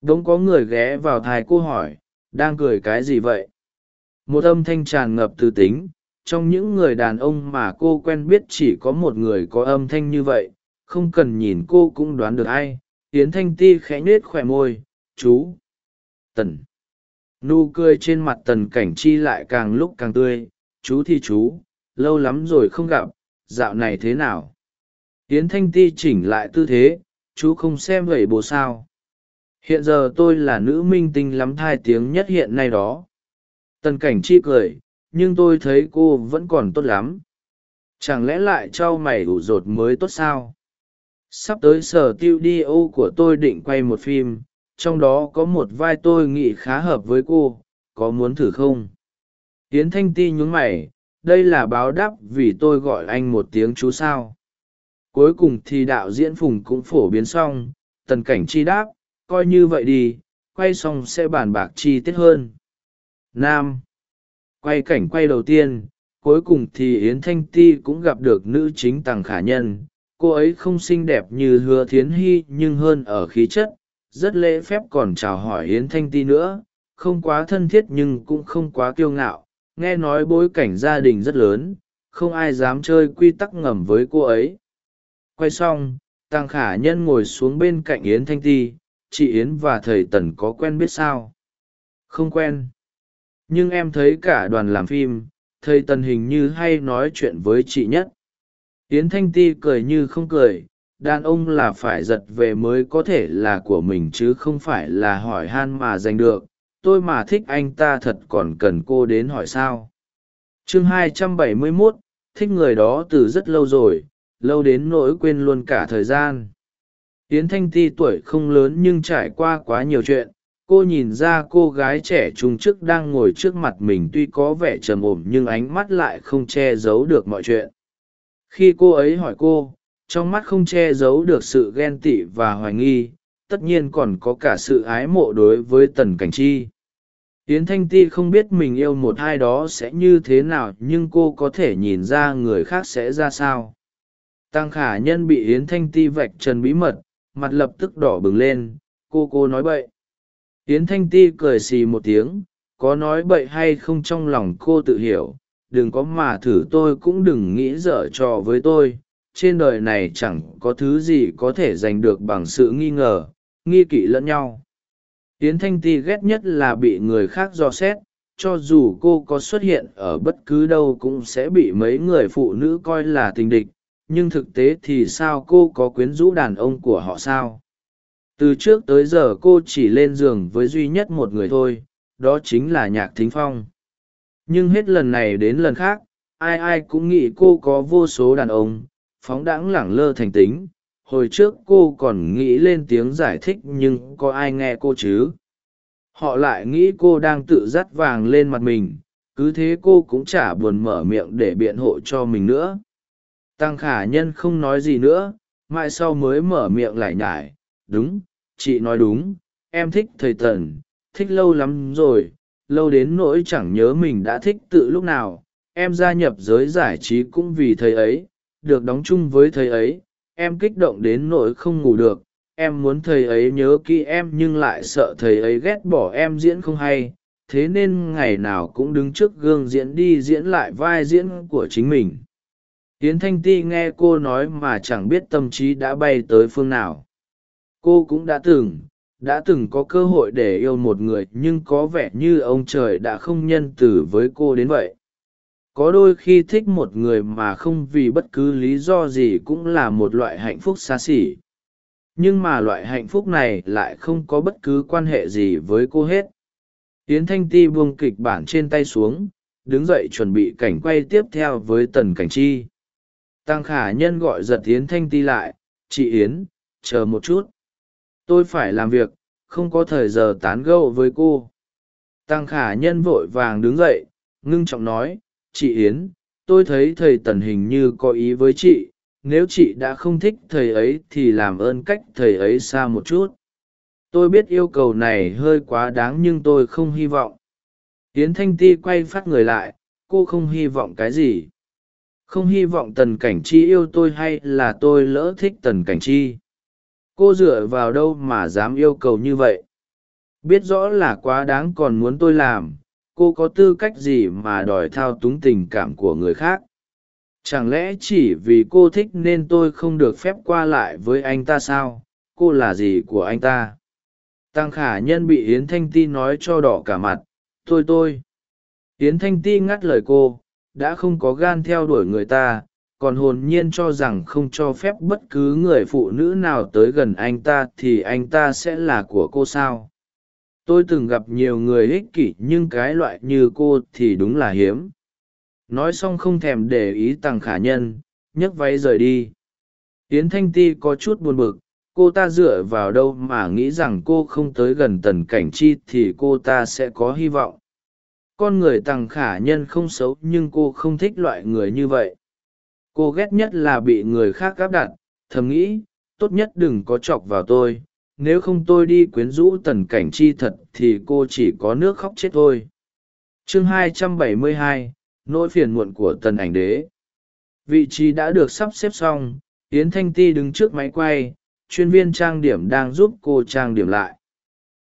Đ ố n g có người ghé vào thai cô hỏi, đang cười cái gì vậy? Một âm thanh tràn ngập từ tính, trong những người đàn ông mà cô quen biết chỉ có một người có âm thanh như vậy, không cần nhìn cô cũng đoán được ai. Yến thanh ti khẽ nết khỏe môi, chú, tần. Nụ cười trên mặt tần cảnh chi lại càng lúc càng tươi, chú thì chú, lâu lắm rồi không gặp, dạo này thế nào? Yến thanh ti chỉnh lại tư thế, chú không xem vậy bồ sao. Hiện giờ tôi là nữ minh tinh lắm thai tiếng nhất hiện nay đó. Tần cảnh chi cười, nhưng tôi thấy cô vẫn còn tốt lắm. Chẳng lẽ lại t r a o mày ủ rột mới tốt sao? Sắp tới sở tiêu đi ô của tôi định quay một phim, trong đó có một vai tôi nghĩ khá hợp với cô, có muốn thử không? Tiến thanh ti nhún mày, đây là báo đáp vì tôi gọi anh một tiếng chú sao cuối cùng thì đạo diễn phùng cũng phổ biến xong, tần cảnh chi đáp, coi như vậy đi, quay xong sẽ bàn bạc chi tiết hơn. Nam. Quay cảnh quay đầu tiên, cuối cùng thì yến thanh ti cũng gặp được nữ chính tằng khả nhân. Cô ấy không xinh đẹp như hứa thiến hy, nhưng hơn ở khí chất, rất lễ phép còn chào hỏi yến thanh ti nữa. Không quá thân thiết nhưng cũng không quá kiêu ngạo. Nghe nói bối cảnh gia đình rất lớn, không ai dám chơi quy tắc ngầm với cô ấy quay xong tăng khả nhân ngồi xuống bên cạnh yến thanh ti chị yến và thầy tần có quen biết sao? Không quen. Nhưng em thấy cả đoàn làm phim thầy tần hình như hay nói chuyện với chị nhất. Yến thanh ti cười như không cười đàn ông là phải giật về mới có thể là của mình chứ không phải là hỏi han mà giành được. Tôi mà thích anh ta thật còn cần cô đến hỏi sao? Chương 271, thích người đó từ rất lâu rồi lâu đến nỗi quên luôn cả thời gian. Yến thanh ti tuổi không lớn nhưng trải qua quá nhiều chuyện, cô nhìn ra cô gái trẻ trung chức đang ngồi trước mặt mình tuy có vẻ trầm ổn nhưng ánh mắt lại không che giấu được mọi chuyện. Khi cô ấy hỏi cô, trong mắt không che giấu được sự ghen tị và hoài nghi, tất nhiên còn có cả sự ái mộ đối với tần cảnh chi. Yến thanh ti không biết mình yêu một ai đó sẽ như thế nào nhưng cô có thể nhìn ra người khác sẽ ra sao tăng khả nhân bị yến thanh ti vạch trần bí mật, mặt lập tức đỏ bừng lên, cô cô nói bậy. Yến thanh ti cười xì một tiếng, có nói bậy hay không trong lòng cô tự hiểu, đừng có mà thử tôi cũng đừng nghĩ dở trò với tôi, trên đời này chẳng có thứ gì có thể giành được bằng sự nghi ngờ, nghi kỵ lẫn nhau. Yến thanh ti ghét nhất là bị người khác dò xét, cho dù cô có xuất hiện ở bất cứ đâu cũng sẽ bị mấy người phụ nữ coi là tình địch nhưng thực tế thì sao cô có quyến rũ đàn ông của họ sao? Từ trước tới giờ cô chỉ lên giường với duy nhất một người thôi, đó chính là nhạc thính phong. Nhưng hết lần này đến lần khác, ai ai cũng nghĩ cô có vô số đàn ông, phóng đãng lẳng lơ thành tính. Hồi trước cô còn nghĩ lên tiếng giải thích nhưng có ai nghe cô chứ? Họ lại nghĩ cô đang tự dắt vàng lên mặt mình, cứ thế cô cũng chả buồn mở miệng để biện hộ cho mình nữa tăng khả nhân không nói gì nữa, mãi sau mới mở miệng lại nhải, đúng, chị nói đúng, em thích thầy tần, thích lâu lắm rồi, lâu đến nỗi chẳng nhớ mình đã thích tự lúc nào, em gia nhập giới giải trí cũng vì thầy ấy, được đóng chung với thầy ấy, em kích động đến nỗi không ngủ được, em muốn thầy ấy nhớ kỹ em nhưng lại sợ thầy ấy ghét bỏ em diễn không hay, thế nên ngày nào cũng đứng trước gương diễn đi diễn lại vai diễn của chính mình yến thanh ti nghe cô nói mà chẳng biết tâm trí đã bay tới phương nào. Cô cũng đã từng đã từng có cơ hội để yêu một người nhưng có vẻ như ông trời đã không nhân từ với cô đến vậy. Có đôi khi thích một người mà không vì bất cứ lý do gì cũng là một loại hạnh phúc xa xỉ. Nhưng mà loại hạnh phúc này lại không có bất cứ quan hệ gì với cô hết. Tiến thanh ti buông kịch bản trên tay xuống, đứng dậy chuẩn bị cảnh quay tiếp theo với tần cảnh chi tăng khả nhân gọi giật yến thanh ti lại, chị yến, chờ một chút. Tôi phải làm việc, không có thời giờ tán gẫu với cô. Tăng khả nhân vội vàng đứng dậy, ngưng trọng nói, chị yến, tôi thấy thầy tần hình như có ý với chị. Nếu chị đã không thích thầy ấy thì làm ơn cách thầy ấy xa một chút. Tôi biết yêu cầu này hơi quá đáng nhưng tôi không hy vọng. Yến thanh ti quay phát người lại, cô không hy vọng cái gì không hy vọng tần cảnh chi yêu tôi hay là tôi lỡ thích tần cảnh chi. Cô dựa vào đâu mà dám yêu cầu như vậy? Biết rõ là quá đáng còn muốn tôi làm, cô có tư cách gì mà đòi thao túng tình cảm của người khác? Chẳng lẽ chỉ vì cô thích nên tôi không được phép qua lại với anh ta sao? Cô là gì của anh ta? Tăng khả nhân bị yến thanh ti nói cho đỏ cả mặt. Tôi tôi. Yến thanh ti ngắt lời cô đã không có gan theo đuổi người ta, còn hồn nhiên cho rằng không cho phép bất cứ người phụ nữ nào tới gần anh ta thì anh ta sẽ là của cô sao. Tôi từng gặp nhiều người ích kỷ nhưng cái loại như cô thì đúng là hiếm. Nói xong không thèm để ý tằng khả nhân, nhấc váy rời đi. Yến thanh ti có chút buồn bực, cô ta dựa vào đâu mà nghĩ rằng cô không tới gần tần cảnh chi thì cô ta sẽ có hy vọng con người tằng khả nhân không xấu nhưng cô không thích loại người như vậy. Cô ghét nhất là bị người khác áp đặt thầm nghĩ tốt nhất đừng có chọc vào tôi nếu không tôi đi quyến rũ tần cảnh chi thật thì cô chỉ có nước khóc chết thôi. Chương 272, nỗi phiền muộn của tần ảnh đế. Vị trí đã được sắp xếp xong yến thanh ti đứng trước máy quay chuyên viên trang điểm đang giúp cô trang điểm lại.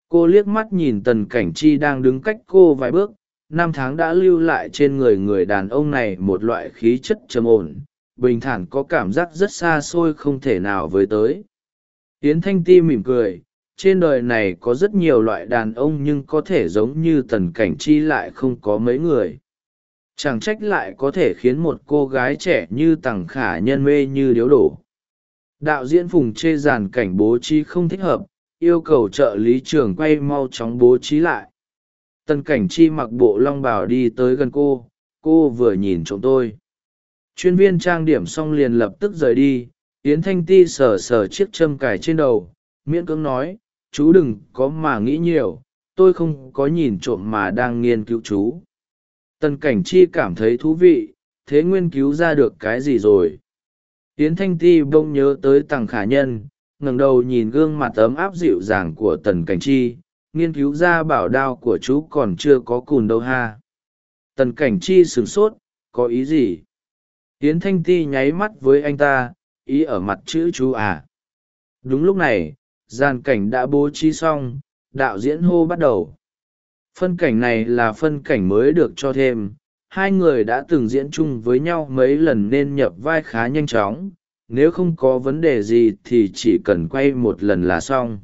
Cô liếc mắt nhìn tần cảnh chi đang đứng cách cô vài bước năm tháng đã lưu lại trên người người đàn ông này một loại khí chất trầm ổn, bình thản có cảm giác rất xa xôi không thể nào với tới. Tiến thanh ti mỉm cười, trên đời này có rất nhiều loại đàn ông nhưng có thể giống như tần cảnh chi lại không có mấy người. Chẳng trách lại có thể khiến một cô gái trẻ như tằng khả nhân mê như điếu đổ. Đạo diễn phùng chê giàn cảnh bố trí không thích hợp, yêu cầu trợ lý trường quay mau chóng bố trí lại tần cảnh chi mặc bộ long bào đi tới gần cô cô vừa nhìn trộm tôi. Chuyên viên trang điểm xong liền lập tức rời đi, yến thanh ti sờ sờ chiếc châm cài trên đầu, miễn cưỡng nói, chú đừng có mà nghĩ nhiều, tôi không có nhìn trộm mà đang nghiên cứu chú. Tần cảnh chi cảm thấy thú vị, thế nguyên cứu ra được cái gì rồi? Yến thanh ti bỗng nhớ tới tằng khả nhân, ngẩng đầu nhìn gương mặt ấm áp dịu dàng của tần cảnh chi nghiên cứu ra bảo đao của chú còn chưa có cùn đâu ha. Tần cảnh chi sửng sốt, có ý gì? Yến thanh ti nháy mắt với anh ta, ý ở mặt chữ chú à. Đúng lúc này, gian cảnh đã bố trí xong, đạo diễn hô bắt đầu. Phân cảnh này là phân cảnh mới được cho thêm, hai người đã từng diễn chung với nhau mấy lần nên nhập vai khá nhanh chóng, nếu không có vấn đề gì thì chỉ cần quay một lần là xong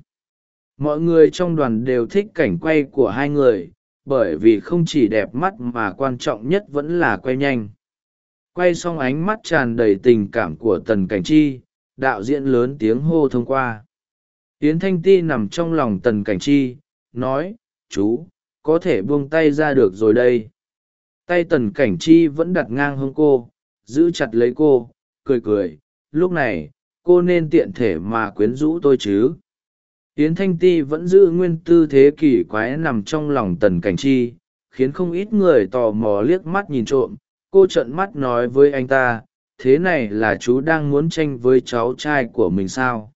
mọi người trong đoàn đều thích cảnh quay của hai người, bởi vì không chỉ đẹp mắt mà quan trọng nhất vẫn là quay nhanh. Quay xong ánh mắt tràn đầy tình cảm của tần cảnh chi, đạo diễn lớn tiếng hô thông qua. Yến thanh ti nằm trong lòng tần cảnh chi, nói, chú, có thể buông tay ra được rồi đây. Tay tần cảnh chi vẫn đặt ngang hông cô, giữ chặt lấy cô, cười cười, lúc này, cô nên tiện thể mà quyến rũ tôi chứ yến thanh ti vẫn giữ nguyên tư thế kỳ quái nằm trong lòng tần cảnh chi, khiến không ít người tò mò liếc mắt nhìn trộm. Cô trợn mắt nói với anh ta, thế này là chú đang muốn tranh với cháu trai của mình sao?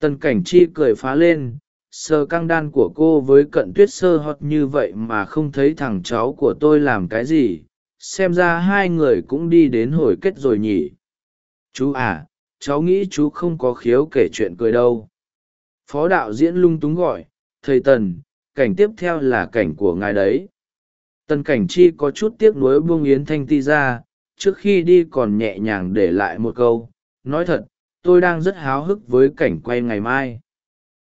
Tần cảnh chi cười phá lên, sờ căng đan của cô với cận tuyết sơ hót như vậy mà không thấy thằng cháu của tôi làm cái gì. Xem ra hai người cũng đi đến hồi kết rồi nhỉ. Chú à cháu nghĩ chú không có khiếu kể chuyện cười đâu phó đạo diễn lung túng gọi, thầy tần, cảnh tiếp theo là cảnh của ngài đấy. Tần cảnh chi có chút tiếc nuối buông yến thanh ti ra, trước khi đi còn nhẹ nhàng để lại một câu, nói thật, tôi đang rất háo hức với cảnh quay ngày mai.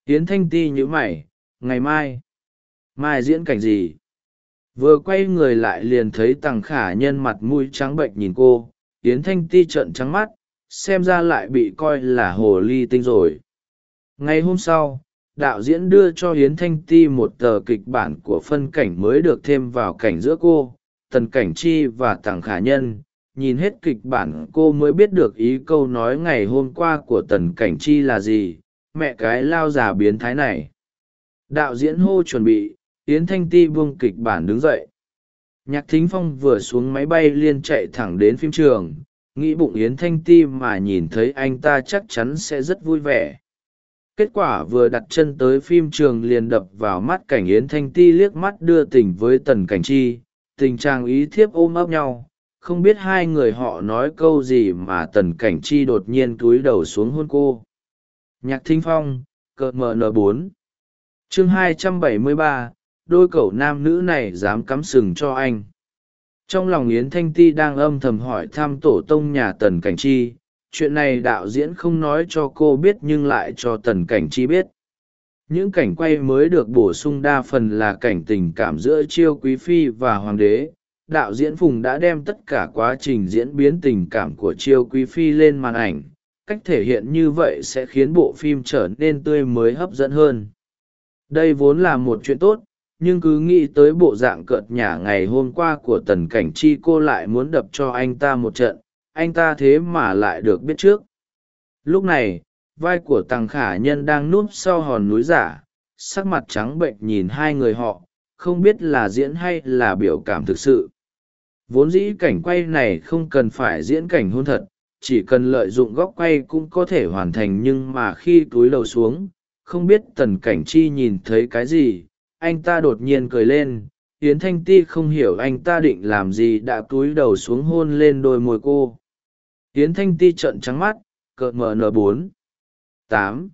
Yến thanh ti nhữ mày, ngày mai? Mai diễn cảnh gì? Vừa quay người lại liền thấy tằng khả nhân mặt mũi trắng bệnh nhìn cô. Yến thanh ti trợn trắng mắt, xem ra lại bị coi là hồ ly tinh rồi ngày hôm sau, đạo diễn đưa cho hiến thanh ti một tờ kịch bản của phân cảnh mới được thêm vào cảnh giữa cô, tần cảnh chi và tằng khả nhân. Nhìn hết kịch bản, cô mới biết được ý câu nói ngày hôm qua của tần cảnh chi là gì. Mẹ cái lao già biến thái này. Đạo diễn hô chuẩn bị yến thanh ti buông kịch bản đứng dậy. Nhạc thính phong vừa xuống máy bay liên chạy thẳng đến phim trường. Nghĩ bụng yến thanh ti mà nhìn thấy anh ta chắc chắn sẽ rất vui vẻ kết quả vừa đặt chân tới phim trường liền đập vào mắt cảnh yến thanh ti liếc mắt đưa tình với tần cảnh chi, tình trạng ý thiếp ôm ấp nhau, không biết hai người họ nói câu gì mà tần cảnh chi đột nhiên cúi đầu xuống hôn cô. Nhạc thính phong, cợt mn bốn. Chương hai trăm bảy mươi ba, đôi cậu nam nữ này dám cắm sừng cho anh. Trong lòng yến thanh ti đang âm thầm hỏi thăm tổ tông nhà tần cảnh chi chuyện này đạo diễn không nói cho cô biết nhưng lại cho tần cảnh chi biết. Những cảnh quay mới được bổ sung đa phần là cảnh tình cảm giữa chiêu quý phi và hoàng đế. Đạo diễn phùng đã đem tất cả quá trình diễn biến tình cảm của chiêu quý phi lên màn ảnh. Cách thể hiện như vậy sẽ khiến bộ phim trở nên tươi mới hấp dẫn hơn. Đây vốn là một chuyện tốt, nhưng cứ nghĩ tới bộ dạng cợt nhả ngày hôm qua của tần cảnh chi cô lại muốn đập cho anh ta một trận anh ta thế mà lại được biết trước. Lúc này, vai của tằng khả nhân đang núp sau hòn núi giả, sắc mặt trắng bệnh nhìn hai người họ, không biết là diễn hay là biểu cảm thực sự. Vốn dĩ cảnh quay này không cần phải diễn cảnh hôn thật, chỉ cần lợi dụng góc quay cũng có thể hoàn thành nhưng mà khi túi lầu xuống, không biết tần cảnh chi nhìn thấy cái gì, anh ta đột nhiên cười lên, yến thanh ti không hiểu anh ta định làm gì đã túi đầu xuống hôn lên đôi môi cô yến thanh ti trợn trắng mắt, cợt mờ n bốn. Tám.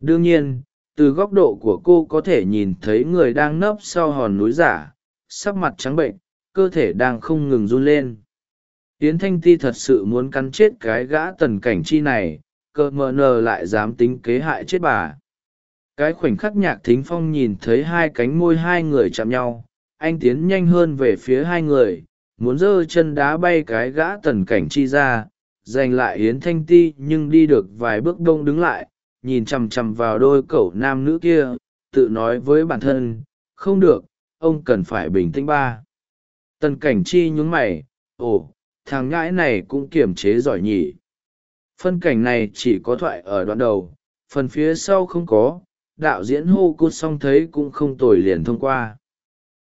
Đương nhiên, từ góc độ của cô có thể nhìn thấy người đang nấp sau hòn núi giả, sắc mặt trắng bệnh, cơ thể đang không ngừng run lên. Yến thanh ti thật sự muốn cắn chết cái gã tần cảnh chi này, cợt mờ nờ lại dám tính kế hại chết bà. Cái khoảnh khắc nhạc thính phong nhìn thấy hai cánh môi hai người chạm nhau, anh tiến nhanh hơn về phía hai người, muốn giơ chân đá bay cái gã tần cảnh chi ra giành lại yến thanh ti nhưng đi được vài bước đông đứng lại, nhìn chằm chằm vào đôi cậu nam nữ kia, tự nói với bản thân, không được, ông cần phải bình tĩnh ba. Tần cảnh chi nhún mày, ồ, thằng ngãi này cũng kiềm chế giỏi nhỉ. Phân cảnh này chỉ có thoại ở đoạn đầu, phần phía sau không có, đạo diễn hô cút xong thấy cũng không tồi liền thông qua.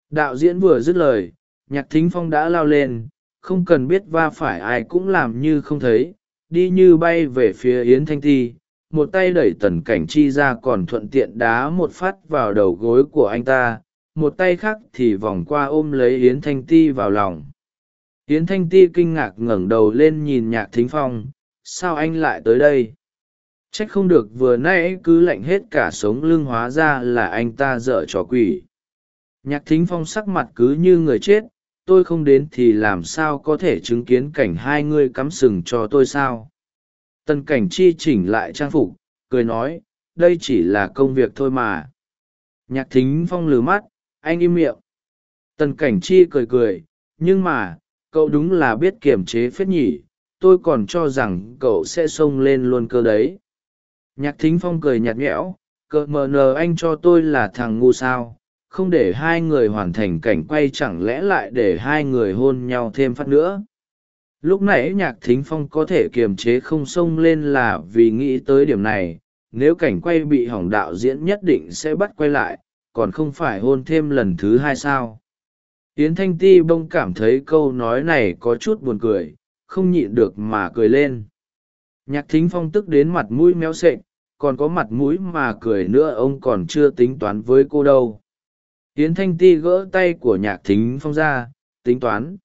Đạo diễn vừa dứt lời, nhạc thính phong đã lao lên không cần biết va phải ai cũng làm như không thấy, đi như bay về phía yến thanh ti, một tay đẩy tần cảnh chi ra còn thuận tiện đá một phát vào đầu gối của anh ta, một tay khác thì vòng qua ôm lấy yến thanh ti vào lòng. Yến thanh ti kinh ngạc ngẩng đầu lên nhìn nhạc thính phong, sao anh lại tới đây? Trách không được vừa nãy cứ lạnh hết cả sống lưng hóa ra là anh ta dở trò quỷ. Nhạc thính phong sắc mặt cứ như người chết tôi không đến thì làm sao có thể chứng kiến cảnh hai ngươi cắm sừng cho tôi sao? Tần cảnh chi chỉnh lại trang phục, cười nói, đây chỉ là công việc thôi mà. Nhạc thính phong lừ mắt, anh im miệng. Tần cảnh chi cười cười, nhưng mà, cậu đúng là biết kiềm chế phết nhỉ, tôi còn cho rằng cậu sẽ xông lên luôn cơ đấy. Nhạc thính phong cười nhạt nhẽo, cợt mờ nờ anh cho tôi là thằng ngu sao? Không để hai người hoàn thành cảnh quay chẳng lẽ lại để hai người hôn nhau thêm phát nữa? Lúc nãy nhạc thính phong có thể kiềm chế không xông lên là vì nghĩ tới điểm này. Nếu cảnh quay bị hỏng đạo diễn nhất định sẽ bắt quay lại, còn không phải hôn thêm lần thứ hai sao? Yến thanh ti bông cảm thấy câu nói này có chút buồn cười, không nhịn được mà cười lên. Nhạc thính phong tức đến mặt mũi méo sệch còn có mặt mũi mà cười nữa ông còn chưa tính toán với cô đâu yến thanh ti gỡ tay của nhạc thính phong ra, tính toán.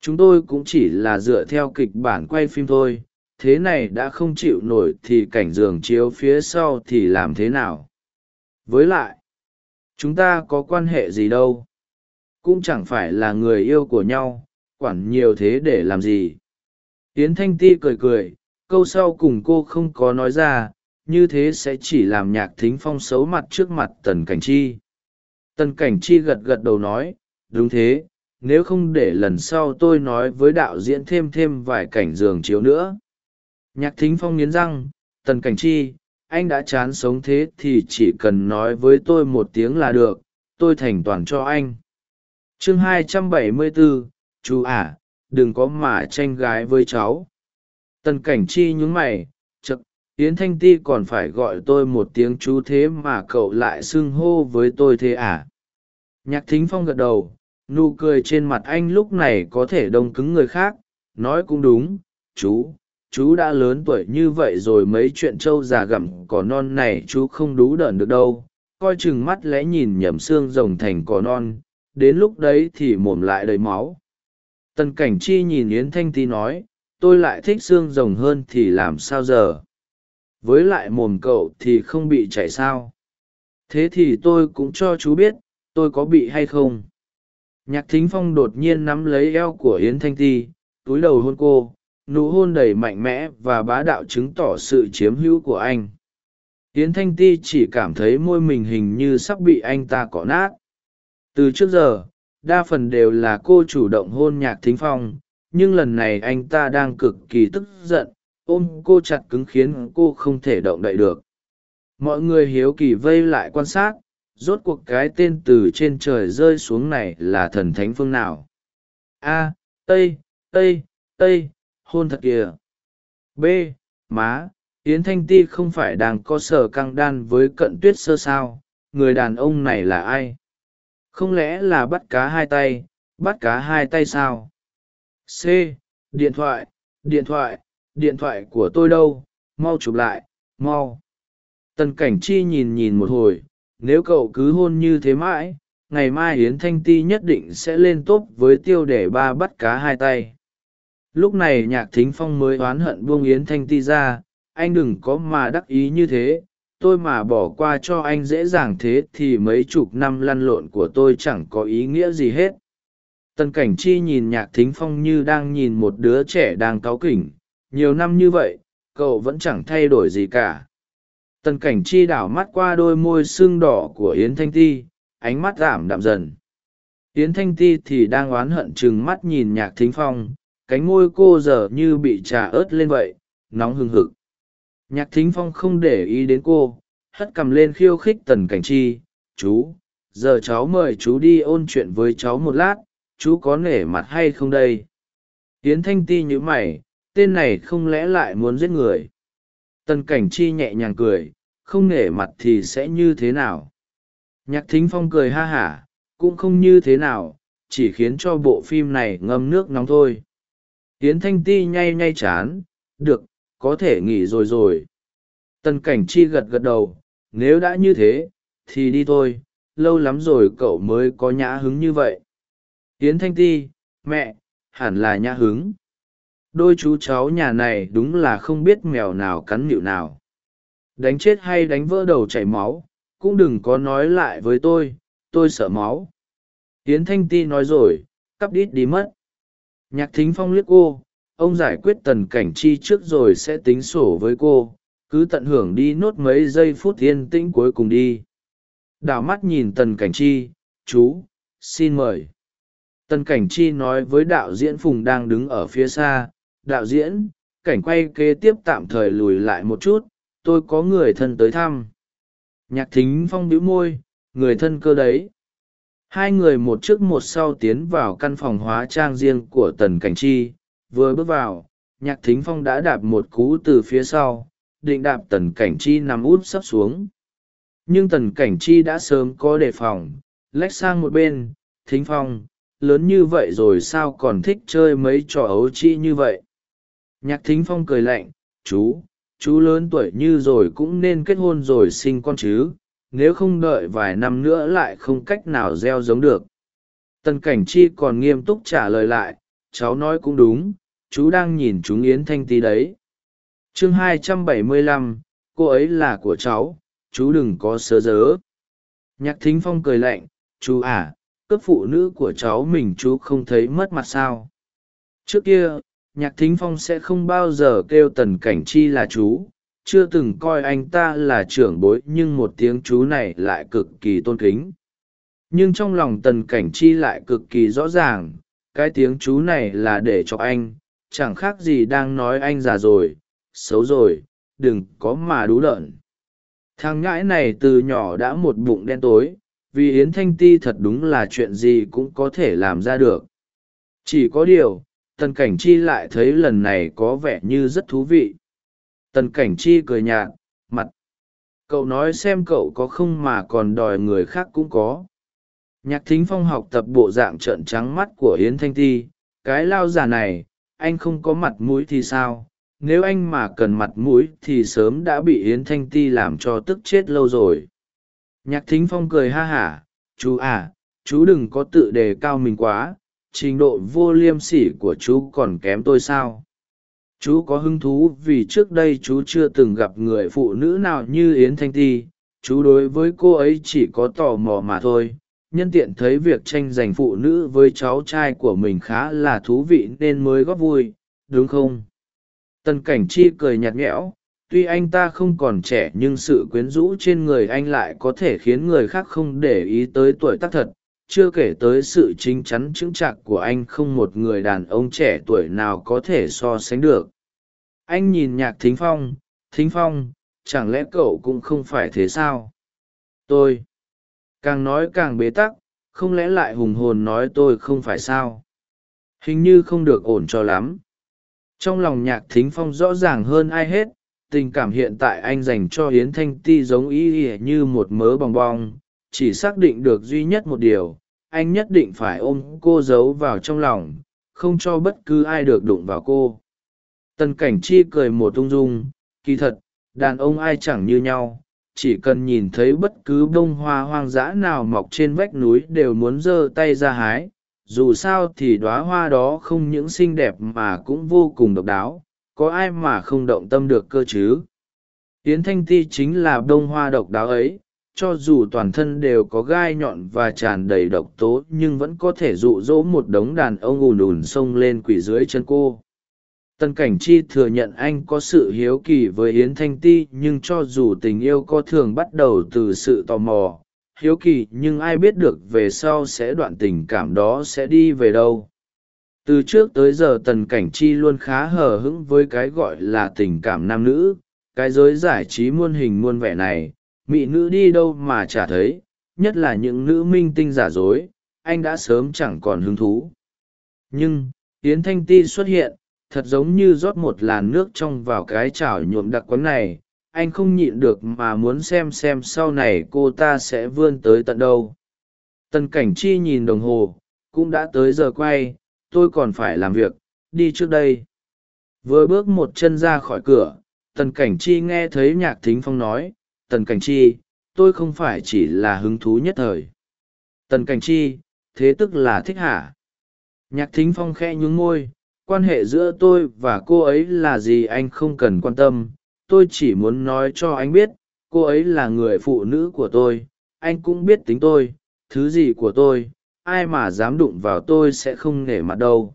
Chúng tôi cũng chỉ là dựa theo kịch bản quay phim thôi, thế này đã không chịu nổi thì cảnh giường chiếu phía sau thì làm thế nào? Với lại, chúng ta có quan hệ gì đâu? Cũng chẳng phải là người yêu của nhau, quản nhiều thế để làm gì? Yến thanh ti cười cười, câu sau cùng cô không có nói ra, như thế sẽ chỉ làm nhạc thính phong xấu mặt trước mặt tần cảnh chi tần cảnh chi gật gật đầu nói đúng thế nếu không để lần sau tôi nói với đạo diễn thêm thêm vài cảnh giường chiếu nữa. Nhạc thính phong nghiến răng tần cảnh chi anh đã chán sống thế thì chỉ cần nói với tôi một tiếng là được tôi thành toàn cho anh. Chương 274, chú ả à, đừng có mà tranh gái với cháu. Tần cảnh chi nhún mày yến thanh ti còn phải gọi tôi một tiếng chú thế mà cậu lại xưng hô với tôi thế à? Nhạc thính phong gật đầu, nụ cười trên mặt anh lúc này có thể đông cứng người khác, nói cũng đúng, chú chú đã lớn tuổi như vậy rồi mấy chuyện trâu già gặm cỏ non này chú không đú đợn được đâu, coi chừng mắt lẽ nhìn nhầm xương rồng thành cỏ non, đến lúc đấy thì mồm lại đầy máu. Tần cảnh chi nhìn yến thanh ti nói, tôi lại thích xương rồng hơn thì làm sao giờ? Với lại mồm cậu thì không bị chảy sao? Thế thì tôi cũng cho chú biết, tôi có bị hay không? Nhạc thính phong đột nhiên nắm lấy eo của yến thanh ti, túi đầu hôn cô, nụ hôn đầy mạnh mẽ và bá đạo chứng tỏ sự chiếm hữu của anh. Yến thanh ti chỉ cảm thấy môi mình hình như sắp bị anh ta cỏ nát. Từ trước giờ, đa phần đều là cô chủ động hôn nhạc thính phong, nhưng lần này anh ta đang cực kỳ tức giận ôm cô chặt cứng khiến cô không thể động đậy được. Mọi người hiếu kỳ vây lại quan sát, rốt cuộc cái tên từ trên trời rơi xuống này là thần thánh phương nào? A tây tây tây hôn thật kìa. B, má, yến thanh ti không phải đang có sở căng đan với cận tuyết sơ sao? Người đàn ông này là ai? Không lẽ là bắt cá hai tay, bắt cá hai tay sao? C, điện thoại điện thoại điện thoại của tôi đâu, mau chụp lại, mau. Tần cảnh chi nhìn nhìn một hồi, nếu cậu cứ hôn như thế mãi, ngày mai yến thanh ti nhất định sẽ lên tốp với tiêu để ba bắt cá hai tay. Lúc này nhạc thính phong mới oán hận buông yến thanh ti ra, anh đừng có mà đắc ý như thế, tôi mà bỏ qua cho anh dễ dàng thế thì mấy chục năm lăn lộn của tôi chẳng có ý nghĩa gì hết. Tần cảnh chi nhìn nhạc thính phong như đang nhìn một đứa trẻ đang cáu kỉnh nhiều năm như vậy, cậu vẫn chẳng thay đổi gì cả. Tần cảnh chi đảo mắt qua đôi môi sưng đỏ của yến thanh ti, ánh mắt giảm đạm dần. Yến thanh ti thì đang oán hận chừng mắt nhìn nhạc thính phong, cánh môi cô giờ như bị trà ớt lên vậy, nóng hừng hực. Nhạc thính phong không để ý đến cô, hất cầm lên khiêu khích tần cảnh chi, chú, giờ cháu mời chú đi ôn chuyện với cháu một lát, chú có nể mặt hay không đây? Yến thanh ti nhữ mày tên này không lẽ lại muốn giết người? Tần cảnh chi nhẹ nhàng cười, không nể mặt thì sẽ như thế nào? Nhạc thính phong cười ha hả, cũng không như thế nào, chỉ khiến cho bộ phim này ngâm nước nóng thôi. Yến thanh ti nhay nhay chán, được, có thể nghỉ rồi rồi. Tần cảnh chi gật gật đầu, nếu đã như thế, thì đi thôi, lâu lắm rồi cậu mới có nhã hứng như vậy. Yến thanh ti, mẹ, hẳn là nhã hứng đôi chú cháu nhà này đúng là không biết mèo nào cắn nịu nào. Đánh chết hay đánh vỡ đầu chảy máu, cũng đừng có nói lại với tôi tôi sợ máu. Hiến thanh ti nói rồi, cắp đít đi mất. Nhạc thính phong liếc cô, ông giải quyết tần cảnh chi trước rồi sẽ tính sổ với cô, cứ tận hưởng đi nốt mấy giây phút yên tĩnh cuối cùng đi. Đảo mắt nhìn tần cảnh chi, chú, xin mời. Tần cảnh chi nói với đạo diễn phùng đang đứng ở phía xa đạo diễn, cảnh quay kế tiếp tạm thời lùi lại một chút, tôi có người thân tới thăm. Nhạc thính phong bĩu môi, người thân cơ đấy. Hai người một trước một sau tiến vào căn phòng hóa trang riêng của tần cảnh chi. Vừa bước vào, nhạc thính phong đã đạp một cú từ phía sau, định đạp tần cảnh chi nằm út sấp xuống. Nhưng tần cảnh chi đã sớm có đề phòng, lách sang một bên, thính phong, lớn như vậy rồi sao còn thích chơi mấy trò ấu chi như vậy? Nhạc thính phong cười lạnh chú chú lớn tuổi như rồi cũng nên kết hôn rồi sinh con chứ nếu không đợi vài năm nữa lại không cách nào gieo giống được. Tần cảnh chi còn nghiêm túc trả lời lại cháu nói cũng đúng chú đang nhìn chúng yến thanh ti đấy. Chương 275, cô ấy là của cháu chú đừng có sớ dớ. Nhạc thính phong cười lạnh chú à cấp phụ nữ của cháu mình chú không thấy mất mặt sao? Trước kia nhạc thính phong sẽ không bao giờ kêu tần cảnh chi là chú. Chưa từng coi anh ta là trưởng bối, nhưng một tiếng chú này lại cực kỳ tôn kính. Nhưng trong lòng tần cảnh chi lại cực kỳ rõ ràng, cái tiếng chú này là để cho anh. Chẳng khác gì đang nói anh già rồi, xấu rồi, đừng có mà đú lợn. Thằng ngãi này từ nhỏ đã một bụng đen tối, vì yến thanh ti thật đúng là chuyện gì cũng có thể làm ra được. Chỉ có điều tần cảnh chi lại thấy lần này có vẻ như rất thú vị. Tần cảnh chi cười nhạt, mặt. Cậu nói xem cậu có không mà còn đòi người khác cũng có. Nhạc thính phong học tập bộ dạng trợn trắng mắt của yến thanh ti. Cái lao già này, anh không có mặt mũi thì sao? Nếu anh mà cần mặt mũi thì sớm đã bị yến thanh ti làm cho tức chết lâu rồi. Nhạc thính phong cười ha hả, chú à chú đừng có tự đề cao mình quá trình độ vô liêm sỉ của chú còn kém tôi sao? Chú có hứng thú vì trước đây chú chưa từng gặp người phụ nữ nào như yến thanh ti. Chú đối với cô ấy chỉ có tò mò mà thôi. Nhân tiện thấy việc tranh giành phụ nữ với cháu trai của mình khá là thú vị nên mới góp vui, đúng không? Tần cảnh chi cười nhạt nhẽo. Tuy anh ta không còn trẻ nhưng sự quyến rũ trên người anh lại có thể khiến người khác không để ý tới tuổi tác thật chưa kể tới sự chính chắn chững chạc của anh không một người đàn ông trẻ tuổi nào có thể so sánh được. Anh nhìn nhạc thính phong thính phong, chẳng lẽ cậu cũng không phải thế sao? Tôi. Càng nói càng bế tắc, không lẽ lại hùng hồn nói tôi không phải sao? Hình như không được ổn cho lắm. Trong lòng nhạc thính phong rõ ràng hơn ai hết, tình cảm hiện tại anh dành cho hiến thanh ti giống ý ỉa như một mớ bong bong chỉ xác định được duy nhất một điều, anh nhất định phải ôm cô giấu vào trong lòng, không cho bất cứ ai được đụng vào cô. Tần cảnh chi cười một tung dung, kỳ thật, đàn ông ai chẳng như nhau, chỉ cần nhìn thấy bất cứ bông hoa hoang dã nào mọc trên vách núi đều muốn giơ tay ra hái, dù sao thì đoá hoa đó không những xinh đẹp mà cũng vô cùng độc đáo, có ai mà không động tâm được cơ chứ? Yến thanh ti chính là bông hoa độc đáo ấy cho dù toàn thân đều có gai nhọn và tràn đầy độc tố nhưng vẫn có thể dụ dỗ một đống đàn ông ùn ùn xông lên quỷ dưới chân cô. Tần cảnh chi thừa nhận anh có sự hiếu kỳ với yến thanh ti, nhưng cho dù tình yêu có thường bắt đầu từ sự tò mò, hiếu kỳ nhưng ai biết được về sau sẽ đoạn tình cảm đó sẽ đi về đâu. Từ trước tới giờ tần cảnh chi luôn khá hờ hững với cái gọi là tình cảm nam nữ, cái giới giải trí muôn hình muôn vẻ này mỹ nữ đi đâu mà chả thấy, nhất là những nữ minh tinh giả dối, anh đã sớm chẳng còn hứng thú. Nhưng, yến thanh ti xuất hiện, thật giống như rót một làn nước trong vào cái chảo nhuộm đặc quấn này. Anh không nhịn được mà muốn xem xem sau này cô ta sẽ vươn tới tận đâu. Tần cảnh chi nhìn đồng hồ, cũng đã tới giờ quay, tôi còn phải làm việc, đi trước đây. Vừa bước một chân ra khỏi cửa, tần cảnh chi nghe thấy nhạc thính phong nói tần cảnh chi, tôi không phải chỉ là hứng thú nhất thời. Tần cảnh chi, thế tức là thích hả? Nhạc thính phong khe nhún ngôi quan hệ giữa tôi và cô ấy là gì anh không cần quan tâm. Tôi chỉ muốn nói cho anh biết, cô ấy là người phụ nữ của tôi. Anh cũng biết tính tôi, thứ gì của tôi, ai mà dám đụng vào tôi sẽ không nể mặt đâu.